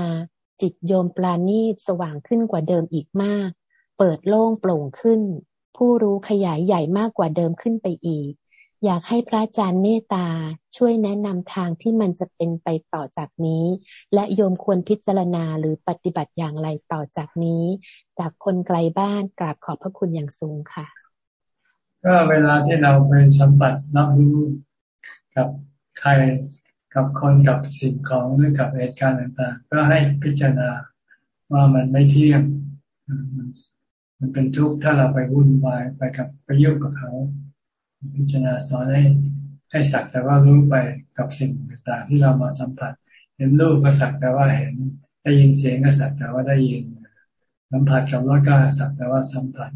จิตโยมปราณีตสว่างขึ้นกว่าเดิมอีกมาก เปิดโล่งโปร่งขึ้น ผู้รู้ขยายใหญ่มากกว่าเดิมขึ้นไปอีก อยากให้พระอาจารย์เมตตาช่วยแนะนำทางที่มันจะเป็นไปต่อจากนี้ และโยมควรพิจารณาหรือปฏิบัติอย่างไรต่อจากนี้ จากคนไกลบ้านกราบขอบพระคุณอย่างสูงค่ะ ก็เวลาที่เราไปสัมผัสรับรู้กับใครกับคนกับสิ่งของหรือกับเหตุการณ์ต่างๆก็ให้พิจารณาว่ามันไม่เที่ยง มันเป็นทุกข์ถ้าเราไปวุ่นวายไปกับไปยุ่งกับเขา พิจารณาสอนให้ให้สักแต่ว่ารู้ไปกับสิ่งต่างๆที่เรามาสัมผัส เห็นรูปก็สักแต่ว่าเห็น ได้ยินเสียงก็สักแต่ว่าได้ยิน สัมผัสกับรสก็สักแต่ว่าสัมผัส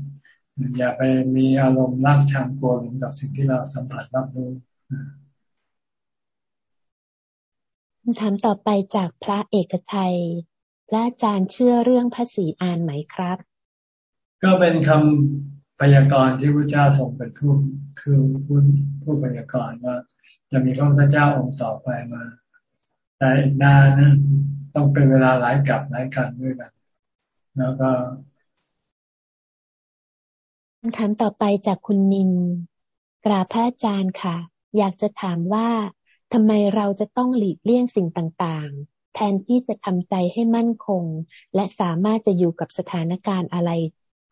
อย่าไปมีอารมณ์รักชังกลัวเหมือนกับสิ่งที่เราสัมผัสรับรู้คำถามต่อไปจากพระเอกชัย พระอาจารย์เชื่อเรื่องพระศรีอานไหมครับ ก็เป็นคำ พยากรณ์ที่พระเจ้าส่งเป็นผู้คือผู้ผู้พยากรณ์ว่า จะมีพระพุทธเจ้าองค์ต่อไปมา แต่อีกนานนะต้องเป็นเวลาหลายกับหลายกันด้วยกัน แล้วก็คำถามต่อไปจากคุณนิมกราพระอาจารย์ค่ะ อยากจะถามว่าทำไมเราจะต้องหลีกเลี่ยงสิ่งต่างๆ แทนที่จะทำใจให้มั่นคง และสามารถจะอยู่กับสถานการณ์อะไร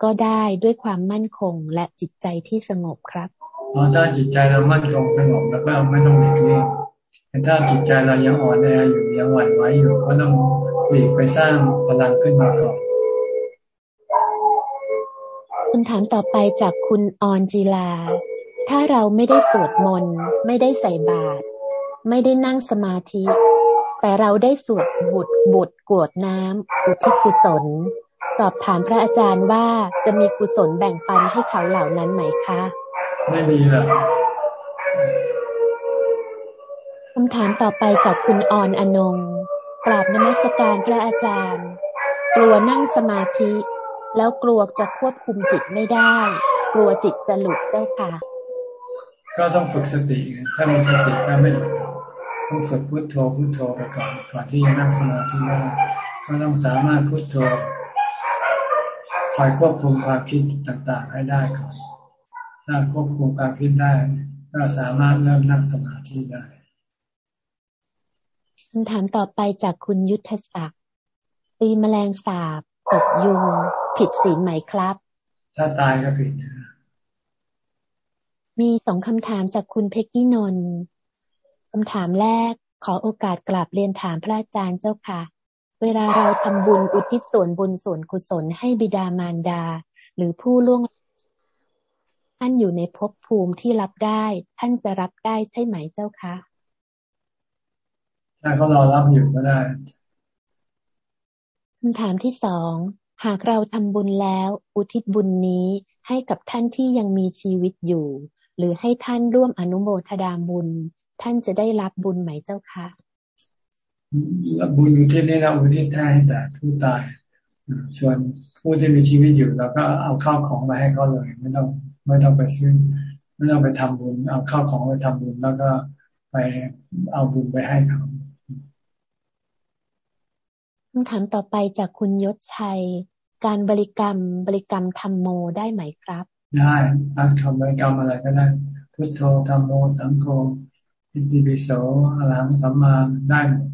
ก็ได้ด้วยความมั่นคงและจิตใจที่สงบครับอ๋อถ้าจิตใจเรามั่นคงสงบแล้วก็ไม่ต้องหลีกเลี่ยงแต่ถ้าจิตใจเรายังอ่อนแออยู่ยังหวั่นไหวอยู่ก็ต้องหลีกไปสร้างพลังขึ้นมาก่อนคำถามต่อไปจากคุณออนจีลา ถ้าเราไม่ได้สวดมนต์ไม่ได้ใส่บาตรไม่ได้นั่งสมาธิ แต่เราได้สวดบุตรบุตรกรวดน้ำอุทิศกุศล สอบถามพระอาจารย์ว่าจะมีกุศลแบ่งปันให้เขาเหล่านั้นไหมคะ ไม่มีหรอกคำถามต่อไปจากคุณออนอนงกราบนมัสการพระอาจารย์ กลัวนั่งสมาธิ แล้วกลัวจะควบคุมจิตไม่ได้ กลัวจิตจะหลุดเจ้าค่ะ ก็ต้องฝึกสติถ้ามีสติก็ไม่หลุดต้องฝึกพุทโธพุทโธไปก่อนก่อนที่จะนั่งสมาธิได้ก็ต้องสามารถพุทโธ คอยควบคุมความคิดต่างๆ ให้ได้ก่อน ถ้าควบคุมความคิดได้ ก็สามารถเริ่มนั่งสมาธิได้คำถามต่อไปจากคุณยุทธศักดิ์ตีแมลงสาบตกยุงผิดศีลไหมครับ ถ้าตายก็ผิดมีสองคำถามจากคุณเพกกี้นนท์คำถามแรกขอโอกาสกลับเรียนถามพระอาจารย์เจ้าค่ะ เวลาเราทำบุญอุทิศส่วนบุญส่วนกุศลให้บิดามารดา หรือผู้ล่วงท่านอยู่ในภพภูมิที่รับได้ ท่านจะรับได้ใช่ไหมเจ้าคะถ้าเขารอรับอยู่ก็ได้คำถามที่สองหากเราทำบุญแล้ว อุทิศบุญนี้ให้กับท่านที่ยังมีชีวิตอยู่ หรือให้ท่านร่วมอนุโมทดาบุญ ท่านจะได้รับบุญไหมเจ้าคะ รับบุญอุทิศนี้เราอุทิศให้แต่ผู้ตายส่วนผู้ที่มีชีวิตอยู่เราก็เอาข้าวของมาให้เขาเลย ไม่ต้องไม่ต้องไปซื้อไม่ต้องไปทำบุญ เอาข้าวของไปทำบุญแล้วก็ไปเอาบุญไปให้เขาคำถามต่อไปจากคุณยศชัย การบริกรรมบริกรรมธรรมโมได้ไหมครับ ได้การทำบริกรรมอะไรก็ได้พุทโธธรรมโมสังโฆอิติปิโสอรหังสัมมาได้ค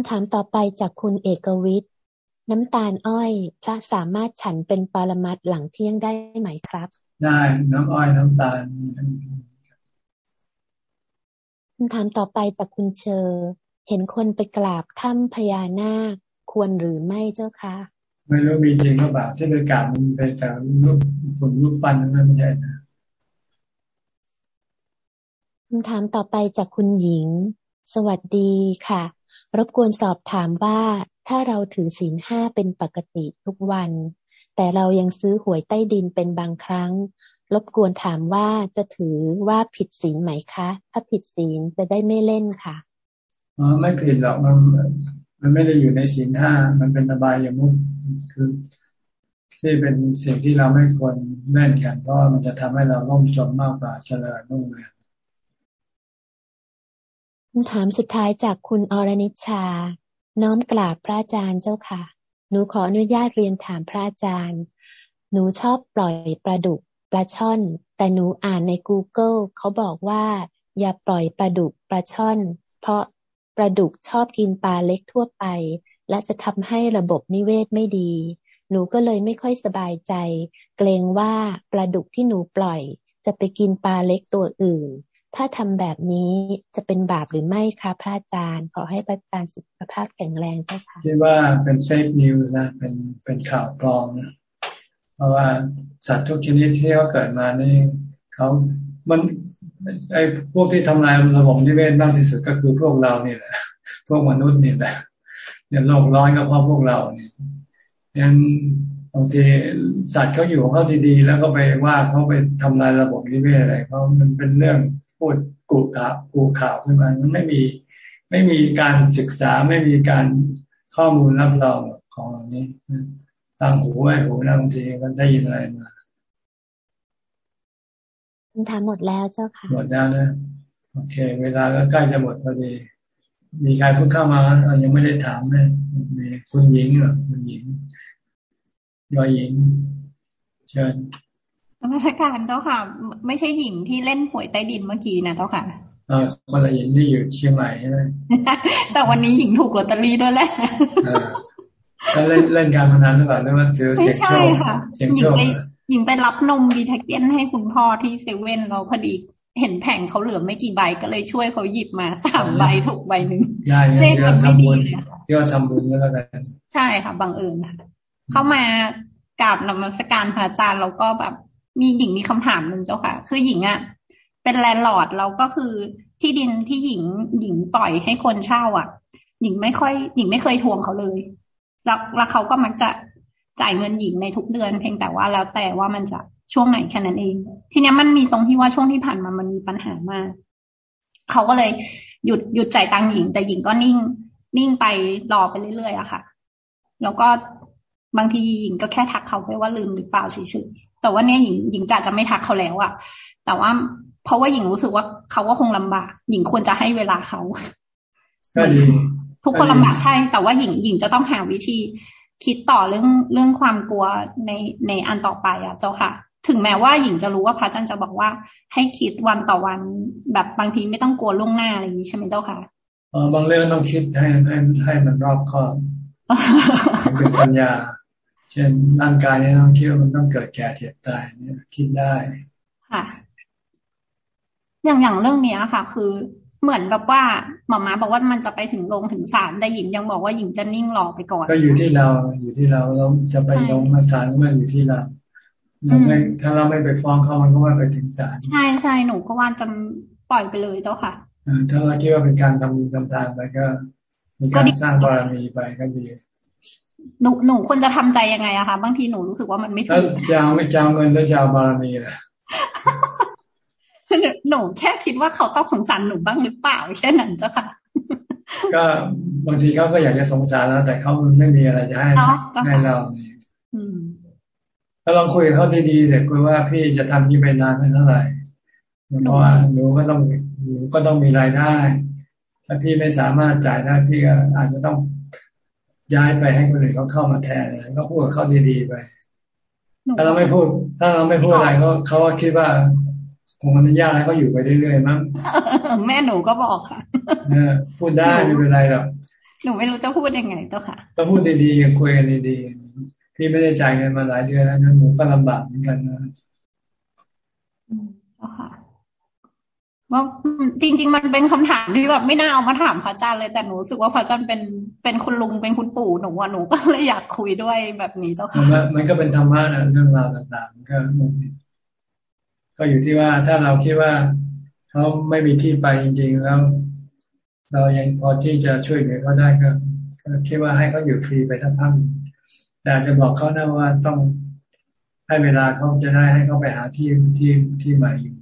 ำถามต่อไปจากคุณเอกวิทย์ น้ำตาลอ้อย พระสามารถฉันเป็นปรมัตหลังเที่ยงได้ไหมครับ ได้น้ำอ้อยน้ำตาลคำถามต่อไปจากคุณเชอ เห็นคนไปกราบถ้ำพญานาคควรหรือไม่เจ้าคะไม่รู้มีจริงหรือเปล่าที่ไปกราบมันเป็นแต่รูปฝุ่นรูปปั้นนั่นไม่ใช่นะคำถามต่อไปจากคุณหญิง สวัสดีค่ะ รบกวนสอบถามว่าถ้าเราถือศีลห้าเป็นปกติทุกวัน แต่เรายังซื้อหวยใต้ดินเป็นบางครั้ง รบกวนถามว่าจะถือว่าผิดศีลไหมคะ ถ้าผิดศีลจะได้ไม่เล่นค่ะอ๋อไม่ผิดหรอกมันมันไม่ได้อยู่ในศีลห้ามันเป็นอบายามุขคือที่เป็นสิ่งที่เราไม่ควรเล่นกันเพราะมันจะทำให้เราล่มจมมากกว่าเจริญรุ่งเรือง คำถามสุดท้ายจากคุณอรนิชา น้อมกราบพระอาจารย์เจ้าค่ะ หนูขออนุญาตเรียนถามพระอาจารย์ หนูชอบปล่อยปลาดุกปลาช่อน แต่หนูอ่านใน Google เขาบอกว่า อย่าปล่อยปลาดุกปลาช่อน เพราะปลาดุกชอบกินปลาเล็กทั่วไป และจะทำให้ระบบนิเวศไม่ดี หนูก็เลยไม่ค่อยสบายใจ เกรงว่าปลาดุกที่หนูปล่อย จะไปกินปลาเล็กตัวอื่น ถ้าทำแบบนี้จะเป็นบาปหรือไม่คะพระอาจารย์ ขอให้พระอาจารย์สุขภาพแข็งแรงเจ้าค่ะคิดว่าเป็นเฟกนิวส์นะเป็นเป็นข่าวปลอมนะเพราะว่าสัตว์ทุกชนิดที่เขาเกิดมานี่เขามันไอ้พวกที่ทำลายระบบนิเวศมากที่สุดก็คือพวกเรานี่แหละ พวกมนุษย์นี่แหละเนี่ยโลกร้อนก็เพราะพวกเราเนี่ยงั้นบางทีสัตว์เขาอยู่เขาดีๆ แล้วก็ไปว่าเขาไปทำลายระบบนิเวศอะไรเขามันเป็นเรื่อง พูดกูข่าวกูข่าวขึ้นมามันไม่มีไม่มีการศึกษาไม่มีการข้อมูลรับรองของเหล่านี้ตั้งหูไว้หูแล้วบางทีมันได้ยินอะไรมาคำถามหมดแล้วเจ้าค่ะหมดแล้วนะโอเค เวลาก็ใกล้จะหมดพอดี มีใครเพิ่งเข้ามายังไม่ได้ถามเลยมีคุณหญิงเหรอคุณหญิงยอหญิง เชิญ นมัสการเจ้าค่ะ ไม่ใช่หญิงที่เล่นหวยใต้ดินเมื่อกี้นะเจ้าค่ะเออคนละหญิงที่อยู่เชียงใหม่ใช่ไหมแต่วันนี้หญิงถูกลอตเตอรี่ด้วยแหละก็เล่นเล่นการพนันหรือเปล่าหรือว่าถือเสียงโชคเสียงโชคหญิงไปรับนมบีทกเกนให้คุณพ่อที่เซเว่นเราพอดีเห็นแผงเขาเหลือไม่กี่ใบก็เลยช่วยเขาหยิบมาสามใบถูกใบหนึ่งได้เดี๋ยวทำบุญเดี๋ยวทำบุญก็แล้วกันใช่ค่ะบังเอิญค่ะเข้ามากราบนมัสการพระอาจารย์แล้วก็แบบ มีหญิงมีคำถามหนึ่งเจ้าค่ะ คือหญิงอะ เป็นแลนด์ลอร์ดแล้วก็คือที่ดินที่หญิงหญิงปล่อยให้คนเช่าอะ หญิงไม่ค่อย หญิงไม่เคยทวงเขาเลย แล้วแล้วเขาก็มักจะจ่ายเงินหญิงในทุกเดือนเพียงแต่ว่าแล้วแต่ว่ามันจะช่วงไหนแค่นั้นเอง ทีนี้มันมีตรงที่ว่าช่วงที่ผ่านมามันมีปัญหามาก เขาก็เลยหยุดหยุดจ่ายตังหญิง แต่หญิงก็นิ่ง นิ่งไปรอไปเรื่อยๆอะค่ะ แล้วก็บางทีหญิงก็แค่ทักเขาไปว่าลืมหรือเปล่าเฉยๆ แต่ว่าเนี่ยหญิงหญิงกะจะไม่ทักเขาแล้วอะแต่ว่าเพราะว่าหญิงรู้สึกว่าเขาก็คงลำบาก หญิงควรจะให้เวลาเขาก็ดีทุกคนลำบากใช่ แต่ว่าหญิงหญิงจะต้องหาวิธีคิดต่อเรื่องเรื่องความกลัวในในอันต่อไปอะเจ้าค่ะ ถึงแม้ว่าหญิงจะรู้ว่าพระอาจารย์จะบอกว่า ให้คิดวันต่อวันแบบบางทีไม่ต้องกลัวล่วงหน้าอะไรอย่างนี้ใช่ไหมเจ้าค่ะอ๋อบางเรื่องต้องคิดให้ให้ให้มันรอบคอบเป็นปัญญา เช่นร่างกายเนี่ยต้องคิดว่ามันต้องเกิดแก่เจ็บตายเนี่ยคิดได้ค่ะ อย่างอย่างเรื่องเนี้ยค่ะ คือเหมือนแบบว่าหมอม้าบอกว่ามันจะไปถึงลงถึงศาลแต่หญิงยังบอกว่าหญิงจะนิ่งรอไปก่อน ก็อยู่ที่เราอยู่ที่เราเราจะไปลงมาศาลก็มันอยู่ที่เราเราไม่ถ้าเราไม่ไปฟ้องเขามันก็ไม่ไปถึงศาลใช่ใช่หนูก็ว่าจะปล่อยไปเลยเจ้าค่ะถ้าเราคิดว่าเป็นการทำบุญทำทานไปก็มีการสร้างบารมีไปก็ดี หนูหนูควรจะทำใจยังไงอะคะบางทีหนูรู้สึกว่ามันไม่ถูกจะเอาไม่จะเอาเงินแล้วจะเอาบารมีแหละหนูแค่คิดว่าเขาต้องสงสารหนูบ้างหรือเปล่าแค่นั้นจ้ะค่ะ ก็บางทีเขาก็อยากจะสงสารแล้วแต่เขาไม่มีอะไรจะให้ให้เราเนี่ยถ้าลองคุยกับเขาดีๆแต่คุยว่าพี่จะทำยี่ไปนานเท่าไหร่เพราะว่าหนูก็ต้องหนูก็ต้องมีรายได้ถ้าพี่ไม่สามารถจ่ายได้พี่ก็อาจจะต้อง ย้ายไปให้คนอื่นเขาเข้ามาแทนก็พูดกับเขาดีๆไป ถ้าเราไม่พูด ถ้าเราไม่พูดอะไรก็เขาก็คิดว่าคงอนุญาตให้เขาอยู่ไปเรื่อยๆมั้งแม่หนูก็บอกค่ะพูดได้ไม่เป็นไรหรอกหนูไม่รู้จะพูดยังไงเจ้าค่ะก็พูดดีๆคุยกันดีๆพี่ไม่ได้จ่ายเงินมาหลายเดือนแล้วนะหนูก็ลำบากเหมือนกันนะ ว่าจริง ๆ มันเป็นคำถามที่แบบไม่น่าเอามาถามพระอาจารย์เลยแต่หนูรู้สึกว่าพระอาจารย์เป็นเป็นคุณลุงเป็นคุณปู่หนูว่าหนูก็เลยอยากคุยด้วยแบบนี้เจ้าค่ะมันก็เป็นธรรมะนะเรื่องราวต่างๆก็ก็อยู่ที่ว่าถ้าเราคิดว่าเขาไม่มีที่ไปจริง ๆ แล้ว เรายังพอที่จะช่วยเหลือเขาได้ก็คิดว่าให้เขาอยู่ฟรีไปทั้งพักแต่จะบอกเขานะว่าต้องให้เวลาเขาจะได้ให้เขาไปหาที่ที่ที่ใหม่อยู่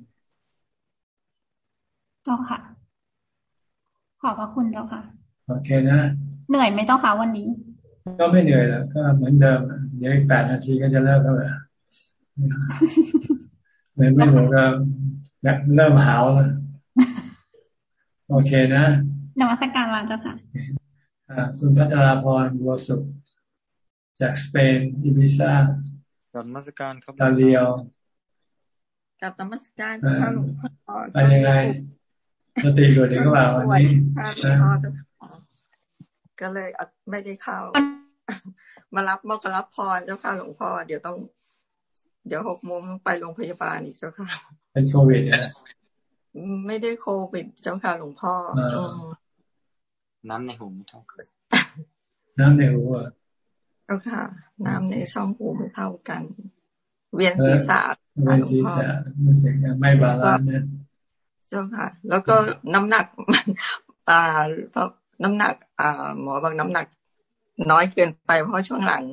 จ้าค่ะ ขอบพระคุณเจ้าค่ะ โอเคนะ เหนื่อยไหมเจ้าค่ะวันนี้ ก็ไม่เหนื่อยแล้ว ก็เหมือนเดิม เดี๋ยวอีกแปดนาทีก็จะเลิกแล้วเหมือนไม่เหมือนกับเริ่มหาวแล้วโอเคนะนวัตการลาเจ้าค่ะคุณพัทราพรบัวสุข จากสเปนอิบิซากับนมัสการครับตาเลียวกับนมัสการค่ะหลวงพ่อไปยังไง สติกดถึงก็ว่าวันนี้ก็เลยไม่ได้เข้า มารับมอกรับพรเจ้าค่ะหลวงพ่อเดี๋ยวต้อง เดี๋ยวหกโมงไปโรงพยาบาลอีกเจ้าค่ะ เป็นโควิดนะไม่ได้โควิดเจ้าค่ะหลวงพ่อน้ำในหูไม่เท่ากันน้ำในหูอะเจ้าค่ะ น้ำในช่องหูไม่เท่ากัน เวียนศีรษะเวียนศีรษะไม่เสียไม่ balance เนี่ย เจ้าค่ะ แล้วก็น้ำหนักมันอ่าเพราะน้ำหนัก อ่า หมอบางน้ำหนัก น้อยเกินไป เพราะช่วงหลัง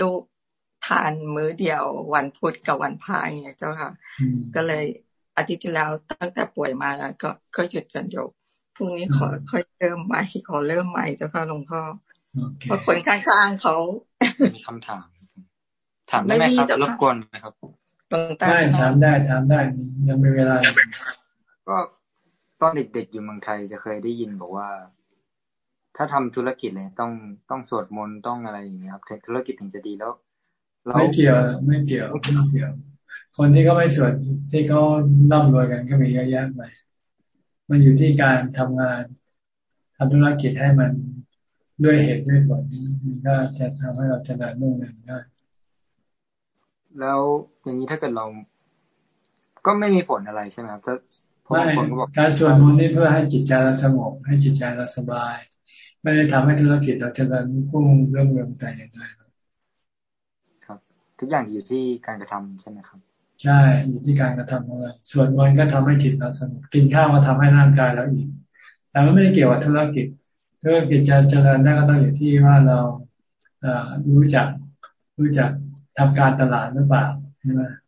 ลูกทานมื้อเดียววันพุธกับวันพายไงเจ้าค่ะ ก็เลยอาทิตย์ที่แล้วตั้งแต่ป่วยมาแล้วก็ก็หยุดกันยกพรุ่งนี้ขอค่อยเริ่มใหม่ขอเริ่มใหม่เจ้าค่ะหลวงพ่อเพราะคนข้างๆเขา มีคำถาม ถามได้ไหมครับรบกวนไหมครับได้ถามได้ถามได้ยังมีเวลา ก็ตอนเด็กๆอยู่เมืองไทยจะเคยได้ยินบอกว่า ถ้าทำธุรกิจเนี่ยต้องต้องสวดมนต์ต้องอะไรอย่างเงี้ยครับธุรกิจถึงจะดีแล้วไม่เกี่ยวไม่เกี่ยวไม่เกี่ยว คนที่เขาไม่สวดที่เขาร่ำรวยกันก็มีเยอะแยะไปมันอยู่ที่การทำงานทำธุรกิจให้มันด้วยเหตุด้วยผลมันก็จะทำให้เราชนะมุ่งนั่นได้แล้วอย่างนี้ถ้าเกิดเราก็ไม่มีผลอะไรใช่ไหมครับถ้า ไม่การสวดมนต์นี่เพื่อให้จิตใจเราสงบให้จิตใจเราสบาย ไม่ได้ทำให้ธุรกิจเราเจริญรุ่งเรื่องเรืองแต่อย่างใดทุกอย่างอยู่ที่การกระทำใช่ไหมครับใช่อยู่ที่การกระทำของเราส่วนมันก็ทำให้จิตเราสงบกินข้าวมาทำให้ร่างกายเราอีกแต่มันไม่ได้เกี่ยวกับธุรกิจ ธุรกิจจะเจริญได้ก็ต้องอยู่ที่ว่าเรารู้จักรู้จักทำการตลาดหรือเปล่าใช่ไหมครับ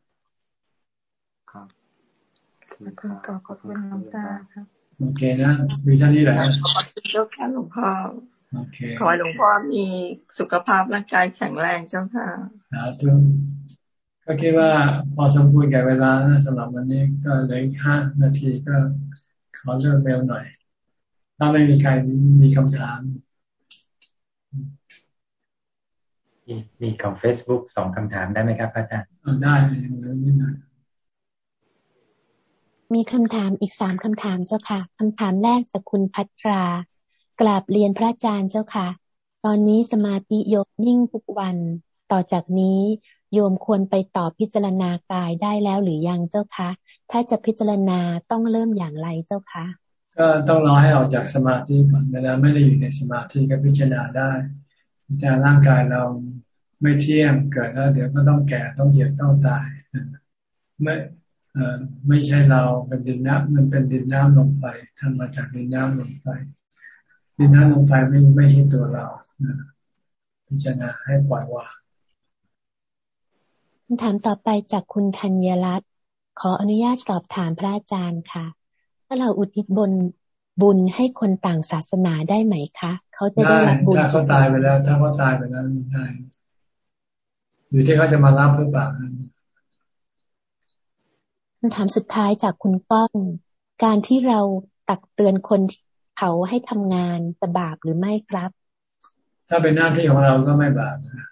ขอบคุณหลวงตาครับโอเคนะมีท่านี้แหละขอบคุณเจ้าค่ะหลวงพ่อขอให้หลวงพ่อมีสุขภาพร่างกายแข็งแรงเจ้าค่ะสาธุก็คิดว่าพอสมควรแก่เวลาสำหรับวันนี้ก็เหลืออีกห้านาทีก็ขอเริ่มเร็วหน่อย ถ้าไม่มีใครมีคำถาม มีของเฟซบุ๊กสองคำถามได้ไหมครับอาจารย์ได้นิดหน่อย มีคำถามอีกสามคำถามเจ้าค่ะคำถามแรกจากคุณพัทรากราบเรียนพระอาจารย์เจ้าค่ะ ตอนนี้สมาธิโยมนิ่งทุกวัน ต่อจากนี้โยมควรไปต่อพิจารณากายได้แล้วหรือยังเจ้าคะถ้าจะพิจารณาต้องเริ่มอย่างไรเจ้าคะก็ต้องรอให้ออกจากสมาธิก่อนเวลาไม่ได้อยู่ในสมาธิก็พิจารณาได้พิจารณาร่างกายเราไม่เที่ยงเกิดแล้วเดี๋ยวก็ต้องแก่ต้องเจ็บต้องตายไม่เอ่อ ไม่ใช่เราเป็นดินน้ำมันเป็นดินน้ำลมไฟทำมาจากดินน้ำลมไฟดินน้ำลมไฟไม่ไม่ใช่ตัวเราพิจารณาให้ปล่อยวางคำถามต่อไปจากคุณธัญรัตน์ขออนุญาตสอบถามพระอาจารย์ค่ะ ถ้าเราอุทิศบนบุญให้คนต่างศาสนาได้ไหมคะ เขาจะได้รับบุญถ้าเขาตายไปแล้ว ถ้าเขาตายไปแล้วได้อยู่ที่เขาจะมารับหรือเปล่า คำถามสุดท้ายจากคุณก้อง การที่เราตักเตือนคนเขาให้ทำงานจะบาปหรือไม่ครับ ถ้าเป็นหน้าที่ของเราก็ไม่บาปนะ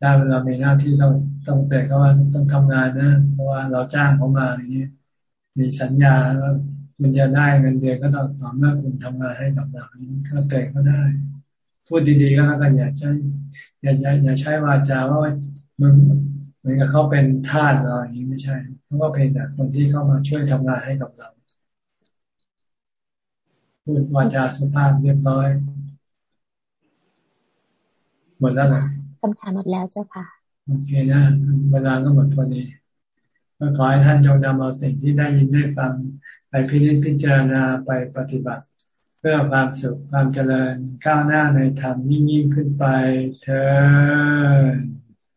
ถ้าเรามีหน้าที่ต้องต้องแต่ก็ว่าต้องทำงานนะ เพราะว่าเราจ้างเขามาอย่างนี้ มีสัญญาว่าคุณจะได้เงินเดือนก็ต้องตอเมื่อคุณทำงานให้กับเรานี้ก็แต่ก็ได้ พูดดีๆก็แล้วกันอย่าใช้อย่าอย่าอย่าใช้วาจาว่ามึงเหมือนกับเขาเป็นทาสเราอย่างนี้ไม่ใช่ เขาก็เป็นแต่คนที่เข้ามาช่วยทำงานให้กับเราพูดวาจาสุภาพเรียบร้อยหมดแล้วนะคำถามหมดแล้วเจ้าค่ะโอเคนะเวลาก็หมดพอดีก็ขอให้ท่านจงนำเอาสิ่งที่ได้ยินได้ฟังไปพิจิตพิจารณาไปปฏิบัติ เพื่อความสุขความเจริญก้าวหน้าในธรรมยิ่งยิ่งขึ้นไปเธอ